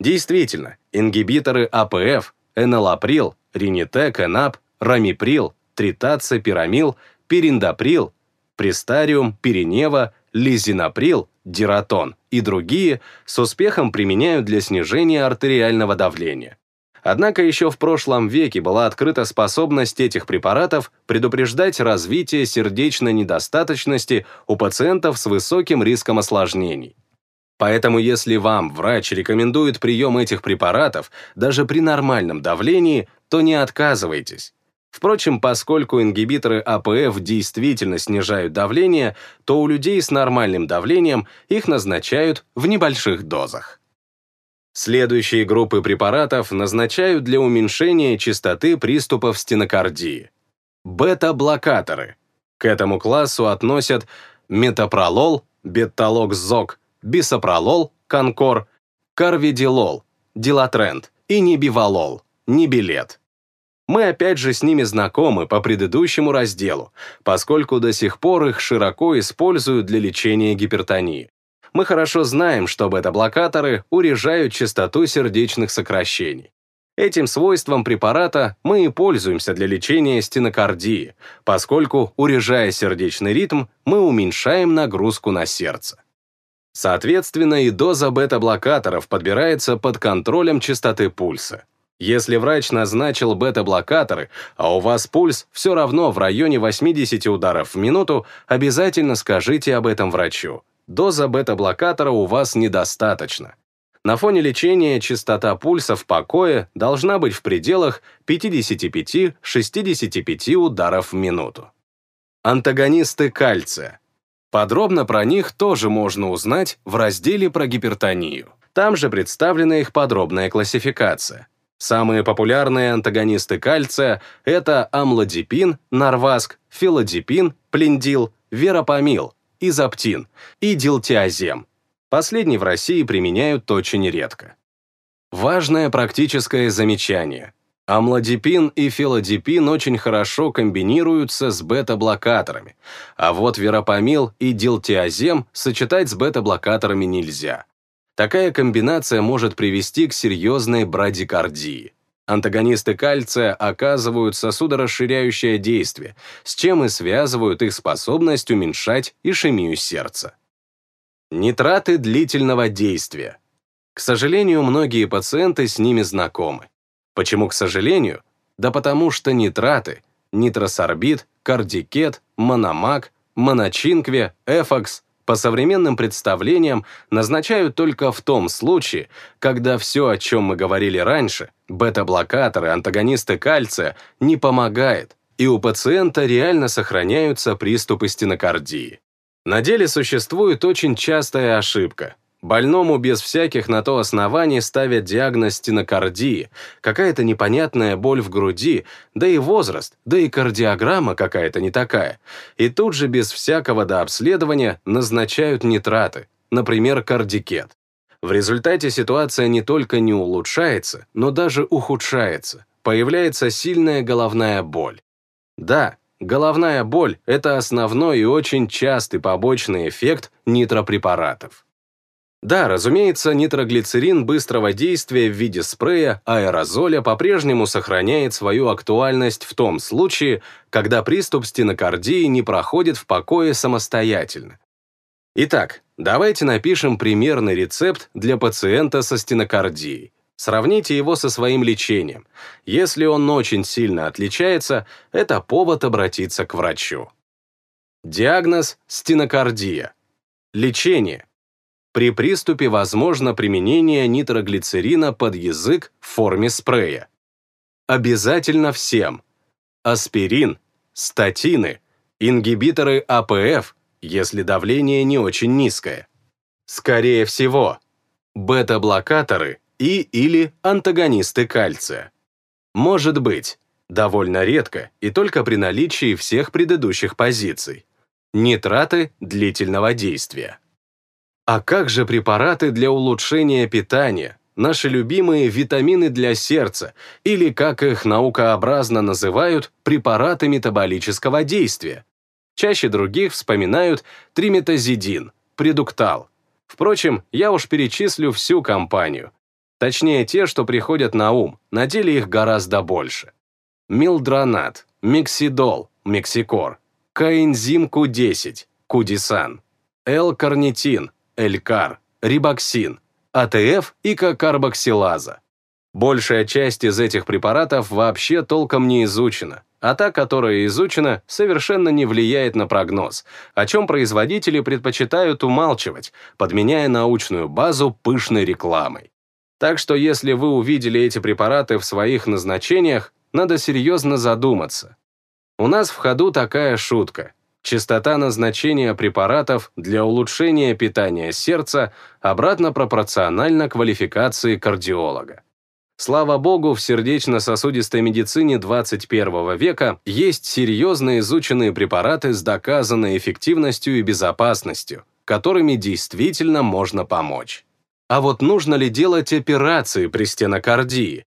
Действительно, ингибиторы АПФ, энолаприл, ринитек, энап, рамиприл, тритацепирамил, периндаприл, престариум, перинева, лизинаприл, диратон и другие с успехом применяют для снижения артериального давления. Однако еще в прошлом веке была открыта способность этих препаратов предупреждать развитие сердечной недостаточности у пациентов с высоким риском осложнений. Поэтому если вам врач рекомендует прием этих препаратов даже при нормальном давлении, то не отказывайтесь. Впрочем, поскольку ингибиторы АПФ действительно снижают давление, то у людей с нормальным давлением их назначают в небольших дозах. Следующие группы препаратов назначают для уменьшения частоты приступов стенокардии. Бета-блокаторы. К этому классу относят метапролол, беталокзок, бисопролол, конкор, карвидилол, дилатренд и нибивалол, нибилет. Мы опять же с ними знакомы по предыдущему разделу, поскольку до сих пор их широко используют для лечения гипертонии. Мы хорошо знаем, что бета-блокаторы урежают частоту сердечных сокращений. Этим свойством препарата мы и пользуемся для лечения стенокардии, поскольку, урежая сердечный ритм, мы уменьшаем нагрузку на сердце. Соответственно, и доза бета-блокаторов подбирается под контролем частоты пульса. Если врач назначил бета-блокаторы, а у вас пульс все равно в районе 80 ударов в минуту, обязательно скажите об этом врачу. Доза бета-блокатора у вас недостаточно. На фоне лечения частота пульса в покое должна быть в пределах 55-65 ударов в минуту. Антагонисты кальция. Подробно про них тоже можно узнать в разделе про гипертонию. Там же представлена их подробная классификация. Самые популярные антагонисты кальция – это амлодипин, нарваск, филодипин, плиндил, верапамил, изоптин и дилтиазем. Последний в России применяют очень редко. Важное практическое замечание. Амлодипин и филодипин очень хорошо комбинируются с бета-блокаторами, а вот верапамил и дилтиазем сочетать с бета-блокаторами нельзя. Такая комбинация может привести к серьезной брадикардии. Антагонисты кальция оказывают сосудорасширяющее действие, с чем и связывают их способность уменьшать ишемию сердца. Нитраты длительного действия. К сожалению, многие пациенты с ними знакомы. Почему, к сожалению? Да потому что нитраты, нитросорбит, кардикет, мономак, моночинкве, эфокс, по современным представлениям, назначают только в том случае, когда все, о чем мы говорили раньше, бета-блокаторы, антагонисты кальция, не помогает, и у пациента реально сохраняются приступы стенокардии. На деле существует очень частая ошибка. Больному без всяких на то оснований ставят диагноз стенокардии, какая-то непонятная боль в груди, да и возраст, да и кардиограмма какая-то не такая. И тут же без всякого дообследования назначают нитраты, например, кардикет. В результате ситуация не только не улучшается, но даже ухудшается. Появляется сильная головная боль. Да, головная боль – это основной и очень частый побочный эффект нитропрепаратов. Да, разумеется, нитроглицерин быстрого действия в виде спрея, аэрозоля по-прежнему сохраняет свою актуальность в том случае, когда приступ стенокардии не проходит в покое самостоятельно. Итак, давайте напишем примерный рецепт для пациента со стенокардией. Сравните его со своим лечением. Если он очень сильно отличается, это повод обратиться к врачу. Диагноз – стенокардия. Лечение при приступе возможно применение нитроглицерина под язык в форме спрея. Обязательно всем. Аспирин, статины, ингибиторы АПФ, если давление не очень низкое. Скорее всего, бета-блокаторы и или антагонисты кальция. Может быть, довольно редко и только при наличии всех предыдущих позиций. Нитраты длительного действия. А как же препараты для улучшения питания, наши любимые витамины для сердца, или, как их наукообразно называют, препараты метаболического действия? Чаще других вспоминают триметазидин, предуктал. Впрочем, я уж перечислю всю компанию. Точнее, те, что приходят на ум, на деле их гораздо больше. Милдронат, миксидол, мексикор, коэнзим Q10, кудисан, L-карнитин, Элькар, рибоксин, АТФ и кокарбоксилаза. Большая часть из этих препаратов вообще толком не изучена, а та, которая изучена, совершенно не влияет на прогноз, о чем производители предпочитают умалчивать, подменяя научную базу пышной рекламой. Так что если вы увидели эти препараты в своих назначениях, надо серьезно задуматься. У нас в ходу такая шутка. Частота назначения препаратов для улучшения питания сердца обратно пропорциональна квалификации кардиолога. Слава богу, в сердечно-сосудистой медицине 21 века есть серьезно изученные препараты с доказанной эффективностью и безопасностью, которыми действительно можно помочь. А вот нужно ли делать операции при стенокардии?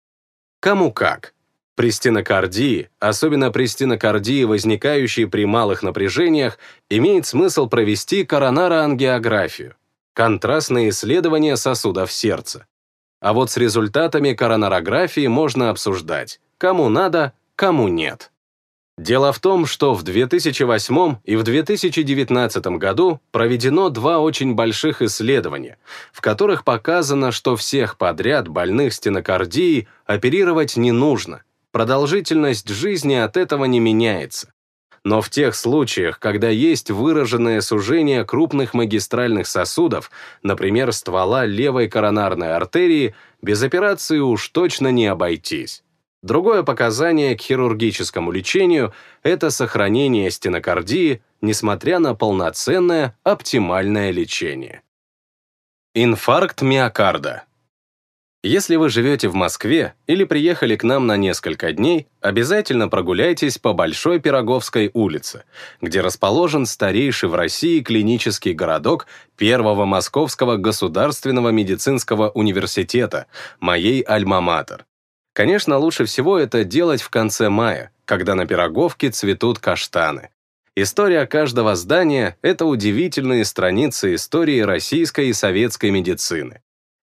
Кому как. При стенокардии, особенно при стенокардии, возникающей при малых напряжениях, имеет смысл провести коронароангиографию, контрастное исследование сосудов сердца. А вот с результатами коронарографии можно обсуждать, кому надо, кому нет. Дело в том, что в 2008 и в 2019 году проведено два очень больших исследования, в которых показано, что всех подряд больных стенокардией оперировать не нужно – продолжительность жизни от этого не меняется. Но в тех случаях, когда есть выраженное сужение крупных магистральных сосудов, например, ствола левой коронарной артерии, без операции уж точно не обойтись. Другое показание к хирургическому лечению – это сохранение стенокардии, несмотря на полноценное оптимальное лечение. Инфаркт миокарда. Если вы живете в Москве или приехали к нам на несколько дней, обязательно прогуляйтесь по Большой Пироговской улице, где расположен старейший в России клинический городок Первого Московского государственного медицинского университета, моей альма-матер. Конечно, лучше всего это делать в конце мая, когда на Пироговке цветут каштаны. История каждого здания — это удивительные страницы истории российской и советской медицины.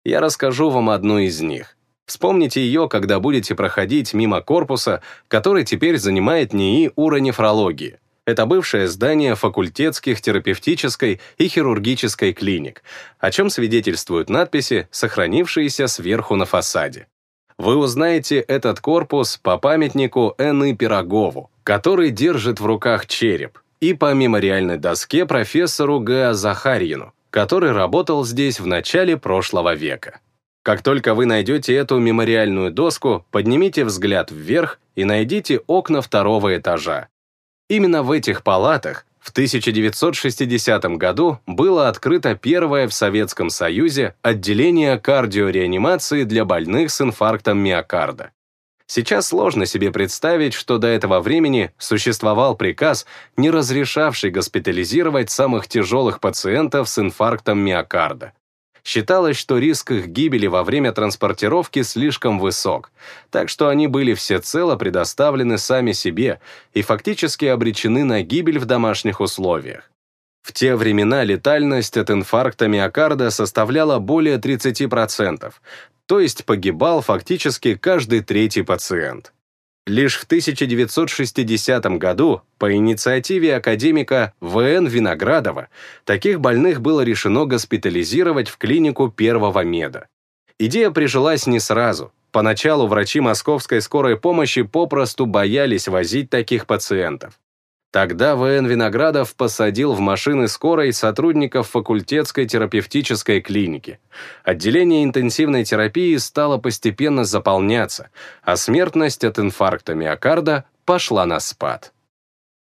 Я расскажу вам одну из них. Вспомните ее, когда будете проходить мимо корпуса, который теперь занимает НИИ уронефрологии. Это бывшее здание факультетских терапевтической и хирургической клиник, о чем свидетельствуют надписи, сохранившиеся сверху на фасаде. Вы узнаете этот корпус по памятнику Энны Пирогову, который держит в руках череп, и по мемориальной доске профессору Г. Захарьину, который работал здесь в начале прошлого века. Как только вы найдете эту мемориальную доску, поднимите взгляд вверх и найдите окна второго этажа. Именно в этих палатах в 1960 году было открыто первое в Советском Союзе отделение кардиореанимации для больных с инфарктом миокарда. Сейчас сложно себе представить, что до этого времени существовал приказ, не разрешавший госпитализировать самых тяжелых пациентов с инфарктом миокарда. Считалось, что риск их гибели во время транспортировки слишком высок, так что они были всецело предоставлены сами себе и фактически обречены на гибель в домашних условиях. В те времена летальность от инфаркта миокарда составляла более 30%, то есть погибал фактически каждый третий пациент. Лишь в 1960 году по инициативе академика В.Н. Виноградова таких больных было решено госпитализировать в клинику первого меда. Идея прижилась не сразу. Поначалу врачи московской скорой помощи попросту боялись возить таких пациентов. Тогда В.Н. Виноградов посадил в машины скорой сотрудников факультетской терапевтической клиники. Отделение интенсивной терапии стало постепенно заполняться, а смертность от инфаркта миокарда пошла на спад.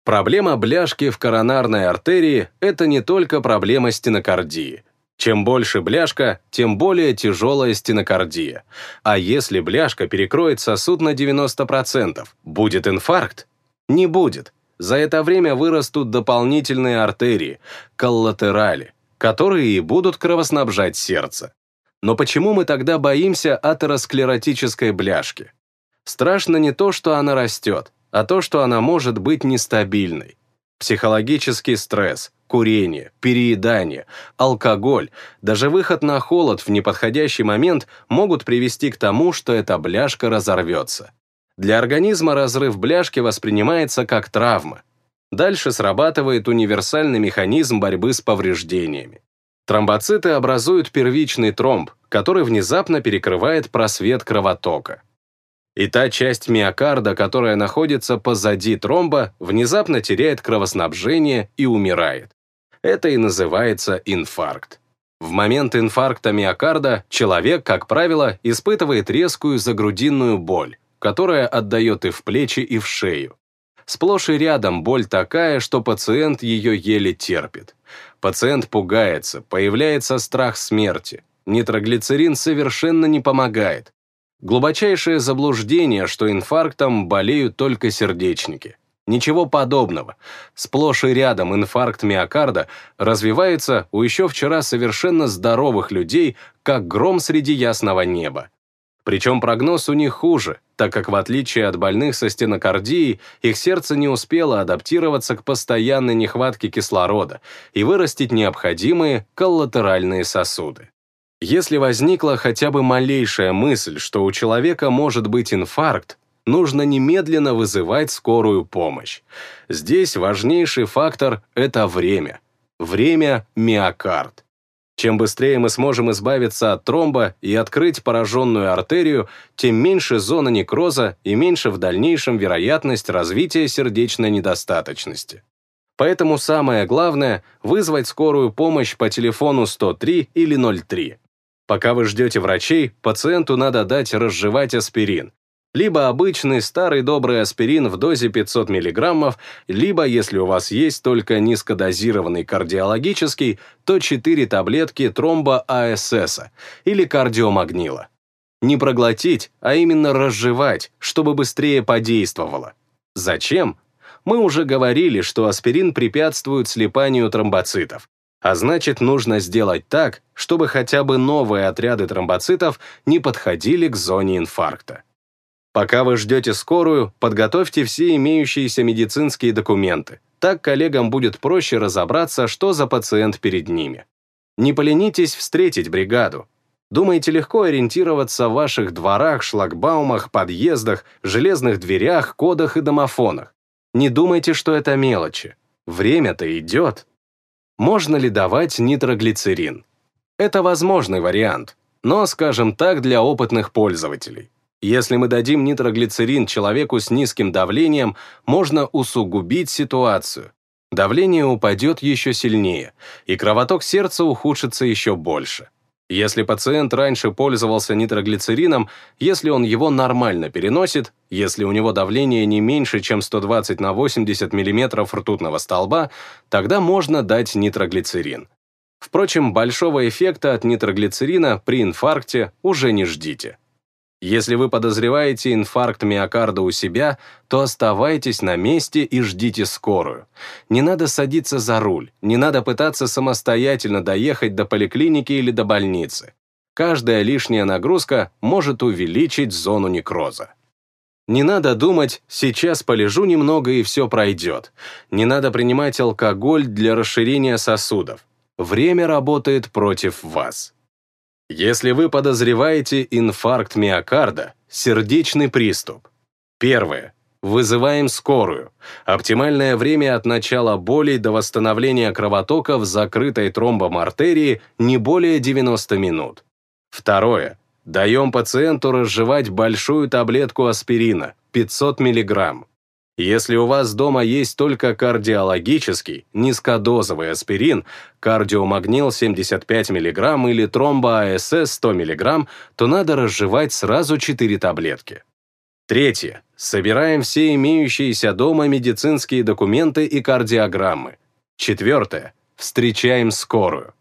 Проблема бляшки в коронарной артерии – это не только проблема стенокардии. Чем больше бляшка, тем более тяжелая стенокардия. А если бляшка перекроет сосуд на 90%, будет инфаркт? Не будет – за это время вырастут дополнительные артерии, коллатерали, которые и будут кровоснабжать сердце. Но почему мы тогда боимся атеросклеротической бляшки? Страшно не то, что она растет, а то, что она может быть нестабильной. Психологический стресс, курение, переедание, алкоголь, даже выход на холод в неподходящий момент могут привести к тому, что эта бляшка разорвется. Для организма разрыв бляшки воспринимается как травма. Дальше срабатывает универсальный механизм борьбы с повреждениями. Тромбоциты образуют первичный тромб, который внезапно перекрывает просвет кровотока. И та часть миокарда, которая находится позади тромба, внезапно теряет кровоснабжение и умирает. Это и называется инфаркт. В момент инфаркта миокарда человек, как правило, испытывает резкую загрудинную боль, которая отдает и в плечи, и в шею. Сплошь и рядом боль такая, что пациент ее еле терпит. Пациент пугается, появляется страх смерти. Нитроглицерин совершенно не помогает. Глубочайшее заблуждение, что инфарктом болеют только сердечники. Ничего подобного. Сплошь и рядом инфаркт миокарда развивается у еще вчера совершенно здоровых людей, как гром среди ясного неба. Причем прогноз у них хуже, так как в отличие от больных со стенокардией, их сердце не успело адаптироваться к постоянной нехватке кислорода и вырастить необходимые коллатеральные сосуды. Если возникла хотя бы малейшая мысль, что у человека может быть инфаркт, нужно немедленно вызывать скорую помощь. Здесь важнейший фактор – это время. Время – миокард. Чем быстрее мы сможем избавиться от тромба и открыть пораженную артерию, тем меньше зона некроза и меньше в дальнейшем вероятность развития сердечной недостаточности. Поэтому самое главное – вызвать скорую помощь по телефону 103 или 03. Пока вы ждете врачей, пациенту надо дать разжевать аспирин, либо обычный старый добрый аспирин в дозе 500 мг, либо, если у вас есть только низкодозированный кардиологический, то 4 таблетки тромба АСС или кардиомагнила. Не проглотить, а именно разжевать, чтобы быстрее подействовало. Зачем? Мы уже говорили, что аспирин препятствует слипанию тромбоцитов, а значит, нужно сделать так, чтобы хотя бы новые отряды тромбоцитов не подходили к зоне инфаркта. Пока вы ждете скорую, подготовьте все имеющиеся медицинские документы. Так коллегам будет проще разобраться, что за пациент перед ними. Не поленитесь встретить бригаду. Думаете легко ориентироваться в ваших дворах, шлагбаумах, подъездах, железных дверях, кодах и домофонах. Не думайте, что это мелочи. Время-то идет. Можно ли давать нитроглицерин? Это возможный вариант, но, скажем так, для опытных пользователей. Если мы дадим нитроглицерин человеку с низким давлением, можно усугубить ситуацию. давление упадет еще сильнее, и кровоток сердца ухудшится еще больше. Если пациент раньше пользовался нитроглицерином, если он его нормально переносит, если у него давление не меньше, чем 120 на 80 мм ртутного столба, тогда можно дать нитроглицерин. Впрочем, большого эффекта от нитроглицерина при инфаркте уже не ждите. Если вы подозреваете инфаркт миокарда у себя, то оставайтесь на месте и ждите скорую. Не надо садиться за руль, не надо пытаться самостоятельно доехать до поликлиники или до больницы. Каждая лишняя нагрузка может увеличить зону некроза. Не надо думать, сейчас полежу немного и все пройдет. Не надо принимать алкоголь для расширения сосудов. Время работает против вас. Если вы подозреваете инфаркт миокарда, сердечный приступ. Первое. Вызываем скорую. Оптимальное время от начала боли до восстановления кровотока в закрытой тромбом артерии не более 90 минут. Второе. Даем пациенту разжевать большую таблетку аспирина, 500 мг. Если у вас дома есть только кардиологический, низкодозовый аспирин, кардиомагнил 75 мг или тромбо-АСС 100 мг, то надо разжевать сразу 4 таблетки. Третье. Собираем все имеющиеся дома медицинские документы и кардиограммы. Четвертое. Встречаем скорую.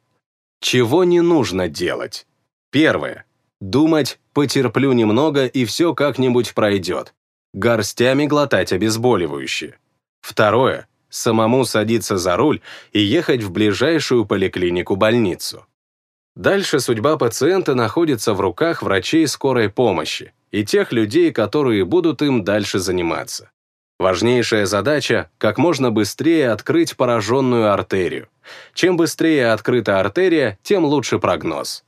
Чего не нужно делать? Первое. Думать, потерплю немного и все как-нибудь пройдет горстями глотать обезболивающие. Второе – самому садиться за руль и ехать в ближайшую поликлинику-больницу. Дальше судьба пациента находится в руках врачей скорой помощи и тех людей, которые будут им дальше заниматься. Важнейшая задача – как можно быстрее открыть пораженную артерию. Чем быстрее открыта артерия, тем лучше прогноз.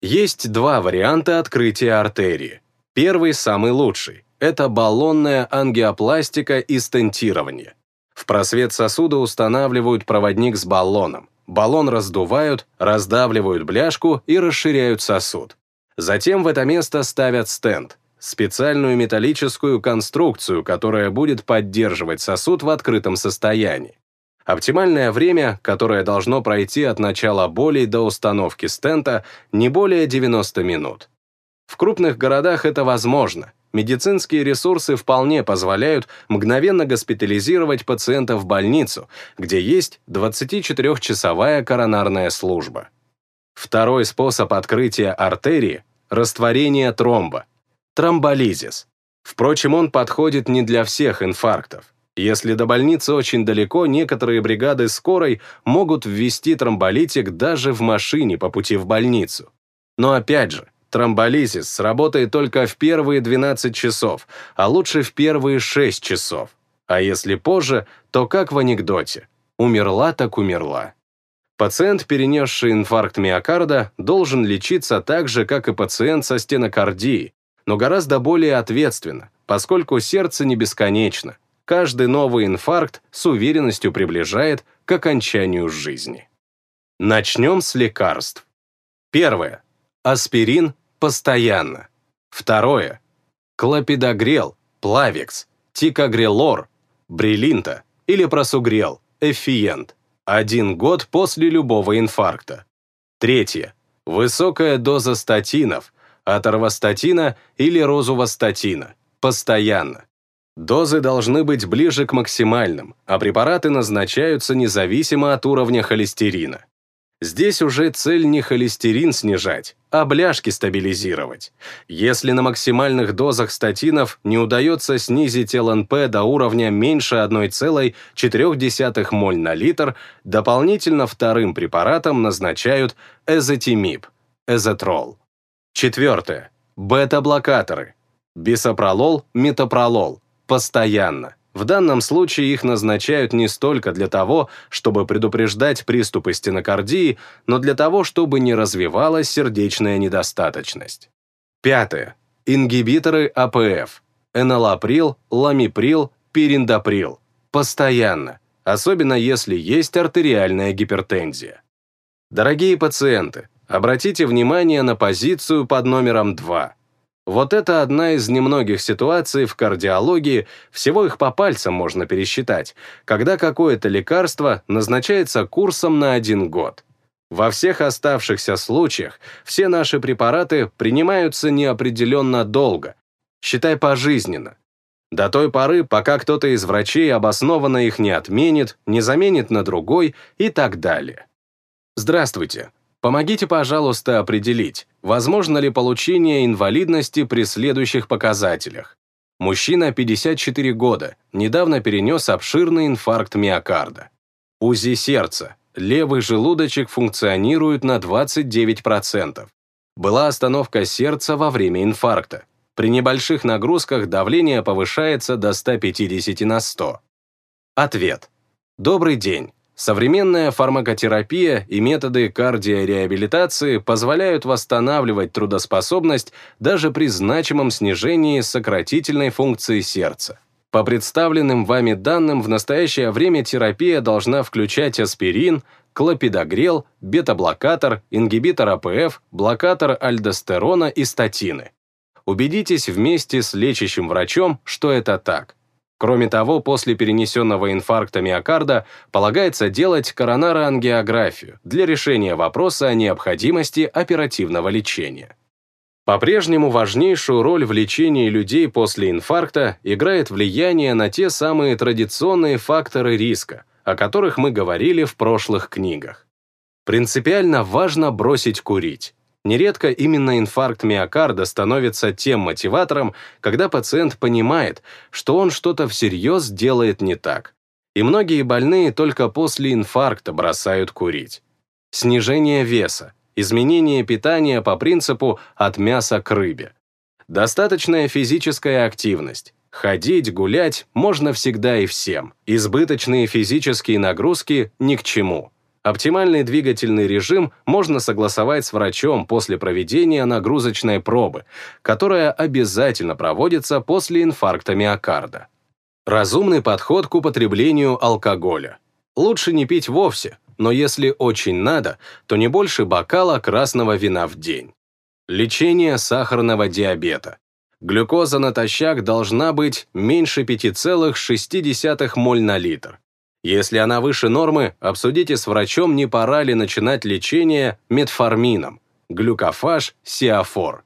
Есть два варианта открытия артерии. Первый – самый лучший это баллонная ангиопластика и стентирование. В просвет сосуда устанавливают проводник с баллоном. Баллон раздувают, раздавливают бляшку и расширяют сосуд. Затем в это место ставят стенд, специальную металлическую конструкцию, которая будет поддерживать сосуд в открытом состоянии. Оптимальное время, которое должно пройти от начала боли до установки стента, не более 90 минут. В крупных городах это возможно, медицинские ресурсы вполне позволяют мгновенно госпитализировать пациента в больницу, где есть 24-часовая коронарная служба. Второй способ открытия артерии – растворение тромба, тромболизис. Впрочем, он подходит не для всех инфарктов. Если до больницы очень далеко, некоторые бригады скорой могут ввести тромболитик даже в машине по пути в больницу. Но опять же, Тромболизис сработает только в первые 12 часов, а лучше в первые 6 часов. А если позже, то как в анекдоте. Умерла так умерла. Пациент, перенесший инфаркт миокарда, должен лечиться так же, как и пациент со стенокардией, но гораздо более ответственно, поскольку сердце не бесконечно. Каждый новый инфаркт с уверенностью приближает к окончанию жизни. Начнем с лекарств. Первое. Аспирин постоянно. Второе. Клопидогрел, Плавикс, Тикогрелор, Брилинта или Просугрел, Эфиент. Один год после любого инфаркта. Третье. Высокая доза статинов, аторвастатина или розувастатина. Постоянно. Дозы должны быть ближе к максимальным, а препараты назначаются независимо от уровня холестерина. Здесь уже цель не холестерин снижать, а бляшки стабилизировать. Если на максимальных дозах статинов не удается снизить ЛНП до уровня меньше 1,4 моль на литр, дополнительно вторым препаратом назначают эзотимиб, эзотрол. Четвертое. Бета-блокаторы. Бисопролол, метапролол. Постоянно. В данном случае их назначают не столько для того, чтобы предупреждать приступы стенокардии, но для того, чтобы не развивалась сердечная недостаточность. Пятое. Ингибиторы АПФ. Энолаприл, ламиприл, пириндаприл. Постоянно, особенно если есть артериальная гипертензия. Дорогие пациенты, обратите внимание на позицию под номером 2. Вот это одна из немногих ситуаций в кардиологии, всего их по пальцам можно пересчитать, когда какое-то лекарство назначается курсом на один год. Во всех оставшихся случаях все наши препараты принимаются неопределенно долго, считай пожизненно. До той поры, пока кто-то из врачей обоснованно их не отменит, не заменит на другой и так далее. Здравствуйте. Помогите, пожалуйста, определить, возможно ли получение инвалидности при следующих показателях. Мужчина 54 года, недавно перенес обширный инфаркт миокарда. УЗИ сердца. Левый желудочек функционирует на 29%. Была остановка сердца во время инфаркта. При небольших нагрузках давление повышается до 150 на 100. Ответ. Добрый день. Современная фармакотерапия и методы кардиореабилитации позволяют восстанавливать трудоспособность даже при значимом снижении сократительной функции сердца. По представленным вами данным, в настоящее время терапия должна включать аспирин, клопидогрел, бета-блокатор, ингибитор АПФ, блокатор альдостерона и статины. Убедитесь вместе с лечащим врачом, что это так. Кроме того, после перенесенного инфаркта миокарда полагается делать коронароангиографию для решения вопроса о необходимости оперативного лечения. По-прежнему важнейшую роль в лечении людей после инфаркта играет влияние на те самые традиционные факторы риска, о которых мы говорили в прошлых книгах. Принципиально важно бросить курить. Нередко именно инфаркт миокарда становится тем мотиватором, когда пациент понимает, что он что-то всерьез делает не так. И многие больные только после инфаркта бросают курить. Снижение веса, изменение питания по принципу «от мяса к рыбе». Достаточная физическая активность. Ходить, гулять можно всегда и всем. Избыточные физические нагрузки ни к чему. Оптимальный двигательный режим можно согласовать с врачом после проведения нагрузочной пробы, которая обязательно проводится после инфаркта миокарда. Разумный подход к употреблению алкоголя. Лучше не пить вовсе, но если очень надо, то не больше бокала красного вина в день. Лечение сахарного диабета. Глюкоза натощак должна быть меньше 5,6 моль на литр. Если она выше нормы, обсудите с врачом, не пора ли начинать лечение метформином, глюкофаж, сиафор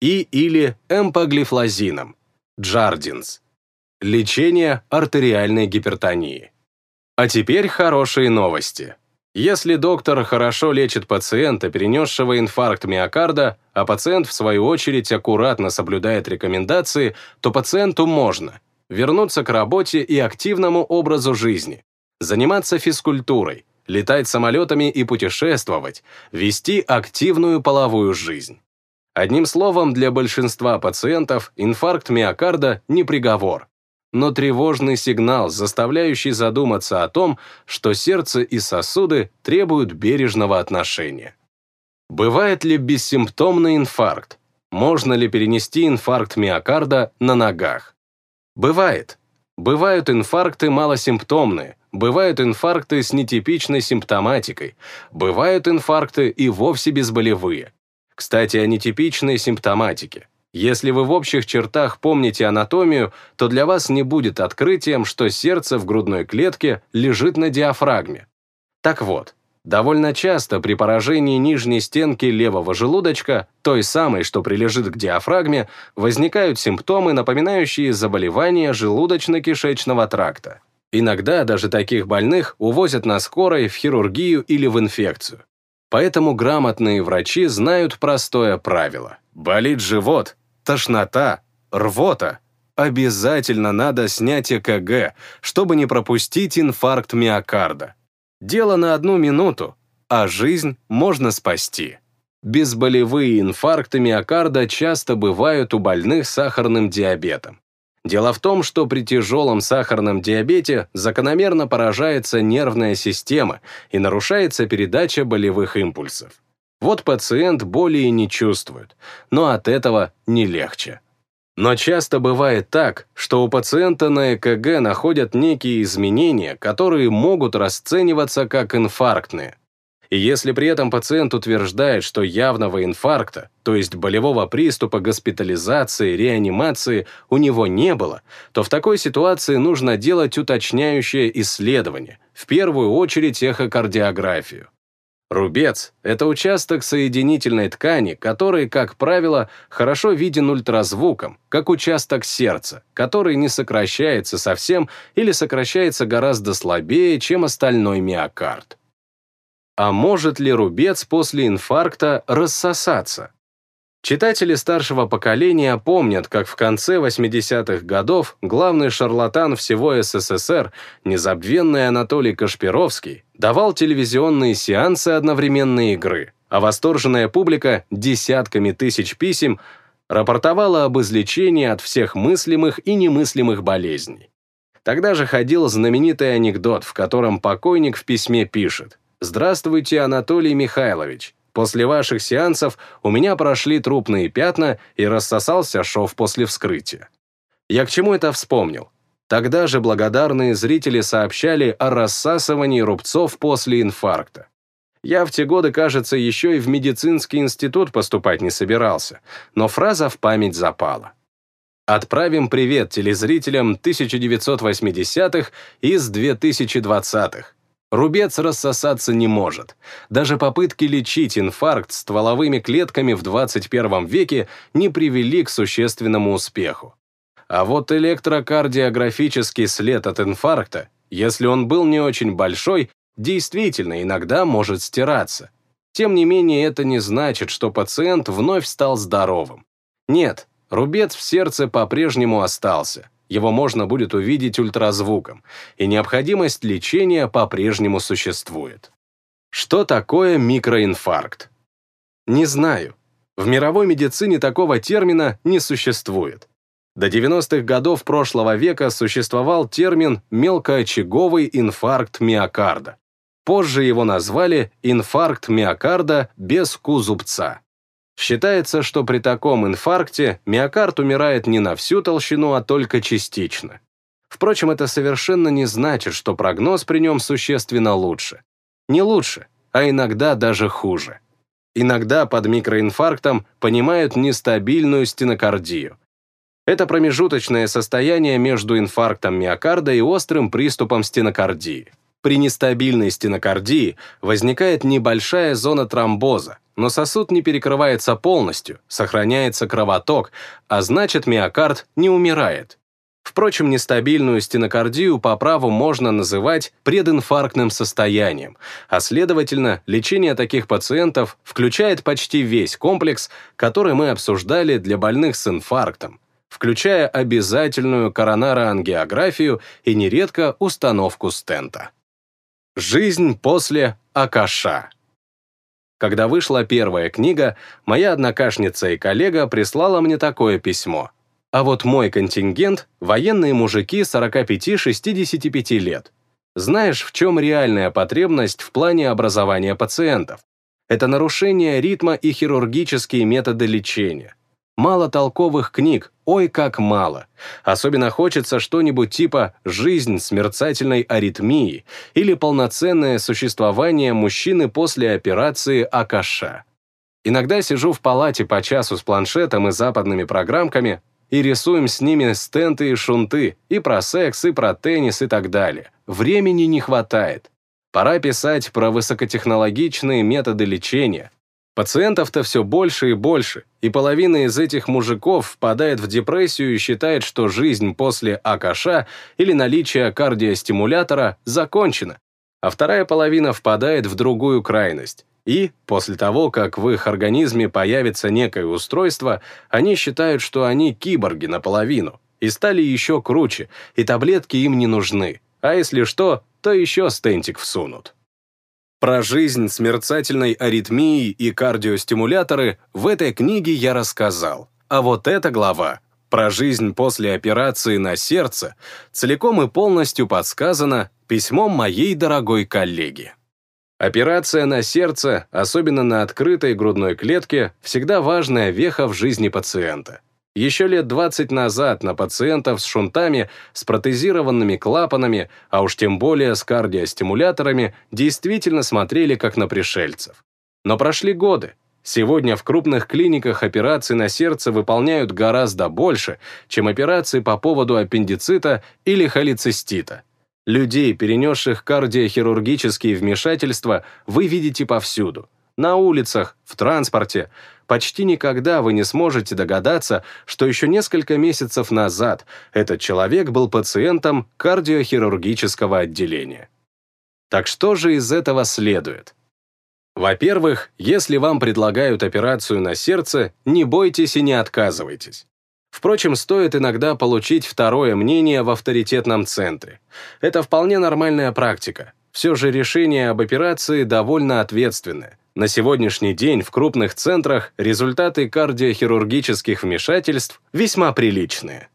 и или эмпоглифлозином, джардинс. Лечение артериальной гипертонии. А теперь хорошие новости. Если доктор хорошо лечит пациента, перенесшего инфаркт миокарда, а пациент, в свою очередь, аккуратно соблюдает рекомендации, то пациенту можно вернуться к работе и активному образу жизни, заниматься физкультурой, летать самолетами и путешествовать, вести активную половую жизнь. Одним словом, для большинства пациентов инфаркт миокарда не приговор, но тревожный сигнал, заставляющий задуматься о том, что сердце и сосуды требуют бережного отношения. Бывает ли бессимптомный инфаркт? Можно ли перенести инфаркт миокарда на ногах? Бывает. Бывают инфаркты малосимптомные, бывают инфаркты с нетипичной симптоматикой, бывают инфаркты и вовсе безболевые. Кстати, о нетипичной симптоматике. Если вы в общих чертах помните анатомию, то для вас не будет открытием, что сердце в грудной клетке лежит на диафрагме. Так вот, Довольно часто при поражении нижней стенки левого желудочка, той самой, что прилежит к диафрагме, возникают симптомы, напоминающие заболевания желудочно-кишечного тракта. Иногда даже таких больных увозят на скорой в хирургию или в инфекцию. Поэтому грамотные врачи знают простое правило. Болит живот, тошнота, рвота. Обязательно надо снять ЭКГ, чтобы не пропустить инфаркт миокарда. Дело на одну минуту, а жизнь можно спасти. Безболевые инфаркты миокарда часто бывают у больных сахарным диабетом. Дело в том, что при тяжелом сахарном диабете закономерно поражается нервная система и нарушается передача болевых импульсов. Вот пациент боли и не чувствует, но от этого не легче. Но часто бывает так, что у пациента на ЭКГ находят некие изменения, которые могут расцениваться как инфарктные. И если при этом пациент утверждает, что явного инфаркта, то есть болевого приступа, госпитализации, реанимации у него не было, то в такой ситуации нужно делать уточняющее исследование, в первую очередь эхокардиографию. Рубец – это участок соединительной ткани, который, как правило, хорошо виден ультразвуком, как участок сердца, который не сокращается совсем или сокращается гораздо слабее, чем остальной миокард. А может ли рубец после инфаркта рассосаться? Читатели старшего поколения помнят, как в конце 80-х годов главный шарлатан всего СССР, незабвенный Анатолий Кашпировский, давал телевизионные сеансы одновременной игры, а восторженная публика десятками тысяч писем рапортовала об излечении от всех мыслимых и немыслимых болезней. Тогда же ходил знаменитый анекдот, в котором покойник в письме пишет «Здравствуйте, Анатолий Михайлович. После ваших сеансов у меня прошли трупные пятна и рассосался шов после вскрытия. Я к чему это вспомнил? Тогда же благодарные зрители сообщали о рассасывании рубцов после инфаркта. Я в те годы, кажется, еще и в медицинский институт поступать не собирался, но фраза в память запала. Отправим привет телезрителям 1980-х из 2020-х. Рубец рассосаться не может. Даже попытки лечить инфаркт стволовыми клетками в 21 веке не привели к существенному успеху. А вот электрокардиографический след от инфаркта, если он был не очень большой, действительно иногда может стираться. Тем не менее, это не значит, что пациент вновь стал здоровым. Нет, рубец в сердце по-прежнему остался его можно будет увидеть ультразвуком, и необходимость лечения по-прежнему существует. Что такое микроинфаркт? Не знаю. В мировой медицине такого термина не существует. До 90-х годов прошлого века существовал термин «мелкоочаговый инфаркт миокарда». Позже его назвали «инфаркт миокарда без кузубца». Считается, что при таком инфаркте миокард умирает не на всю толщину, а только частично. Впрочем, это совершенно не значит, что прогноз при нем существенно лучше. Не лучше, а иногда даже хуже. Иногда под микроинфарктом понимают нестабильную стенокардию. Это промежуточное состояние между инфарктом миокарда и острым приступом стенокардии. При нестабильной стенокардии возникает небольшая зона тромбоза, но сосуд не перекрывается полностью, сохраняется кровоток, а значит миокард не умирает. Впрочем, нестабильную стенокардию по праву можно называть прединфарктным состоянием, а следовательно, лечение таких пациентов включает почти весь комплекс, который мы обсуждали для больных с инфарктом, включая обязательную коронароангиографию и нередко установку стента. Жизнь после Акаша. Когда вышла первая книга, моя однокашница и коллега прислала мне такое письмо. А вот мой контингент — военные мужики 45-65 лет. Знаешь, в чем реальная потребность в плане образования пациентов? Это нарушение ритма и хирургические методы лечения. Мало толковых книг, ой, как мало. Особенно хочется что-нибудь типа «Жизнь с мерцательной аритмией» или «Полноценное существование мужчины после операции Акаша». Иногда сижу в палате по часу с планшетом и западными программками и рисуем с ними стенты и шунты, и про секс, и про теннис, и так далее. Времени не хватает. Пора писать про высокотехнологичные методы лечения, Пациентов-то все больше и больше, и половина из этих мужиков впадает в депрессию и считает, что жизнь после АКШ или наличия кардиостимулятора закончена, а вторая половина впадает в другую крайность. И, после того, как в их организме появится некое устройство, они считают, что они киборги наполовину, и стали еще круче, и таблетки им не нужны, а если что, то еще стентик всунут. Про жизнь с мерцательной аритмией и кардиостимуляторы в этой книге я рассказал. А вот эта глава про жизнь после операции на сердце целиком и полностью подсказана письмом моей дорогой коллеги. Операция на сердце, особенно на открытой грудной клетке, всегда важная веха в жизни пациента. Еще лет 20 назад на пациентов с шунтами, с протезированными клапанами, а уж тем более с кардиостимуляторами, действительно смотрели как на пришельцев. Но прошли годы. Сегодня в крупных клиниках операции на сердце выполняют гораздо больше, чем операции по поводу аппендицита или холецистита. Людей, перенесших кардиохирургические вмешательства, вы видите повсюду. На улицах, в транспорте. Почти никогда вы не сможете догадаться, что еще несколько месяцев назад этот человек был пациентом кардиохирургического отделения. Так что же из этого следует? Во-первых, если вам предлагают операцию на сердце, не бойтесь и не отказывайтесь. Впрочем, стоит иногда получить второе мнение в авторитетном центре. Это вполне нормальная практика. Все же решение об операции довольно ответственное. На сегодняшний день в крупных центрах результаты кардиохирургических вмешательств весьма приличные.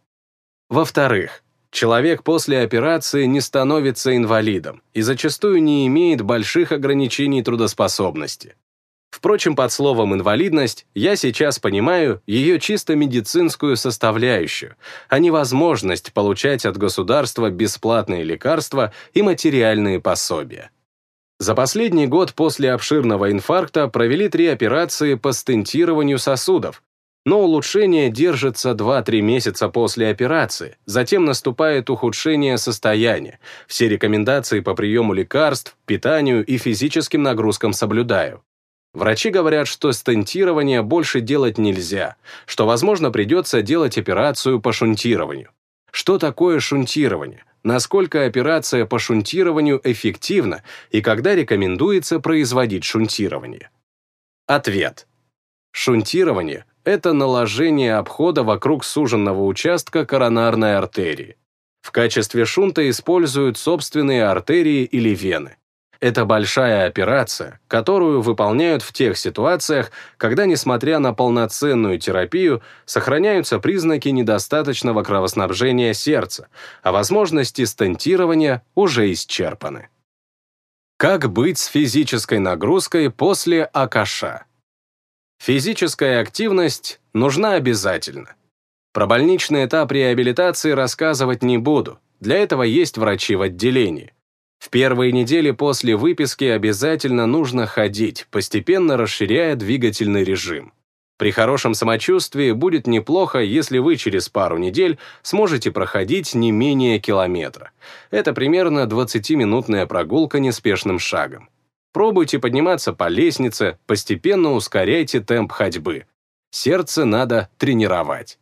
Во-вторых, человек после операции не становится инвалидом и зачастую не имеет больших ограничений трудоспособности. Впрочем, под словом «инвалидность» я сейчас понимаю ее чисто медицинскую составляющую, а не возможность получать от государства бесплатные лекарства и материальные пособия. За последний год после обширного инфаркта провели три операции по стентированию сосудов, но улучшение держится 2-3 месяца после операции, затем наступает ухудшение состояния, все рекомендации по приему лекарств, питанию и физическим нагрузкам соблюдаю. Врачи говорят, что стентирование больше делать нельзя, что, возможно, придется делать операцию по шунтированию. Что такое шунтирование? Насколько операция по шунтированию эффективна и когда рекомендуется производить шунтирование? Ответ. Шунтирование – это наложение обхода вокруг суженного участка коронарной артерии. В качестве шунта используют собственные артерии или вены. Это большая операция, которую выполняют в тех ситуациях, когда, несмотря на полноценную терапию, сохраняются признаки недостаточного кровоснабжения сердца, а возможности стентирования уже исчерпаны. Как быть с физической нагрузкой после АКШ? Физическая активность нужна обязательно. Про больничный этап реабилитации рассказывать не буду, для этого есть врачи в отделении. В первые недели после выписки обязательно нужно ходить, постепенно расширяя двигательный режим. При хорошем самочувствии будет неплохо, если вы через пару недель сможете проходить не менее километра. Это примерно 20-минутная прогулка неспешным шагом. Пробуйте подниматься по лестнице, постепенно ускоряйте темп ходьбы. Сердце надо тренировать.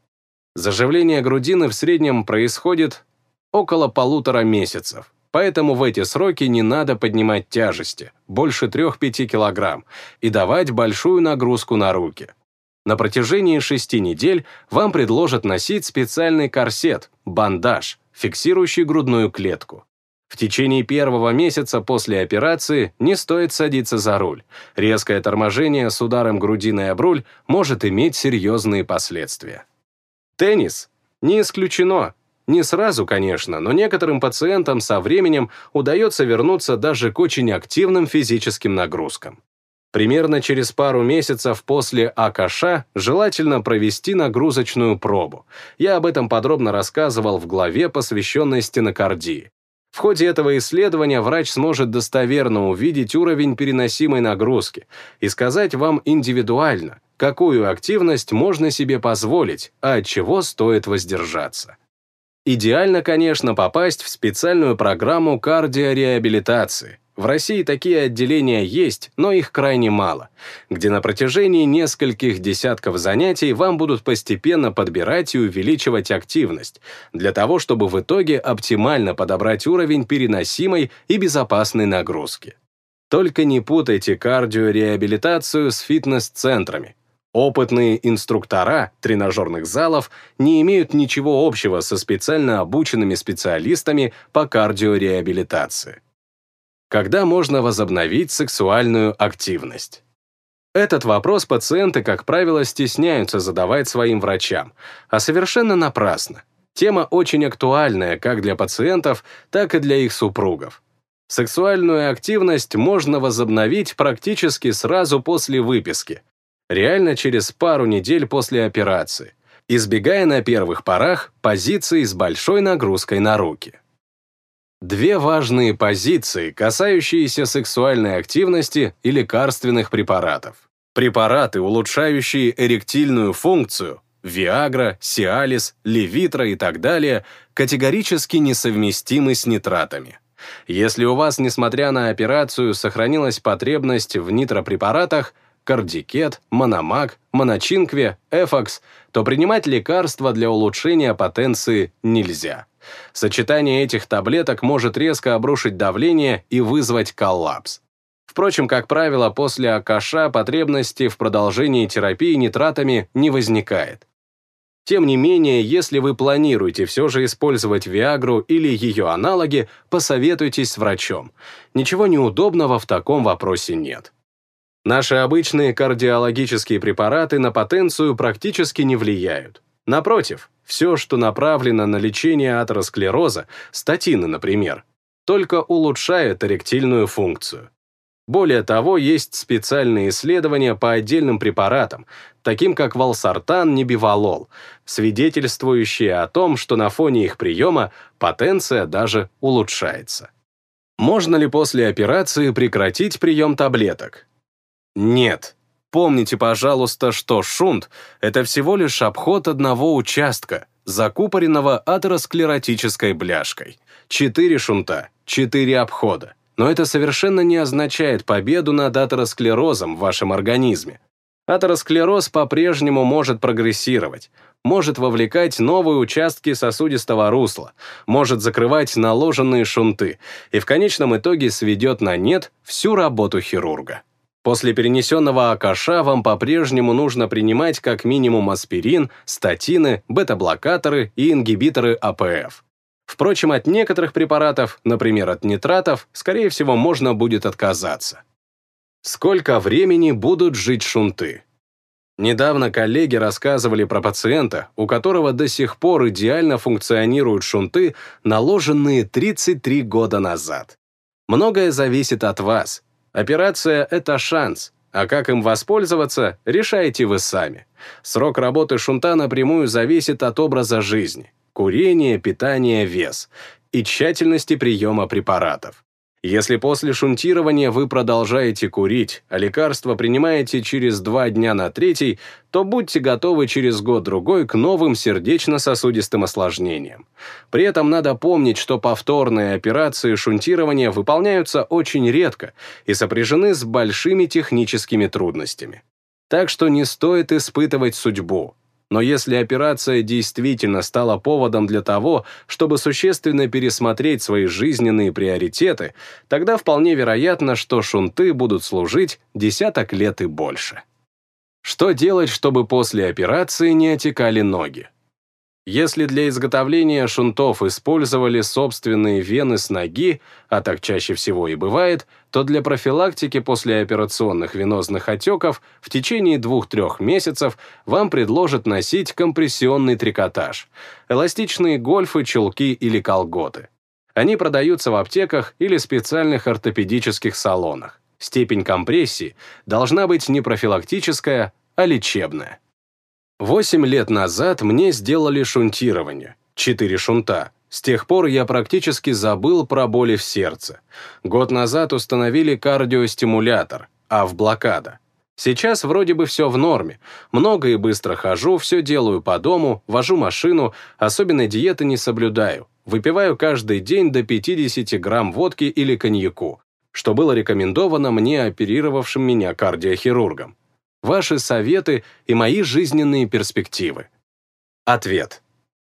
Заживление грудины в среднем происходит около полутора месяцев. Поэтому в эти сроки не надо поднимать тяжести, больше 3-5 килограмм, и давать большую нагрузку на руки. На протяжении 6 недель вам предложат носить специальный корсет, бандаж, фиксирующий грудную клетку. В течение первого месяца после операции не стоит садиться за руль. Резкое торможение с ударом грудиной об руль может иметь серьезные последствия. Теннис? Не исключено. Не сразу, конечно, но некоторым пациентам со временем удается вернуться даже к очень активным физическим нагрузкам. Примерно через пару месяцев после АКШ желательно провести нагрузочную пробу. Я об этом подробно рассказывал в главе, посвященной стенокардии. В ходе этого исследования врач сможет достоверно увидеть уровень переносимой нагрузки и сказать вам индивидуально, какую активность можно себе позволить, а от чего стоит воздержаться. Идеально, конечно, попасть в специальную программу кардиореабилитации. В России такие отделения есть, но их крайне мало, где на протяжении нескольких десятков занятий вам будут постепенно подбирать и увеличивать активность, для того, чтобы в итоге оптимально подобрать уровень переносимой и безопасной нагрузки. Только не путайте кардиореабилитацию с фитнес-центрами. Опытные инструктора тренажерных залов не имеют ничего общего со специально обученными специалистами по кардиореабилитации. Когда можно возобновить сексуальную активность? Этот вопрос пациенты, как правило, стесняются задавать своим врачам, а совершенно напрасно. Тема очень актуальная как для пациентов, так и для их супругов. Сексуальную активность можно возобновить практически сразу после выписки, реально через пару недель после операции. избегая на первых порах позиций с большой нагрузкой на руки. Две важные позиции, касающиеся сексуальной активности и лекарственных препаратов. Препараты, улучшающие эректильную функцию, Виагра, Сиалис, Левитра и так далее, категорически несовместимы с нитратами. Если у вас, несмотря на операцию, сохранилась потребность в нитропрепаратах, кардикет, мономаг, моночинкве, эфокс, то принимать лекарства для улучшения потенции нельзя. Сочетание этих таблеток может резко обрушить давление и вызвать коллапс. Впрочем, как правило, после АКШ потребности в продолжении терапии нитратами не возникает. Тем не менее, если вы планируете все же использовать Виагру или ее аналоги, посоветуйтесь с врачом. Ничего неудобного в таком вопросе нет. Наши обычные кардиологические препараты на потенцию практически не влияют. Напротив, все, что направлено на лечение атеросклероза, статины, например, только улучшает эректильную функцию. Более того, есть специальные исследования по отдельным препаратам, таким как валсартан, небивалол, свидетельствующие о том, что на фоне их приема потенция даже улучшается. Можно ли после операции прекратить прием таблеток? Нет. Помните, пожалуйста, что шунт – это всего лишь обход одного участка, закупоренного атеросклеротической бляшкой. Четыре шунта, четыре обхода. Но это совершенно не означает победу над атеросклерозом в вашем организме. Атеросклероз по-прежнему может прогрессировать, может вовлекать новые участки сосудистого русла, может закрывать наложенные шунты и в конечном итоге сведет на нет всю работу хирурга. После перенесенного АКШ вам по-прежнему нужно принимать как минимум аспирин, статины, бета-блокаторы и ингибиторы АПФ. Впрочем, от некоторых препаратов, например, от нитратов, скорее всего, можно будет отказаться. Сколько времени будут жить шунты? Недавно коллеги рассказывали про пациента, у которого до сих пор идеально функционируют шунты, наложенные 33 года назад. Многое зависит от вас. Операция — это шанс, а как им воспользоваться, решаете вы сами. Срок работы шунта напрямую зависит от образа жизни курение, питание, вес и тщательности приема препаратов. Если после шунтирования вы продолжаете курить, а лекарства принимаете через два дня на третий, то будьте готовы через год-другой к новым сердечно-сосудистым осложнениям. При этом надо помнить, что повторные операции шунтирования выполняются очень редко и сопряжены с большими техническими трудностями. Так что не стоит испытывать судьбу. Но если операция действительно стала поводом для того, чтобы существенно пересмотреть свои жизненные приоритеты, тогда вполне вероятно, что шунты будут служить десяток лет и больше. Что делать, чтобы после операции не отекали ноги? Если для изготовления шунтов использовали собственные вены с ноги, а так чаще всего и бывает, то для профилактики послеоперационных венозных отеков в течение 2-3 месяцев вам предложат носить компрессионный трикотаж, эластичные гольфы, чулки или колготы. Они продаются в аптеках или специальных ортопедических салонах. Степень компрессии должна быть не профилактическая, а лечебная. Восемь лет назад мне сделали шунтирование. Четыре шунта. С тех пор я практически забыл про боли в сердце. Год назад установили кардиостимулятор, а в блокада. Сейчас вроде бы все в норме. Много и быстро хожу, все делаю по дому, вожу машину, особенно диеты не соблюдаю. Выпиваю каждый день до 50 грамм водки или коньяку, что было рекомендовано мне оперировавшим меня кардиохирургом ваши советы и мои жизненные перспективы? Ответ.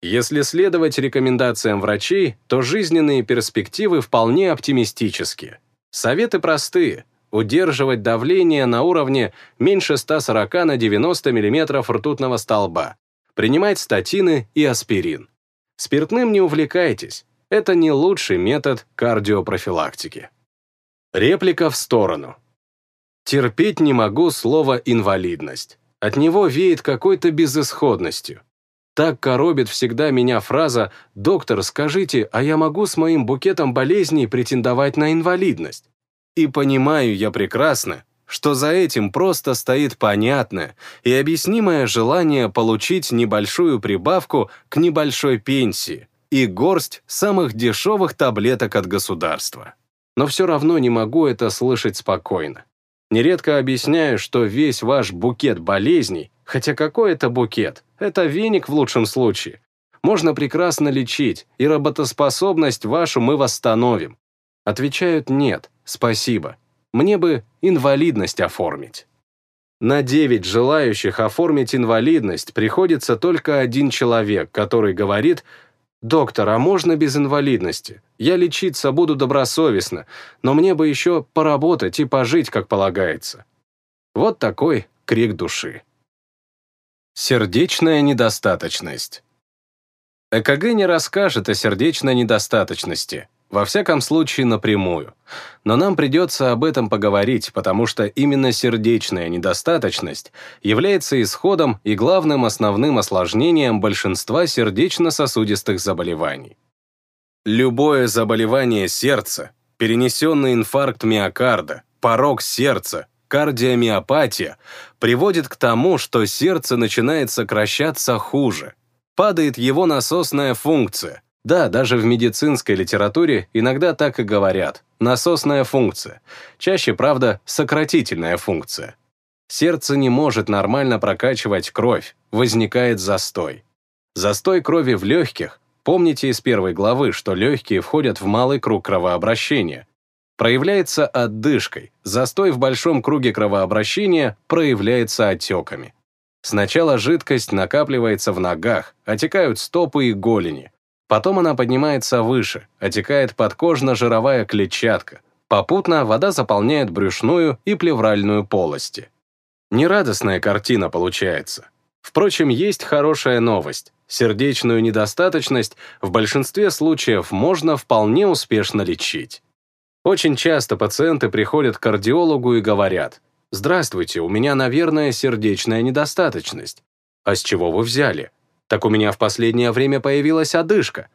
Если следовать рекомендациям врачей, то жизненные перспективы вполне оптимистические. Советы простые. Удерживать давление на уровне меньше 140 на 90 мм ртутного столба. Принимать статины и аспирин. Спиртным не увлекайтесь. Это не лучший метод кардиопрофилактики. Реплика в сторону. Терпеть не могу слово «инвалидность». От него веет какой-то безысходностью. Так коробит всегда меня фраза «Доктор, скажите, а я могу с моим букетом болезней претендовать на инвалидность?» И понимаю я прекрасно, что за этим просто стоит понятное и объяснимое желание получить небольшую прибавку к небольшой пенсии и горсть самых дешевых таблеток от государства. Но все равно не могу это слышать спокойно. Нередко объясняю, что весь ваш букет болезней, хотя какой это букет, это веник в лучшем случае, можно прекрасно лечить, и работоспособность вашу мы восстановим. Отвечают «нет, спасибо». Мне бы инвалидность оформить. На 9 желающих оформить инвалидность приходится только один человек, который говорит «Доктор, а можно без инвалидности? Я лечиться буду добросовестно, но мне бы еще поработать и пожить, как полагается». Вот такой крик души. Сердечная недостаточность. ЭКГ не расскажет о сердечной недостаточности, во всяком случае напрямую. Но нам придется об этом поговорить, потому что именно сердечная недостаточность является исходом и главным основным осложнением большинства сердечно-сосудистых заболеваний. Любое заболевание сердца, перенесенный инфаркт миокарда, порог сердца, кардиомиопатия приводит к тому, что сердце начинает сокращаться хуже, падает его насосная функция. Да, даже в медицинской литературе иногда так и говорят. Насосная функция. Чаще, правда, сократительная функция. Сердце не может нормально прокачивать кровь, возникает застой. Застой крови в легких. Помните из первой главы, что легкие входят в малый круг кровообращения. Проявляется отдышкой, застой в большом круге кровообращения проявляется отеками. Сначала жидкость накапливается в ногах, отекают стопы и голени. Потом она поднимается выше, отекает подкожно-жировая клетчатка. Попутно вода заполняет брюшную и плевральную полости. Нерадостная картина получается. Впрочем, есть хорошая новость. Сердечную недостаточность в большинстве случаев можно вполне успешно лечить. Очень часто пациенты приходят к кардиологу и говорят, «Здравствуйте, у меня, наверное, сердечная недостаточность». «А с чего вы взяли?» «Так у меня в последнее время появилась одышка».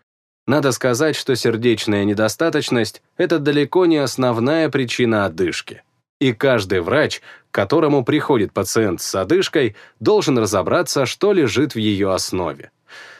Надо сказать, что сердечная недостаточность – это далеко не основная причина одышки. И каждый врач, к которому приходит пациент с одышкой, должен разобраться, что лежит в ее основе.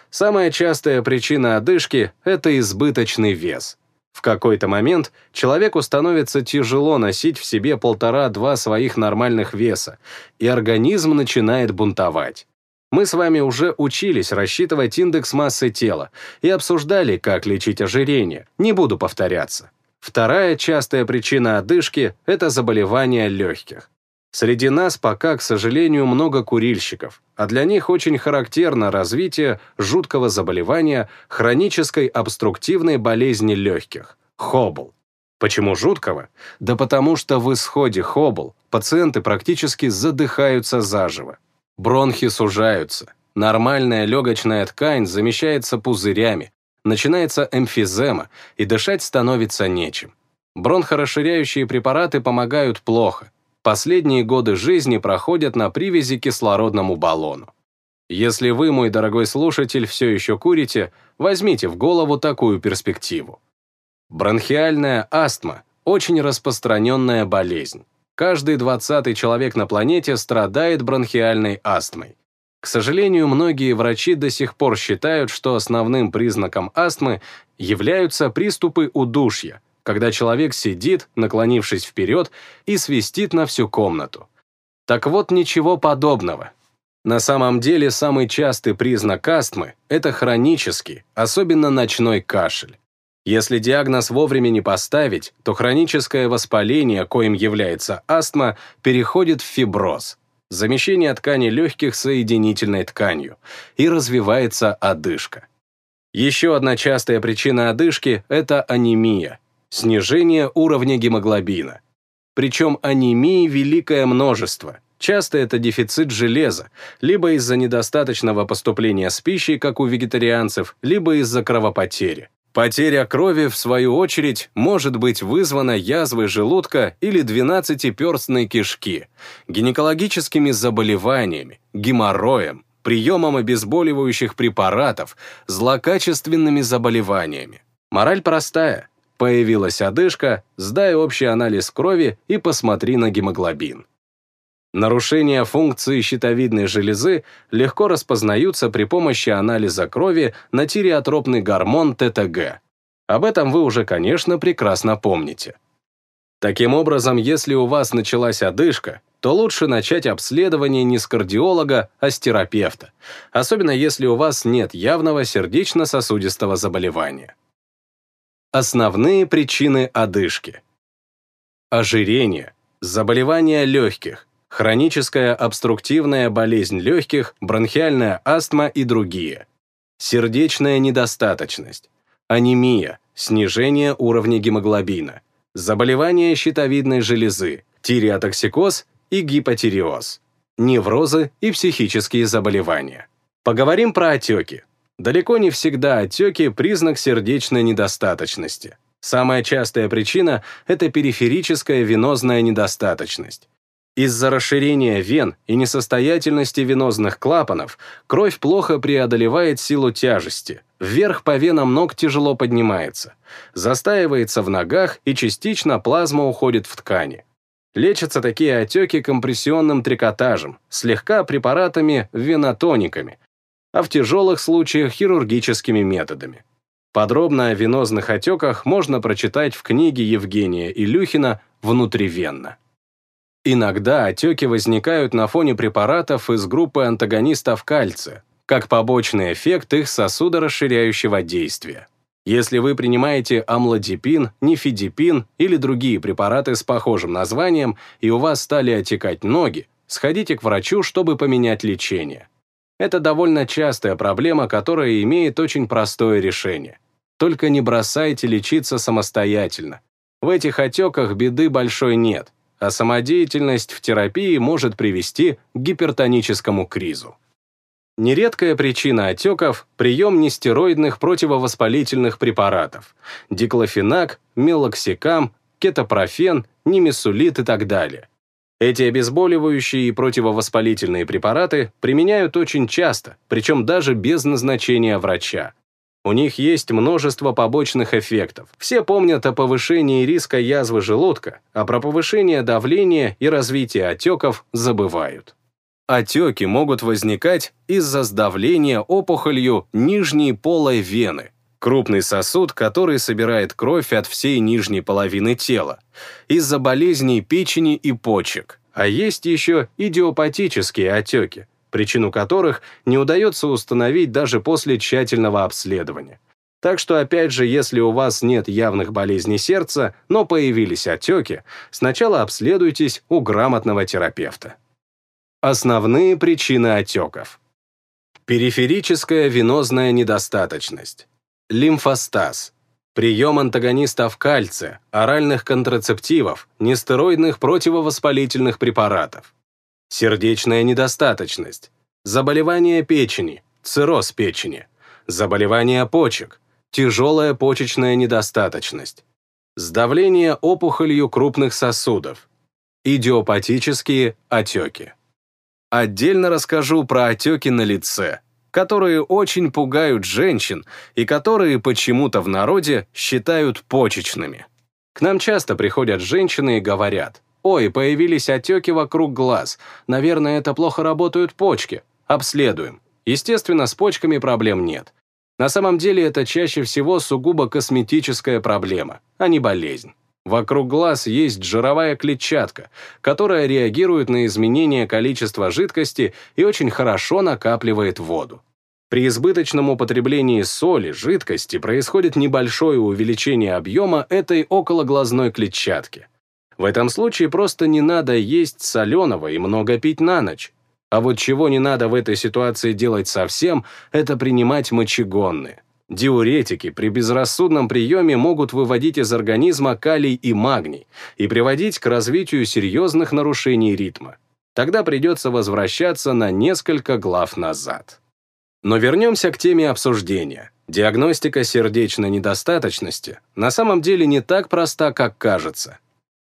Самая частая причина одышки – это избыточный вес – в какой-то момент человеку становится тяжело носить в себе полтора-два своих нормальных веса, и организм начинает бунтовать. Мы с вами уже учились рассчитывать индекс массы тела и обсуждали, как лечить ожирение, не буду повторяться. Вторая частая причина одышки – это заболевания легких. Среди нас пока, к сожалению, много курильщиков, а для них очень характерно развитие жуткого заболевания хронической обструктивной болезни легких – хобл. Почему жуткого? Да потому что в исходе хобл пациенты практически задыхаются заживо. Бронхи сужаются, нормальная легочная ткань замещается пузырями, начинается эмфизема, и дышать становится нечем. Бронхорасширяющие препараты помогают плохо, последние годы жизни проходят на привязи к кислородному баллону. Если вы, мой дорогой слушатель, все еще курите, возьмите в голову такую перспективу. Бронхиальная астма – очень распространенная болезнь. Каждый двадцатый человек на планете страдает бронхиальной астмой. К сожалению, многие врачи до сих пор считают, что основным признаком астмы являются приступы удушья, когда человек сидит, наклонившись вперед, и свистит на всю комнату. Так вот, ничего подобного. На самом деле, самый частый признак астмы – это хронический, особенно ночной кашель. Если диагноз вовремя не поставить, то хроническое воспаление, коим является астма, переходит в фиброз, замещение ткани легких соединительной тканью, и развивается одышка. Еще одна частая причина одышки – это анемия – снижение уровня гемоглобина. Причем анемии великое множество. Часто это дефицит железа, либо из-за недостаточного поступления с пищей, как у вегетарианцев, либо из-за кровопотери. Потеря крови, в свою очередь, может быть вызвана язвой желудка или двенадцатиперстной кишки, гинекологическими заболеваниями, геморроем, приемом обезболивающих препаратов, злокачественными заболеваниями. Мораль простая. появилась одышка, сдай общий анализ крови и посмотри на гемоглобин. Нарушения функции щитовидной железы легко распознаются при помощи анализа крови на тиреотропный гормон ТТГ. Об этом вы уже, конечно, прекрасно помните. Таким образом, если у вас началась одышка, то лучше начать обследование не с кардиолога, а с терапевта, особенно если у вас нет явного сердечно-сосудистого заболевания. Основные причины одышки. Ожирение, заболевания легких, хроническая обструктивная болезнь легких, бронхиальная астма и другие, сердечная недостаточность, анемия, снижение уровня гемоглобина, заболевания щитовидной железы, тиреотоксикоз и гипотиреоз, неврозы и психические заболевания. Поговорим про отеки. Далеко не всегда отеки – признак сердечной недостаточности. Самая частая причина – это периферическая венозная недостаточность. Из-за расширения вен и несостоятельности венозных клапанов кровь плохо преодолевает силу тяжести, вверх по венам ног тяжело поднимается, застаивается в ногах и частично плазма уходит в ткани. Лечатся такие отеки компрессионным трикотажем, слегка препаратами венотониками, а в тяжелых случаях хирургическими методами. Подробно о венозных отеках можно прочитать в книге Евгения Илюхина «Внутривенно». Иногда отеки возникают на фоне препаратов из группы антагонистов кальция, как побочный эффект их сосудорасширяющего действия. Если вы принимаете амлодипин, нифидипин или другие препараты с похожим названием, и у вас стали отекать ноги, сходите к врачу, чтобы поменять лечение. Это довольно частая проблема, которая имеет очень простое решение. Только не бросайте лечиться самостоятельно. В этих отеках беды большой нет, а самодеятельность в терапии может привести к гипертоническому кризу. Нередкая причина отеков – прием нестероидных противовоспалительных препаратов – диклофенак, мелоксикам, кетопрофен, нимесулит и так далее – эти обезболивающие и противовоспалительные препараты применяют очень часто, причем даже без назначения врача. У них есть множество побочных эффектов. Все помнят о повышении риска язвы желудка, а про повышение давления и развитие отеков забывают. Отеки могут возникать из-за сдавления опухолью нижней полой вены, крупный сосуд, который собирает кровь от всей нижней половины тела, из-за болезней печени и почек, а есть еще идиопатические отеки, причину которых не удается установить даже после тщательного обследования. Так что, опять же, если у вас нет явных болезней сердца, но появились отеки, сначала обследуйтесь у грамотного терапевта. Основные причины отеков. Периферическая венозная недостаточность лимфостаз, прием антагонистов кальция, оральных контрацептивов, нестероидных противовоспалительных препаратов, сердечная недостаточность, заболевание печени, цирроз печени, заболевание почек, тяжелая почечная недостаточность, сдавление опухолью крупных сосудов, идиопатические отеки. Отдельно расскажу про отеки на лице – которые очень пугают женщин и которые почему-то в народе считают почечными. К нам часто приходят женщины и говорят, «Ой, появились отеки вокруг глаз, наверное, это плохо работают почки, обследуем». Естественно, с почками проблем нет. На самом деле это чаще всего сугубо косметическая проблема, а не болезнь. Вокруг глаз есть жировая клетчатка, которая реагирует на изменение количества жидкости и очень хорошо накапливает воду. При избыточном употреблении соли, жидкости происходит небольшое увеличение объема этой окологлазной клетчатки. В этом случае просто не надо есть соленого и много пить на ночь. А вот чего не надо в этой ситуации делать совсем, это принимать мочегонные. Диуретики при безрассудном приеме могут выводить из организма калий и магний и приводить к развитию серьезных нарушений ритма. Тогда придется возвращаться на несколько глав назад. Но вернемся к теме обсуждения. Диагностика сердечной недостаточности на самом деле не так проста, как кажется.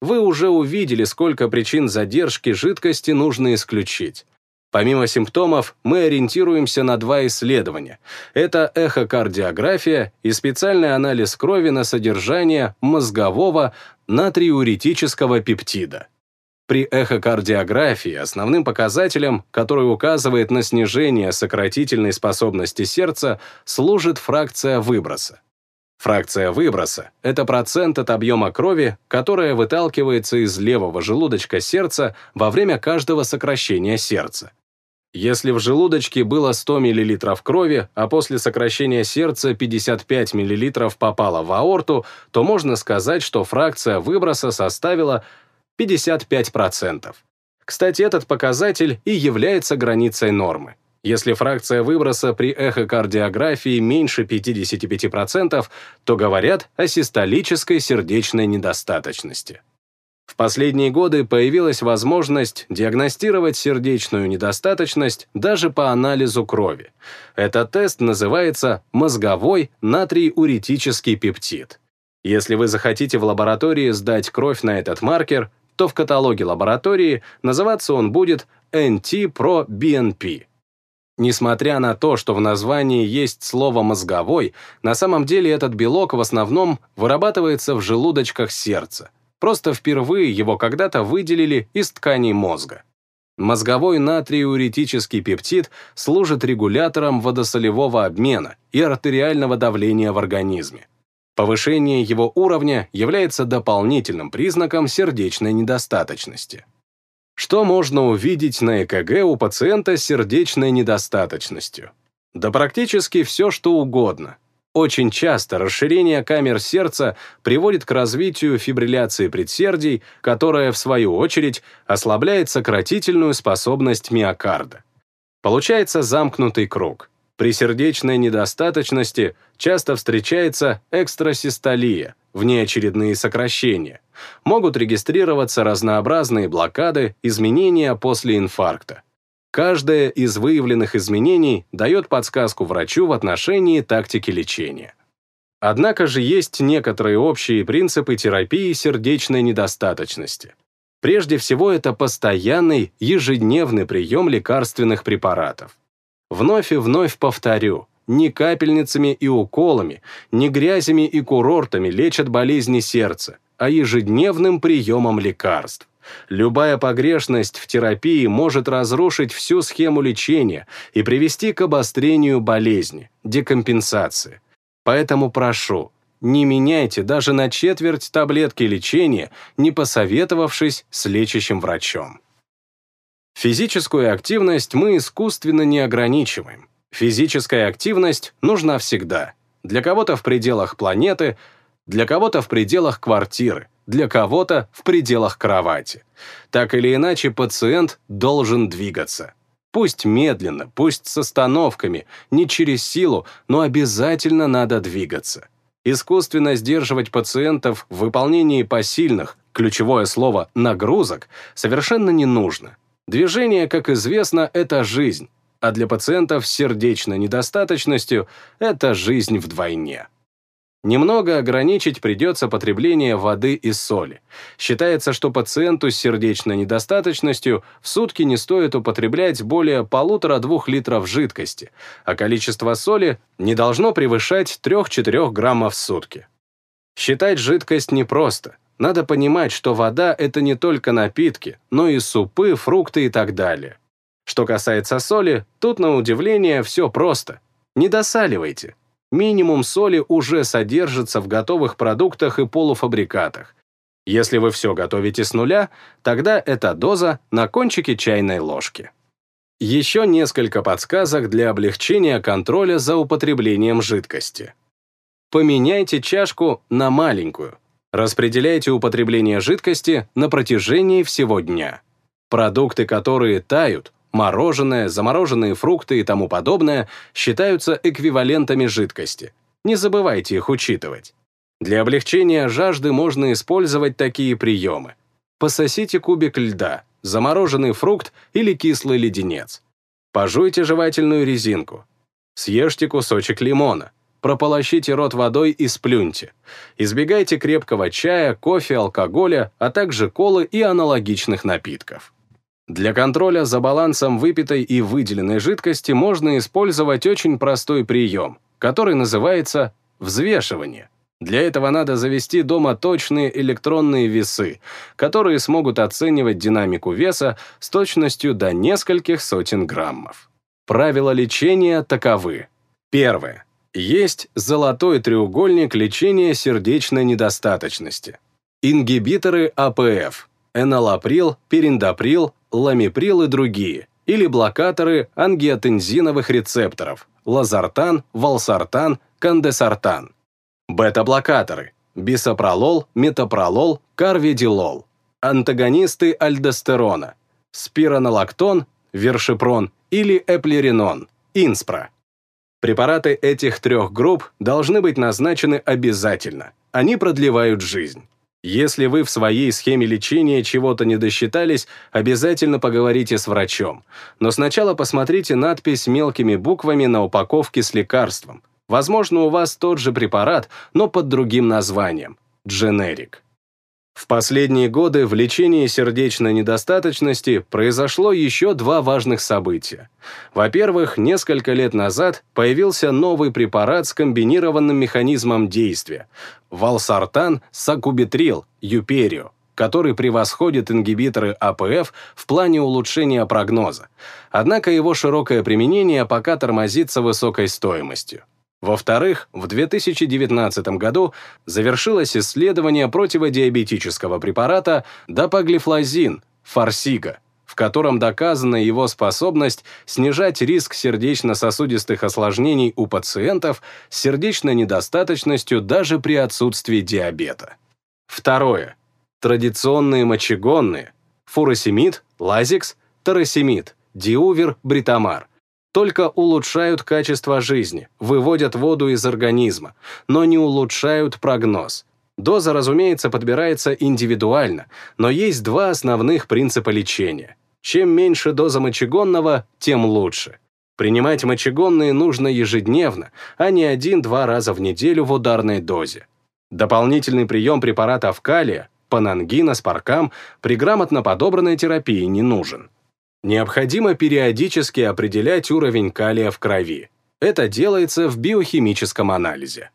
Вы уже увидели, сколько причин задержки жидкости нужно исключить. Помимо симптомов, мы ориентируемся на два исследования. Это эхокардиография и специальный анализ крови на содержание мозгового натриуретического пептида. При эхокардиографии основным показателем, который указывает на снижение сократительной способности сердца, служит фракция выброса. Фракция выброса – это процент от объема крови, которая выталкивается из левого желудочка сердца во время каждого сокращения сердца. Если в желудочке было 100 мл крови, а после сокращения сердца 55 мл попало в аорту, то можно сказать, что фракция выброса составила 55%. Кстати, этот показатель и является границей нормы. Если фракция выброса при эхокардиографии меньше 55%, то говорят о систолической сердечной недостаточности. В последние годы появилась возможность диагностировать сердечную недостаточность даже по анализу крови. Этот тест называется мозговой натриуретический пептид. Если вы захотите в лаборатории сдать кровь на этот маркер, то в каталоге лаборатории называться он будет NT-ProBNP. Несмотря на то, что в названии есть слово «мозговой», на самом деле этот белок в основном вырабатывается в желудочках сердца. Просто впервые его когда-то выделили из тканей мозга. Мозговой натриуретический пептид служит регулятором водосолевого обмена и артериального давления в организме. Повышение его уровня является дополнительным признаком сердечной недостаточности. Что можно увидеть на ЭКГ у пациента с сердечной недостаточностью? Да практически все, что угодно. Очень часто расширение камер сердца приводит к развитию фибрилляции предсердий, которая, в свою очередь, ослабляет сократительную способность миокарда. Получается замкнутый круг. При сердечной недостаточности часто встречается экстрасистолия, внеочередные сокращения. Могут регистрироваться разнообразные блокады, изменения после инфаркта. Каждое из выявленных изменений дает подсказку врачу в отношении тактики лечения. Однако же есть некоторые общие принципы терапии сердечной недостаточности. Прежде всего, это постоянный, ежедневный прием лекарственных препаратов. Вновь и вновь повторю, ни капельницами и уколами, ни грязями и курортами лечат болезни сердца, а ежедневным приемом лекарств. Любая погрешность в терапии может разрушить всю схему лечения и привести к обострению болезни, декомпенсации. Поэтому прошу, не меняйте даже на четверть таблетки лечения, не посоветовавшись с лечащим врачом. Физическую активность мы искусственно не ограничиваем. Физическая активность нужна всегда. Для кого-то в пределах планеты, для кого-то в пределах квартиры, для кого-то в пределах кровати. Так или иначе, пациент должен двигаться. Пусть медленно, пусть с остановками, не через силу, но обязательно надо двигаться. Искусственно сдерживать пациентов в выполнении посильных, ключевое слово «нагрузок», совершенно не нужно. Движение, как известно, это жизнь, а для пациентов с сердечной недостаточностью это жизнь вдвойне. Немного ограничить придется потребление воды и соли. Считается, что пациенту с сердечной недостаточностью в сутки не стоит употреблять более полутора-двух литров жидкости, а количество соли не должно превышать 3-4 граммов в сутки. Считать жидкость непросто. Надо понимать, что вода — это не только напитки, но и супы, фрукты и так далее. Что касается соли, тут, на удивление, все просто. Не досаливайте. Минимум соли уже содержится в готовых продуктах и полуфабрикатах. Если вы все готовите с нуля, тогда эта доза на кончике чайной ложки. Еще несколько подсказок для облегчения контроля за употреблением жидкости. Поменяйте чашку на маленькую, Распределяйте употребление жидкости на протяжении всего дня. Продукты, которые тают, мороженое, замороженные фрукты и тому подобное, считаются эквивалентами жидкости. Не забывайте их учитывать. Для облегчения жажды можно использовать такие приемы. Пососите кубик льда, замороженный фрукт или кислый леденец. Пожуйте жевательную резинку. Съешьте кусочек лимона. Прополощите рот водой и сплюньте. Избегайте крепкого чая, кофе, алкоголя, а также колы и аналогичных напитков. Для контроля за балансом выпитой и выделенной жидкости можно использовать очень простой прием, который называется взвешивание. Для этого надо завести дома точные электронные весы, которые смогут оценивать динамику веса с точностью до нескольких сотен граммов. Правила лечения таковы. Первое. Есть золотой треугольник лечения сердечной недостаточности. Ингибиторы АПФ, энолаприл, периндаприл, ламиприл и другие, или блокаторы ангиотензиновых рецепторов, лазартан, валсартан, кандесартан. Бета-блокаторы, бисопролол, метапролол, карвидилол. Антагонисты альдостерона, спиронолактон, вершипрон или эплеринон, инспра. Препараты этих трех групп должны быть назначены обязательно. Они продлевают жизнь. Если вы в своей схеме лечения чего-то не досчитались, обязательно поговорите с врачом. Но сначала посмотрите надпись мелкими буквами на упаковке с лекарством. Возможно, у вас тот же препарат, но под другим названием – дженерик. В последние годы в лечении сердечной недостаточности произошло еще два важных события. Во-первых, несколько лет назад появился новый препарат с комбинированным механизмом действия – валсартан сакубитрил, юперио, который превосходит ингибиторы АПФ в плане улучшения прогноза. Однако его широкое применение пока тормозится высокой стоимостью. Во-вторых, в 2019 году завершилось исследование противодиабетического препарата дапаглифлозин, фарсига, в котором доказана его способность снижать риск сердечно-сосудистых осложнений у пациентов с сердечной недостаточностью даже при отсутствии диабета. Второе. Традиционные мочегонные – фуросемид, лазикс, таросемид, диувер, бритамар – только улучшают качество жизни, выводят воду из организма, но не улучшают прогноз. Доза, разумеется, подбирается индивидуально, но есть два основных принципа лечения. Чем меньше доза мочегонного, тем лучше. Принимать мочегонные нужно ежедневно, а не один-два раза в неделю в ударной дозе. Дополнительный прием препаратов калия, панангина, спаркам при грамотно подобранной терапии не нужен. Необходимо периодически определять уровень калия в крови. Это делается в биохимическом анализе.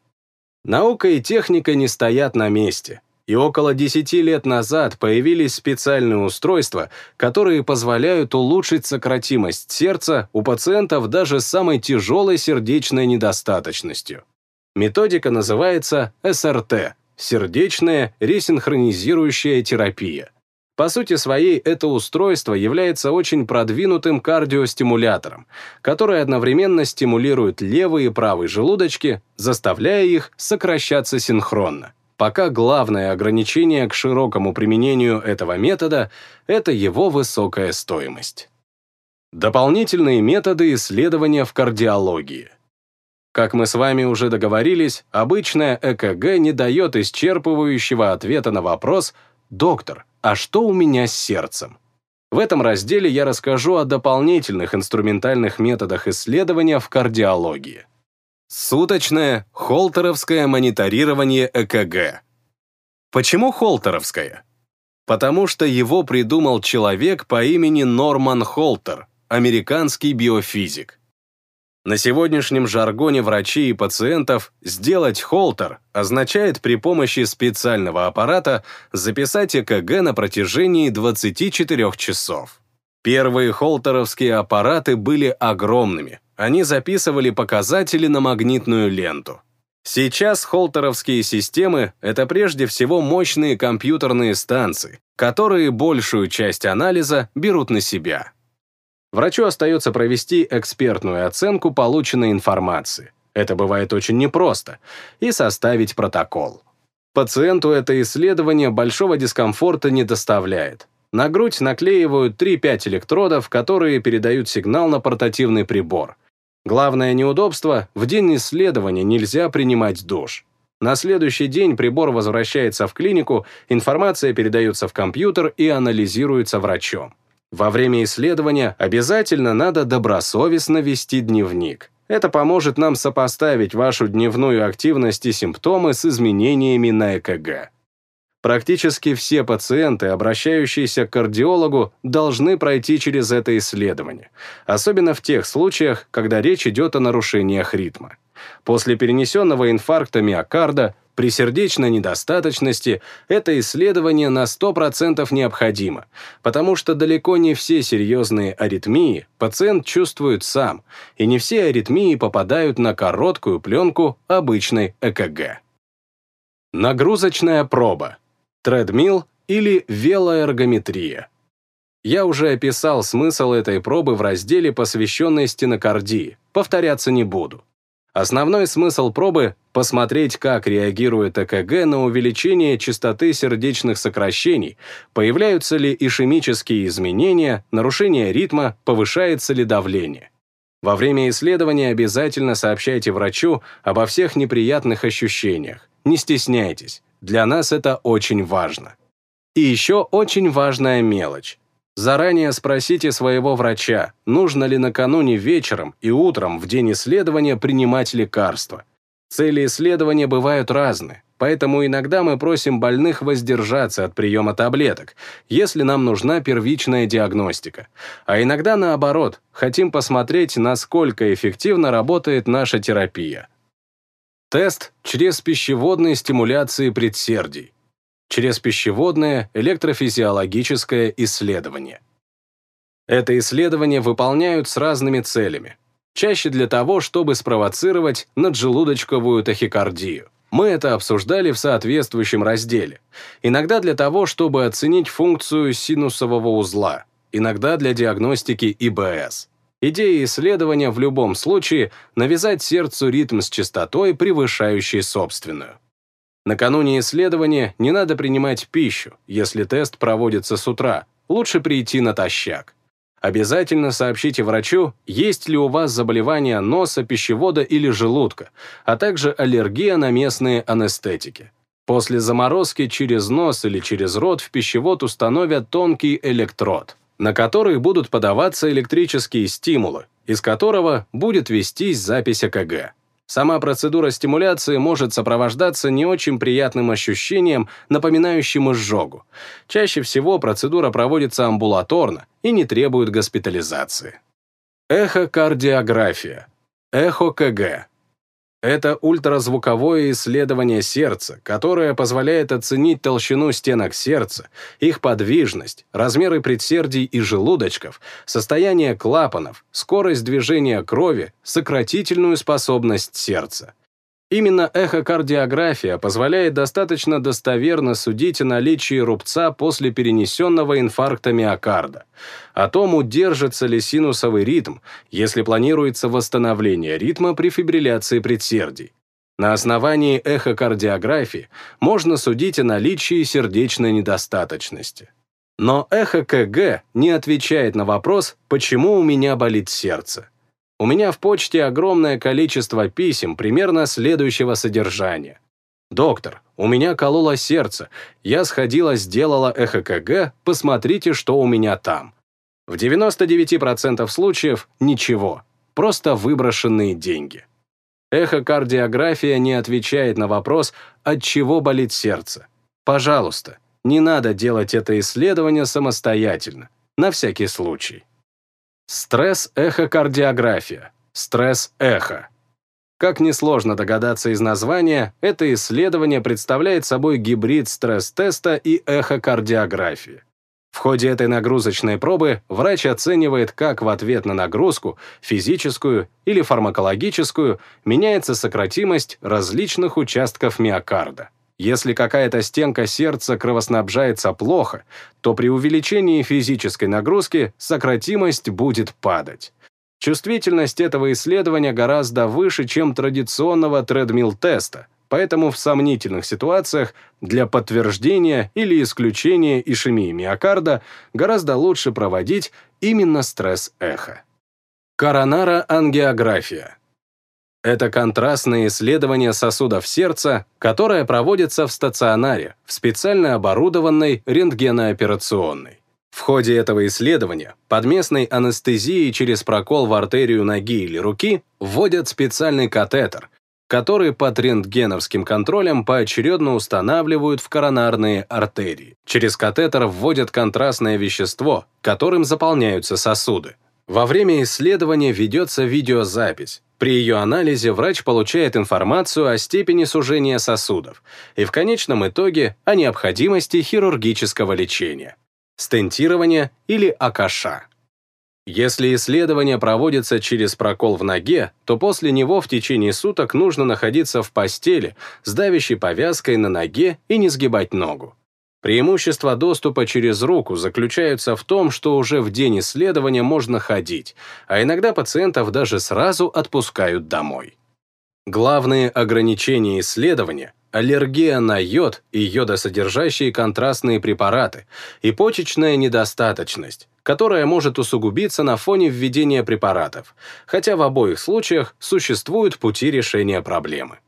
Наука и техника не стоят на месте, и около 10 лет назад появились специальные устройства, которые позволяют улучшить сократимость сердца у пациентов даже с самой тяжелой сердечной недостаточностью. Методика называется СРТ – сердечная ресинхронизирующая терапия. По сути своей, это устройство является очень продвинутым кардиостимулятором, который одновременно стимулирует левый и правый желудочки, заставляя их сокращаться синхронно. Пока главное ограничение к широкому применению этого метода – это его высокая стоимость. Дополнительные методы исследования в кардиологии. Как мы с вами уже договорились, обычная ЭКГ не дает исчерпывающего ответа на вопрос «Доктор, а что у меня с сердцем? В этом разделе я расскажу о дополнительных инструментальных методах исследования в кардиологии. Суточное холтеровское мониторирование ЭКГ. Почему холтеровское? Потому что его придумал человек по имени Норман Холтер, американский биофизик. На сегодняшнем жаргоне врачей и пациентов сделать холтер означает при помощи специального аппарата записать ЭКГ на протяжении 24 часов. Первые холтеровские аппараты были огромными. Они записывали показатели на магнитную ленту. Сейчас холтеровские системы — это прежде всего мощные компьютерные станции, которые большую часть анализа берут на себя. Врачу остается провести экспертную оценку полученной информации. Это бывает очень непросто. И составить протокол. Пациенту это исследование большого дискомфорта не доставляет. На грудь наклеивают 3-5 электродов, которые передают сигнал на портативный прибор. Главное неудобство – в день исследования нельзя принимать душ. На следующий день прибор возвращается в клинику, информация передается в компьютер и анализируется врачом. Во время исследования обязательно надо добросовестно вести дневник. Это поможет нам сопоставить вашу дневную активность и симптомы с изменениями на ЭКГ. Практически все пациенты, обращающиеся к кардиологу, должны пройти через это исследование, особенно в тех случаях, когда речь идет о нарушениях ритма. После перенесенного инфаркта миокарда при сердечной недостаточности это исследование на 100% необходимо, потому что далеко не все серьезные аритмии пациент чувствует сам, и не все аритмии попадают на короткую пленку обычной ЭКГ. Нагрузочная проба тредмил или велоэргометрия. Я уже описал смысл этой пробы в разделе, посвященной стенокардии, повторяться не буду. Основной смысл пробы – посмотреть, как реагирует ЭКГ на увеличение частоты сердечных сокращений, появляются ли ишемические изменения, нарушение ритма, повышается ли давление. Во время исследования обязательно сообщайте врачу обо всех неприятных ощущениях. Не стесняйтесь. Для нас это очень важно. И еще очень важная мелочь. Заранее спросите своего врача, нужно ли накануне вечером и утром в день исследования принимать лекарства. Цели исследования бывают разные, поэтому иногда мы просим больных воздержаться от приема таблеток, если нам нужна первичная диагностика. А иногда наоборот, хотим посмотреть, насколько эффективно работает наша терапия. Тест через пищеводной стимуляции предсердий. Через пищеводное электрофизиологическое исследование. Это исследование выполняют с разными целями. Чаще для того, чтобы спровоцировать наджелудочковую тахикардию. Мы это обсуждали в соответствующем разделе. Иногда для того, чтобы оценить функцию синусового узла. Иногда для диагностики ИБС. Идея исследования в любом случае навязать сердцу ритм с частотой, превышающей собственную. Накануне исследования не надо принимать пищу, если тест проводится с утра, лучше прийти натощак. Обязательно сообщите врачу, есть ли у вас заболевание носа, пищевода или желудка, а также аллергия на местные анестетики. После заморозки через нос или через рот в пищевод установят тонкий электрод на который будут подаваться электрические стимулы, из которого будет вестись запись ЭКГ. Сама процедура стимуляции может сопровождаться не очень приятным ощущением, напоминающим изжогу. Чаще всего процедура проводится амбулаторно и не требует госпитализации. Эхокардиография. Эхо-КГ. Это ультразвуковое исследование сердца, которое позволяет оценить толщину стенок сердца, их подвижность, размеры предсердий и желудочков, состояние клапанов, скорость движения крови, сократительную способность сердца. Именно эхокардиография позволяет достаточно достоверно судить о наличии рубца после перенесенного инфаркта миокарда, о том, удержится ли синусовый ритм, если планируется восстановление ритма при фибрилляции предсердий. На основании эхокардиографии можно судить о наличии сердечной недостаточности. Но эхо-КГ не отвечает на вопрос, почему у меня болит сердце. У меня в почте огромное количество писем примерно следующего содержания. «Доктор, у меня кололо сердце. Я сходила, сделала ЭХКГ, посмотрите, что у меня там». В 99% случаев ничего, просто выброшенные деньги. Эхокардиография не отвечает на вопрос, от чего болит сердце. Пожалуйста, не надо делать это исследование самостоятельно, на всякий случай. Стресс-эхокардиография. Стресс-эхо. Как несложно догадаться из названия, это исследование представляет собой гибрид стресс-теста и эхокардиографии. В ходе этой нагрузочной пробы врач оценивает, как в ответ на нагрузку, физическую или фармакологическую, меняется сократимость различных участков миокарда. Если какая-то стенка сердца кровоснабжается плохо, то при увеличении физической нагрузки сократимость будет падать. Чувствительность этого исследования гораздо выше, чем традиционного тредмил-теста, поэтому в сомнительных ситуациях для подтверждения или исключения ишемии миокарда гораздо лучше проводить именно стресс-эхо. Коронара-ангиография это контрастное исследование сосудов сердца, которое проводится в стационаре, в специально оборудованной рентгенооперационной. В ходе этого исследования под местной анестезией через прокол в артерию ноги или руки вводят специальный катетер, которые под рентгеновским контролем поочередно устанавливают в коронарные артерии. Через катетер вводят контрастное вещество, которым заполняются сосуды. Во время исследования ведется видеозапись. При ее анализе врач получает информацию о степени сужения сосудов и в конечном итоге о необходимости хирургического лечения, стентирования или акаша. Если исследование проводится через прокол в ноге, то после него в течение суток нужно находиться в постели с давящей повязкой на ноге и не сгибать ногу. Преимущества доступа через руку заключаются в том, что уже в день исследования можно ходить, а иногда пациентов даже сразу отпускают домой. Главные ограничения исследования – аллергия на йод и йодосодержащие контрастные препараты и почечная недостаточность, которая может усугубиться на фоне введения препаратов, хотя в обоих случаях существуют пути решения проблемы.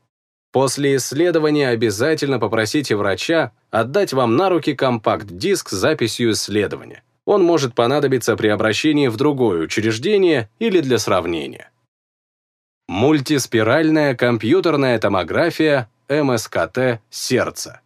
После исследования обязательно попросите врача отдать вам на руки компакт-диск с записью исследования. Он может понадобиться при обращении в другое учреждение или для сравнения. Мультиспиральная компьютерная томография МСКТ сердца.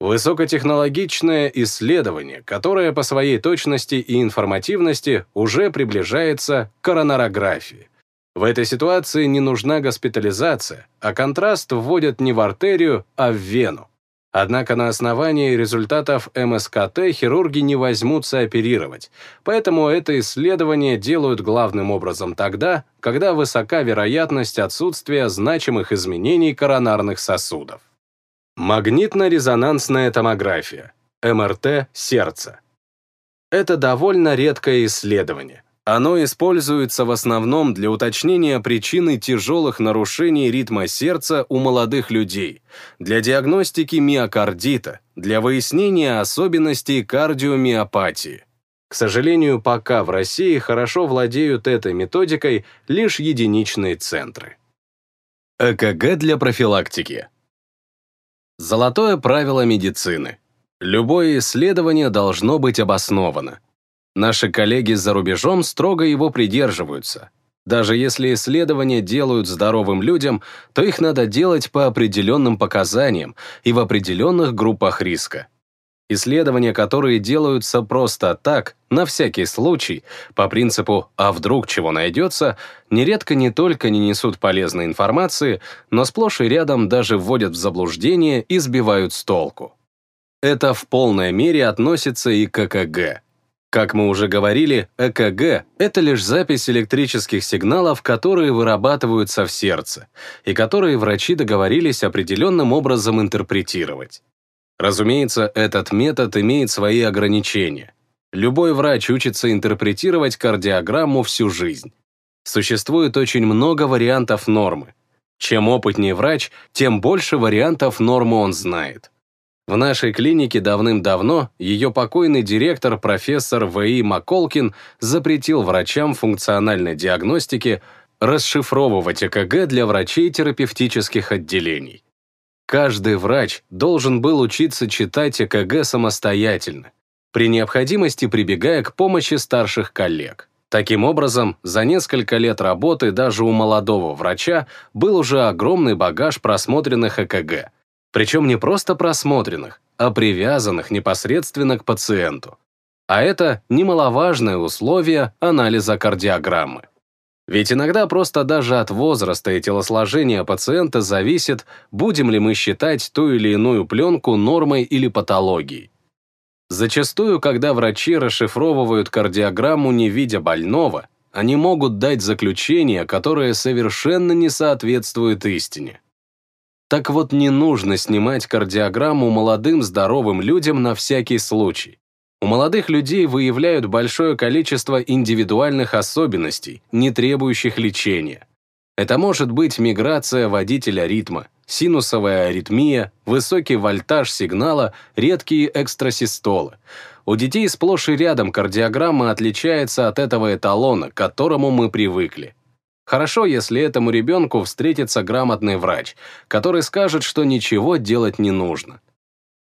Высокотехнологичное исследование, которое по своей точности и информативности уже приближается к коронарографии – в этой ситуации не нужна госпитализация, а контраст вводят не в артерию, а в вену. Однако на основании результатов МСКТ хирурги не возьмутся оперировать, поэтому это исследование делают главным образом тогда, когда высока вероятность отсутствия значимых изменений коронарных сосудов. Магнитно-резонансная томография, МРТ сердца. Это довольно редкое исследование. Оно используется в основном для уточнения причины тяжелых нарушений ритма сердца у молодых людей, для диагностики миокардита, для выяснения особенностей кардиомиопатии. К сожалению, пока в России хорошо владеют этой методикой лишь единичные центры. ЭКГ для профилактики. Золотое правило медицины. Любое исследование должно быть обосновано. Наши коллеги за рубежом строго его придерживаются. Даже если исследования делают здоровым людям, то их надо делать по определенным показаниям и в определенных группах риска. Исследования, которые делаются просто так, на всякий случай, по принципу «а вдруг чего найдется», нередко не только не несут полезной информации, но сплошь и рядом даже вводят в заблуждение и сбивают с толку. Это в полной мере относится и к ЭКГ. Как мы уже говорили, ЭКГ — это лишь запись электрических сигналов, которые вырабатываются в сердце, и которые врачи договорились определенным образом интерпретировать. Разумеется, этот метод имеет свои ограничения. Любой врач учится интерпретировать кардиограмму всю жизнь. Существует очень много вариантов нормы. Чем опытнее врач, тем больше вариантов нормы он знает. В нашей клинике давным-давно ее покойный директор профессор В.И. Маколкин запретил врачам функциональной диагностики расшифровывать ЭКГ для врачей терапевтических отделений. Каждый врач должен был учиться читать ЭКГ самостоятельно, при необходимости прибегая к помощи старших коллег. Таким образом, за несколько лет работы даже у молодого врача был уже огромный багаж просмотренных ЭКГ – причем не просто просмотренных, а привязанных непосредственно к пациенту. А это немаловажное условие анализа кардиограммы. Ведь иногда просто даже от возраста и телосложения пациента зависит, будем ли мы считать ту или иную пленку нормой или патологией. Зачастую, когда врачи расшифровывают кардиограмму, не видя больного, они могут дать заключение, которое совершенно не соответствует истине. Так вот, не нужно снимать кардиограмму молодым здоровым людям на всякий случай. У молодых людей выявляют большое количество индивидуальных особенностей, не требующих лечения. Это может быть миграция водителя ритма, синусовая аритмия, высокий вольтаж сигнала, редкие экстрасистолы. У детей сплошь и рядом кардиограмма отличается от этого эталона, к которому мы привыкли. Хорошо, если этому ребенку встретится грамотный врач, который скажет, что ничего делать не нужно.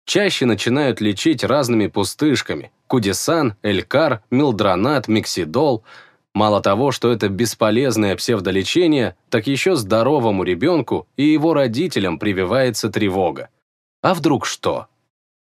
Чаще начинают лечить разными пустышками – кудесан, элькар, милдронат, миксидол. Мало того, что это бесполезное псевдолечение, так еще здоровому ребенку и его родителям прививается тревога. А вдруг что?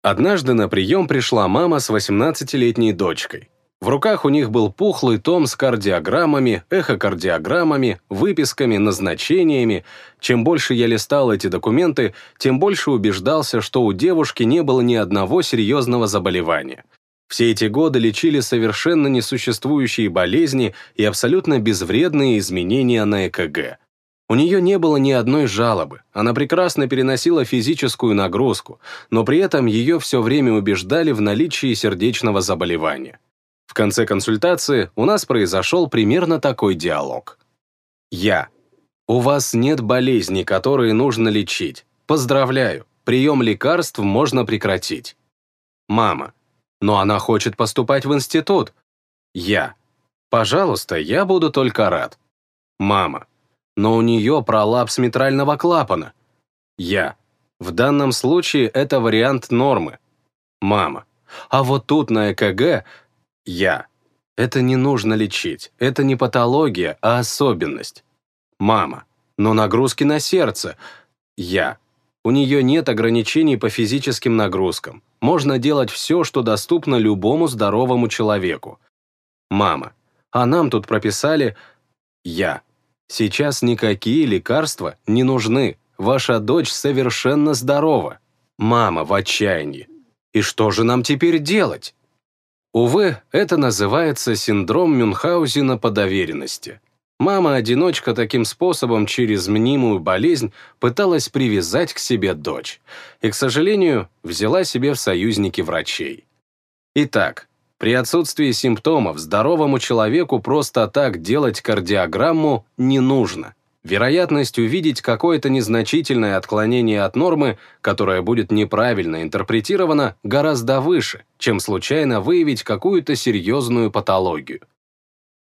Однажды на прием пришла мама с 18-летней дочкой. В руках у них был пухлый том с кардиограммами, эхокардиограммами, выписками, назначениями. Чем больше я листал эти документы, тем больше убеждался, что у девушки не было ни одного серьезного заболевания. Все эти годы лечили совершенно несуществующие болезни и абсолютно безвредные изменения на ЭКГ. У нее не было ни одной жалобы, она прекрасно переносила физическую нагрузку, но при этом ее все время убеждали в наличии сердечного заболевания. В конце консультации у нас произошел примерно такой диалог. Я. У вас нет болезней, которые нужно лечить. Поздравляю, прием лекарств можно прекратить. Мама. Но она хочет поступать в институт. Я. Пожалуйста, я буду только рад. Мама. Но у нее пролапс митрального клапана. Я. В данном случае это вариант нормы. Мама. А вот тут на ЭКГ я. Это не нужно лечить. Это не патология, а особенность. Мама. Но нагрузки на сердце. Я. У нее нет ограничений по физическим нагрузкам. Можно делать все, что доступно любому здоровому человеку. Мама. А нам тут прописали... Я. Сейчас никакие лекарства не нужны. Ваша дочь совершенно здорова. Мама в отчаянии. И что же нам теперь делать? Увы, это называется синдром Мюнхгаузена по доверенности. Мама-одиночка таким способом через мнимую болезнь пыталась привязать к себе дочь и, к сожалению, взяла себе в союзники врачей. Итак, при отсутствии симптомов здоровому человеку просто так делать кардиограмму не нужно. Вероятность увидеть какое-то незначительное отклонение от нормы, которое будет неправильно интерпретировано, гораздо выше, чем случайно выявить какую-то серьезную патологию.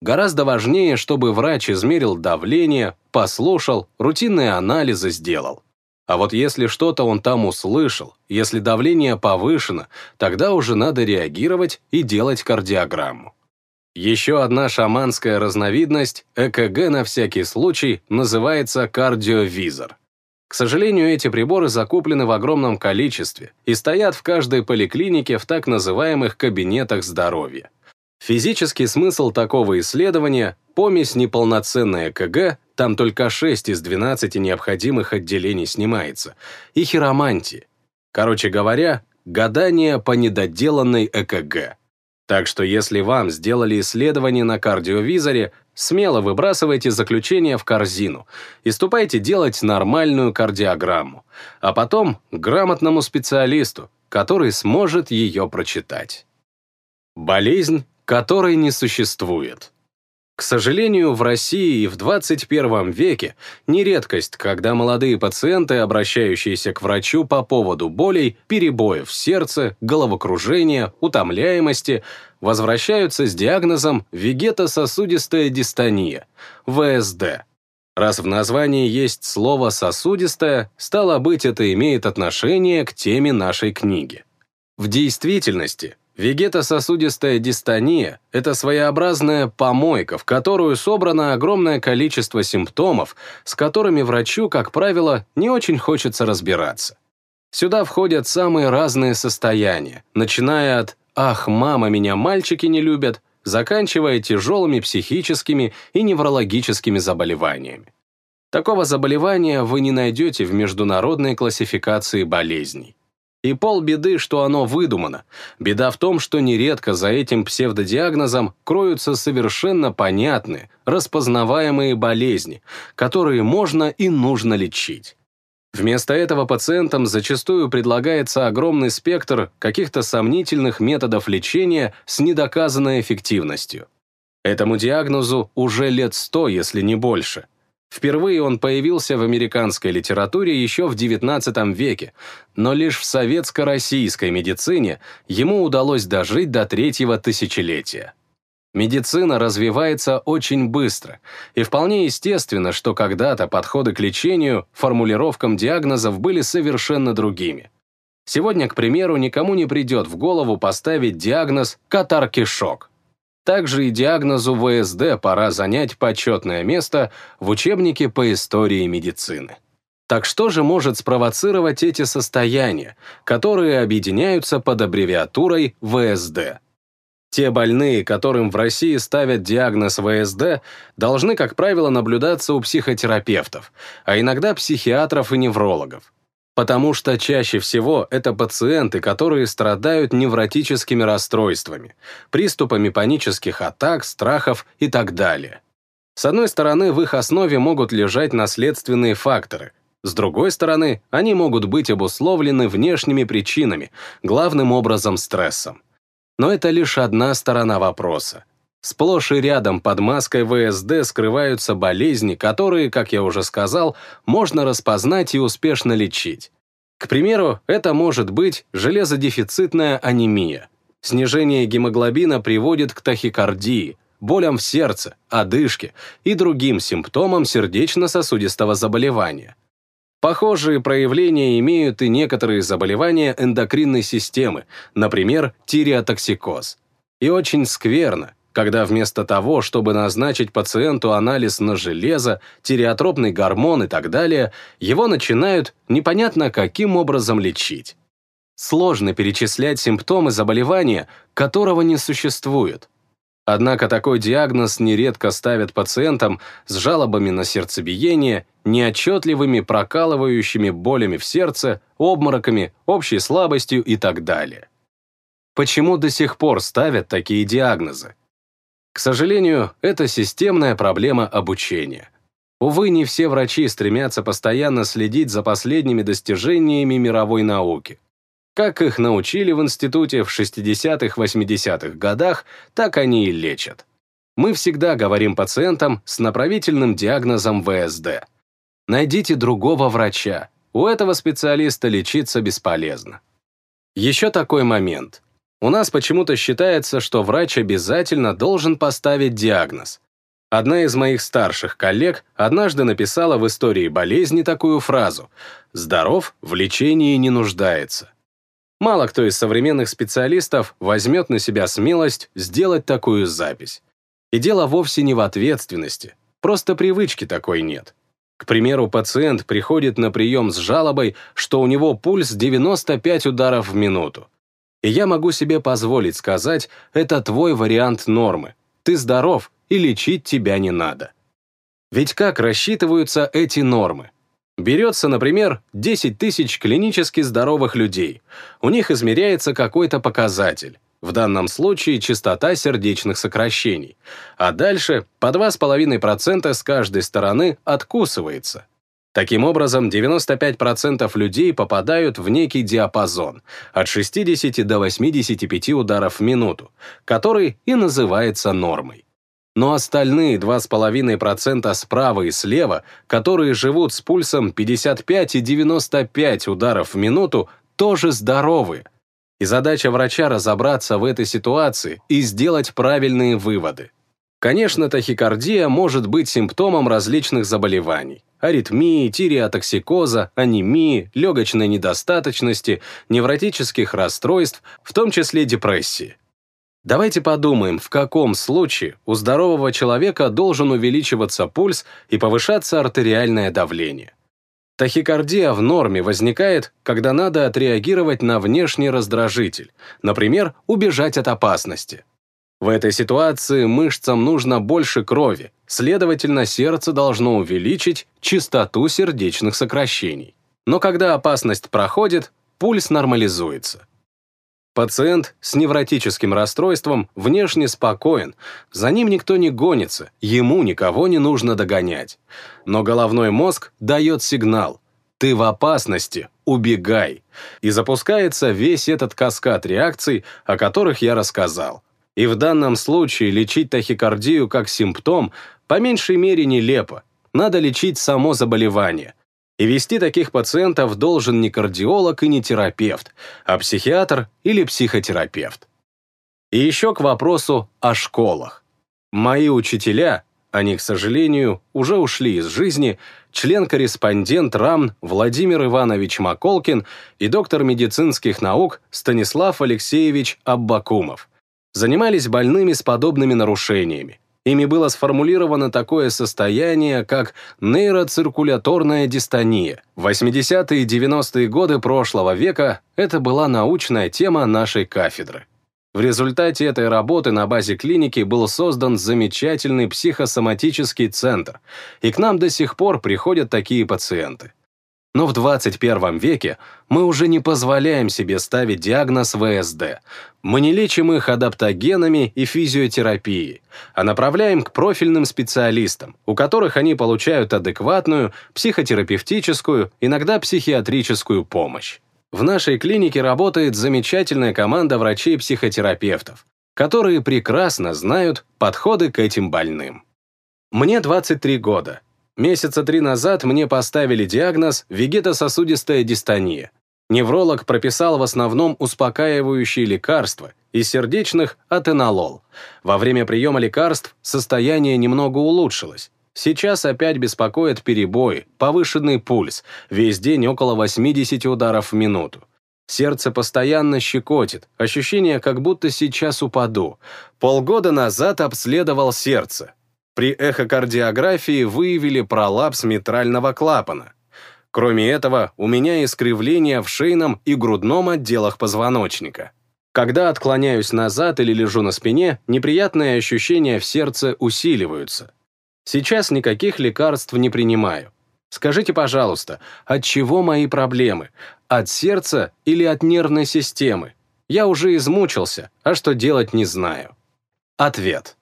Гораздо важнее, чтобы врач измерил давление, послушал, рутинные анализы сделал. А вот если что-то он там услышал, если давление повышено, тогда уже надо реагировать и делать кардиограмму. Еще одна шаманская разновидность, ЭКГ на всякий случай, называется кардиовизор. К сожалению, эти приборы закуплены в огромном количестве и стоят в каждой поликлинике в так называемых кабинетах здоровья. Физический смысл такого исследования – помесь неполноценная ЭКГ, там только 6 из 12 необходимых отделений снимается, и хиромантии. Короче говоря, гадание по недоделанной ЭКГ. Так что если вам сделали исследование на кардиовизоре, смело выбрасывайте заключение в корзину и ступайте делать нормальную кардиограмму, а потом грамотному специалисту, который сможет ее прочитать. Болезнь которой не существует. К сожалению, в России и в 21 веке не редкость, когда молодые пациенты, обращающиеся к врачу по поводу болей, перебоев в сердце, головокружения, утомляемости, возвращаются с диагнозом вегетососудистая дистония, ВСД. Раз в названии есть слово «сосудистая», стало быть, это имеет отношение к теме нашей книги. В действительности, Вегетососудистая дистония – это своеобразная помойка, в которую собрано огромное количество симптомов, с которыми врачу, как правило, не очень хочется разбираться. Сюда входят самые разные состояния, начиная от «ах, мама, меня мальчики не любят», заканчивая тяжелыми психическими и неврологическими заболеваниями. Такого заболевания вы не найдете в международной классификации болезней. И полбеды, что оно выдумано. Беда в том, что нередко за этим псевдодиагнозом кроются совершенно понятные, распознаваемые болезни, которые можно и нужно лечить. Вместо этого пациентам зачастую предлагается огромный спектр каких-то сомнительных методов лечения с недоказанной эффективностью. Этому диагнозу уже лет сто, если не больше – Впервые он появился в американской литературе еще в XIX веке, но лишь в советско-российской медицине ему удалось дожить до третьего тысячелетия. Медицина развивается очень быстро, и вполне естественно, что когда-то подходы к лечению, формулировкам диагнозов были совершенно другими. Сегодня, к примеру, никому не придет в голову поставить диагноз «катар-кишок». Также и диагнозу ВСД пора занять почетное место в учебнике по истории медицины. Так что же может спровоцировать эти состояния, которые объединяются под аббревиатурой ВСД? Те больные, которым в России ставят диагноз ВСД, должны, как правило, наблюдаться у психотерапевтов, а иногда психиатров и неврологов потому что чаще всего это пациенты, которые страдают невротическими расстройствами, приступами панических атак, страхов и так далее. С одной стороны, в их основе могут лежать наследственные факторы, с другой стороны, они могут быть обусловлены внешними причинами, главным образом стрессом. Но это лишь одна сторона вопроса. Сплошь и рядом под маской ВСД скрываются болезни, которые, как я уже сказал, можно распознать и успешно лечить. К примеру, это может быть железодефицитная анемия. Снижение гемоглобина приводит к тахикардии, болям в сердце, одышке и другим симптомам сердечно-сосудистого заболевания. Похожие проявления имеют и некоторые заболевания эндокринной системы, например, тиреотоксикоз. И очень скверно, когда вместо того, чтобы назначить пациенту анализ на железо, тиреотропный гормон и так далее, его начинают непонятно каким образом лечить. Сложно перечислять симптомы заболевания, которого не существует. Однако такой диагноз нередко ставят пациентам с жалобами на сердцебиение, неотчетливыми прокалывающими болями в сердце, обмороками, общей слабостью и так далее. Почему до сих пор ставят такие диагнозы? К сожалению, это системная проблема обучения. Увы, не все врачи стремятся постоянно следить за последними достижениями мировой науки. Как их научили в институте в 60-80-х годах, так они и лечат. Мы всегда говорим пациентам с направительным диагнозом ВСД. Найдите другого врача. У этого специалиста лечиться бесполезно. Еще такой момент. У нас почему-то считается, что врач обязательно должен поставить диагноз. Одна из моих старших коллег однажды написала в истории болезни такую фразу «Здоров, в лечении не нуждается». Мало кто из современных специалистов возьмет на себя смелость сделать такую запись. И дело вовсе не в ответственности, просто привычки такой нет. К примеру, пациент приходит на прием с жалобой, что у него пульс 95 ударов в минуту. И я могу себе позволить сказать, это твой вариант нормы. Ты здоров, и лечить тебя не надо. Ведь как рассчитываются эти нормы? Берется, например, 10 тысяч клинически здоровых людей. У них измеряется какой-то показатель. В данном случае частота сердечных сокращений. А дальше по 2,5% с каждой стороны откусывается. Таким образом, 95% людей попадают в некий диапазон от 60 до 85 ударов в минуту, который и называется нормой. Но остальные 2,5% справа и слева, которые живут с пульсом 55 и 95 ударов в минуту, тоже здоровы. И задача врача разобраться в этой ситуации и сделать правильные выводы. Конечно, тахикардия может быть симптомом различных заболеваний. Аритмии, тиреотоксикоза, анемии, легочной недостаточности, невротических расстройств, в том числе депрессии. Давайте подумаем, в каком случае у здорового человека должен увеличиваться пульс и повышаться артериальное давление. Тахикардия в норме возникает, когда надо отреагировать на внешний раздражитель, например, убежать от опасности. В этой ситуации мышцам нужно больше крови, следовательно, сердце должно увеличить частоту сердечных сокращений. Но когда опасность проходит, пульс нормализуется. Пациент с невротическим расстройством внешне спокоен, за ним никто не гонится, ему никого не нужно догонять. Но головной мозг дает сигнал «ты в опасности, убегай», и запускается весь этот каскад реакций, о которых я рассказал. И в данном случае лечить тахикардию как симптом по меньшей мере нелепо. Надо лечить само заболевание. И вести таких пациентов должен не кардиолог и не терапевт, а психиатр или психотерапевт. И еще к вопросу о школах. Мои учителя, они, к сожалению, уже ушли из жизни, член-корреспондент РАМ Владимир Иванович Маколкин и доктор медицинских наук Станислав Алексеевич Аббакумов занимались больными с подобными нарушениями. Ими было сформулировано такое состояние, как нейроциркуляторная дистония. В 80-е и 90-е годы прошлого века это была научная тема нашей кафедры. В результате этой работы на базе клиники был создан замечательный психосоматический центр, и к нам до сих пор приходят такие пациенты. Но в 21 веке мы уже не позволяем себе ставить диагноз ВСД. Мы не лечим их адаптогенами и физиотерапией, а направляем к профильным специалистам, у которых они получают адекватную, психотерапевтическую, иногда психиатрическую помощь. В нашей клинике работает замечательная команда врачей-психотерапевтов, которые прекрасно знают подходы к этим больным. Мне 23 года, Месяца три назад мне поставили диагноз вегетососудистая дистония. Невролог прописал в основном успокаивающие лекарства, из сердечных – атенолол. Во время приема лекарств состояние немного улучшилось. Сейчас опять беспокоит перебои, повышенный пульс, весь день около 80 ударов в минуту. Сердце постоянно щекотит, ощущение, как будто сейчас упаду. Полгода назад обследовал сердце, при эхокардиографии выявили пролапс митрального клапана. Кроме этого, у меня искривления в шейном и грудном отделах позвоночника. Когда отклоняюсь назад или лежу на спине, неприятные ощущения в сердце усиливаются. Сейчас никаких лекарств не принимаю. Скажите, пожалуйста, от чего мои проблемы? От сердца или от нервной системы? Я уже измучился, а что делать не знаю. Ответ.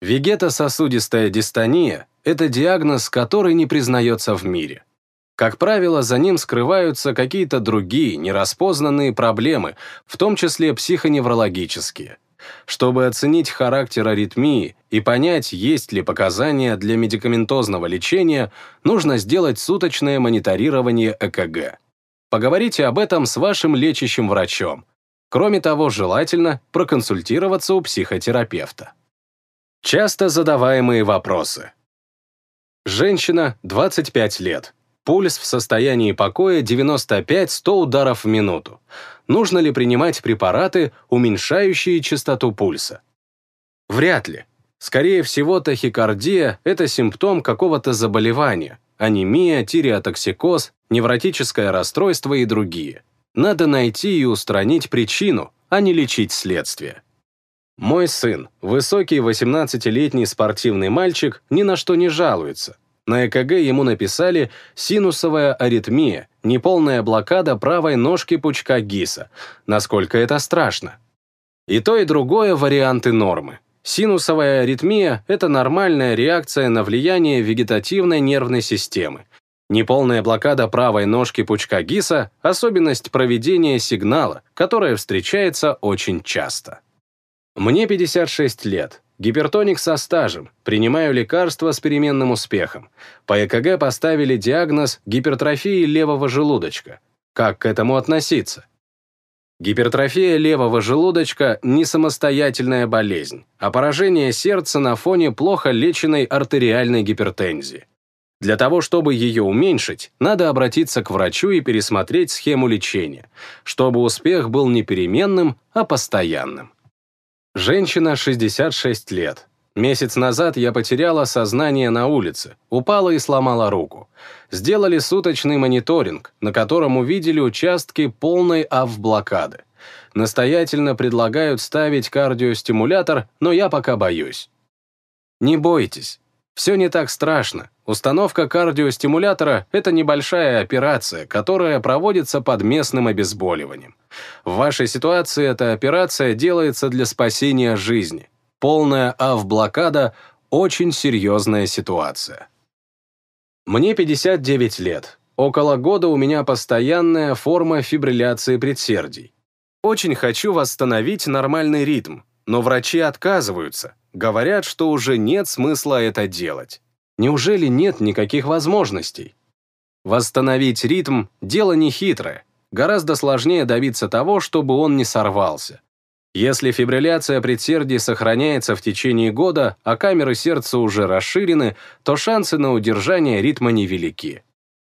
Вегетососудистая дистония – это диагноз, который не признается в мире. Как правило, за ним скрываются какие-то другие, нераспознанные проблемы, в том числе психоневрологические. Чтобы оценить характер аритмии и понять, есть ли показания для медикаментозного лечения, нужно сделать суточное мониторирование ЭКГ. Поговорите об этом с вашим лечащим врачом. Кроме того, желательно проконсультироваться у психотерапевта. Часто задаваемые вопросы. Женщина, 25 лет. Пульс в состоянии покоя 95-100 ударов в минуту. Нужно ли принимать препараты, уменьшающие частоту пульса? Вряд ли. Скорее всего, тахикардия – это симптом какого-то заболевания, анемия, тиреотоксикоз, невротическое расстройство и другие. Надо найти и устранить причину, а не лечить следствие. Мой сын, высокий 18-летний спортивный мальчик, ни на что не жалуется. На ЭКГ ему написали синусовая аритмия, неполная блокада правой ножки пучка ГИСа. Насколько это страшно? И то, и другое варианты нормы. Синусовая аритмия – это нормальная реакция на влияние вегетативной нервной системы. Неполная блокада правой ножки пучка ГИСа – особенность проведения сигнала, которая встречается очень часто. Мне 56 лет. Гипертоник со стажем, принимаю лекарства с переменным успехом. По ЭКГ поставили диагноз гипертрофии левого желудочка. Как к этому относиться? Гипертрофия левого желудочка – не самостоятельная болезнь, а поражение сердца на фоне плохо леченной артериальной гипертензии. Для того, чтобы ее уменьшить, надо обратиться к врачу и пересмотреть схему лечения, чтобы успех был не переменным, а постоянным. Женщина, 66 лет. Месяц назад я потеряла сознание на улице, упала и сломала руку. Сделали суточный мониторинг, на котором увидели участки полной АВ-блокады. Настоятельно предлагают ставить кардиостимулятор, но я пока боюсь. Не бойтесь, все не так страшно. Установка кардиостимулятора – это небольшая операция, которая проводится под местным обезболиванием. В вашей ситуации эта операция делается для спасения жизни. Полная АВ-блокада – очень серьезная ситуация. Мне 59 лет. Около года у меня постоянная форма фибрилляции предсердий. Очень хочу восстановить нормальный ритм, но врачи отказываются, говорят, что уже нет смысла это делать. Неужели нет никаких возможностей? Восстановить ритм – дело нехитрое. Гораздо сложнее добиться того, чтобы он не сорвался. Если фибрилляция предсердий сохраняется в течение года, а камеры сердца уже расширены, то шансы на удержание ритма невелики.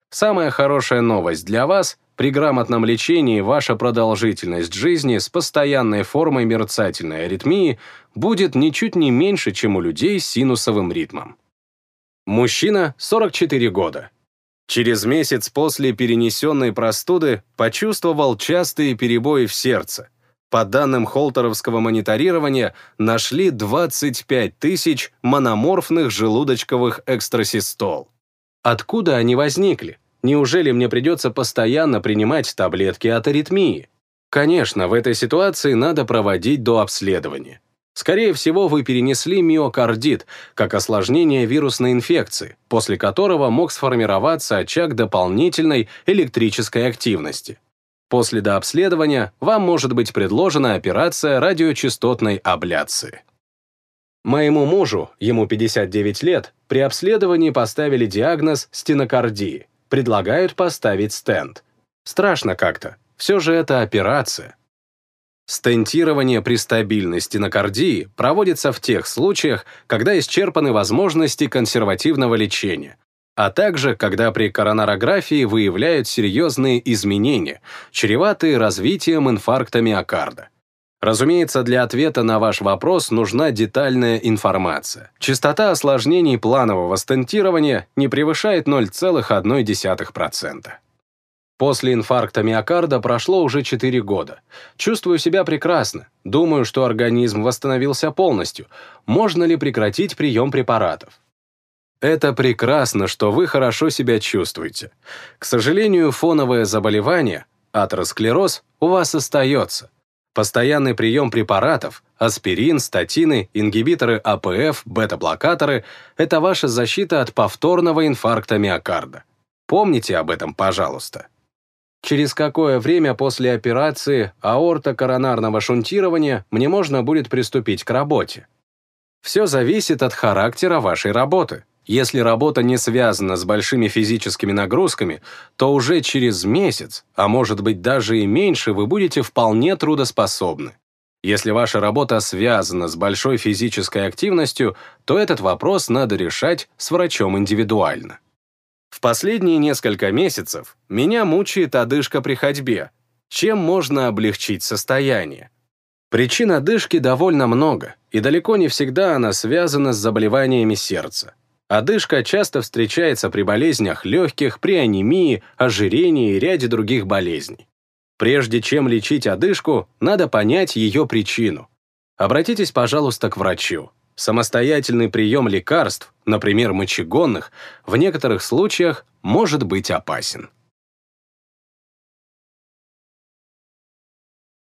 Самая хорошая новость для вас – при грамотном лечении ваша продолжительность жизни с постоянной формой мерцательной аритмии будет ничуть не меньше, чем у людей с синусовым ритмом. Мужчина, 44 года. Через месяц после перенесенной простуды почувствовал частые перебои в сердце. По данным холтеровского мониторирования, нашли 25 тысяч мономорфных желудочковых экстрасистол. Откуда они возникли? Неужели мне придется постоянно принимать таблетки от аритмии? Конечно, в этой ситуации надо проводить до обследования. Скорее всего, вы перенесли миокардит, как осложнение вирусной инфекции, после которого мог сформироваться очаг дополнительной электрической активности. После дообследования вам может быть предложена операция радиочастотной абляции. Моему мужу, ему 59 лет, при обследовании поставили диагноз стенокардии. Предлагают поставить стенд. Страшно как-то. Все же это операция. Стентирование при стабильной стенокардии проводится в тех случаях, когда исчерпаны возможности консервативного лечения, а также когда при коронарографии выявляют серьезные изменения, чреватые развитием инфаркта миокарда. Разумеется, для ответа на ваш вопрос нужна детальная информация. Частота осложнений планового стентирования не превышает 0,1%. После инфаркта миокарда прошло уже 4 года. Чувствую себя прекрасно. Думаю, что организм восстановился полностью. Можно ли прекратить прием препаратов? Это прекрасно, что вы хорошо себя чувствуете. К сожалению, фоновое заболевание, атеросклероз, у вас остается. Постоянный прием препаратов, аспирин, статины, ингибиторы АПФ, бета-блокаторы – это ваша защита от повторного инфаркта миокарда. Помните об этом, пожалуйста через какое время после операции аорто-коронарного шунтирования мне можно будет приступить к работе. Все зависит от характера вашей работы. Если работа не связана с большими физическими нагрузками, то уже через месяц, а может быть даже и меньше, вы будете вполне трудоспособны. Если ваша работа связана с большой физической активностью, то этот вопрос надо решать с врачом индивидуально. В последние несколько месяцев меня мучает одышка при ходьбе. Чем можно облегчить состояние? Причин одышки довольно много, и далеко не всегда она связана с заболеваниями сердца. Одышка часто встречается при болезнях легких, при анемии, ожирении и ряде других болезней. Прежде чем лечить одышку, надо понять ее причину. Обратитесь, пожалуйста, к врачу. Самостоятельный прием лекарств, например, мочегонных, в некоторых случаях может быть опасен.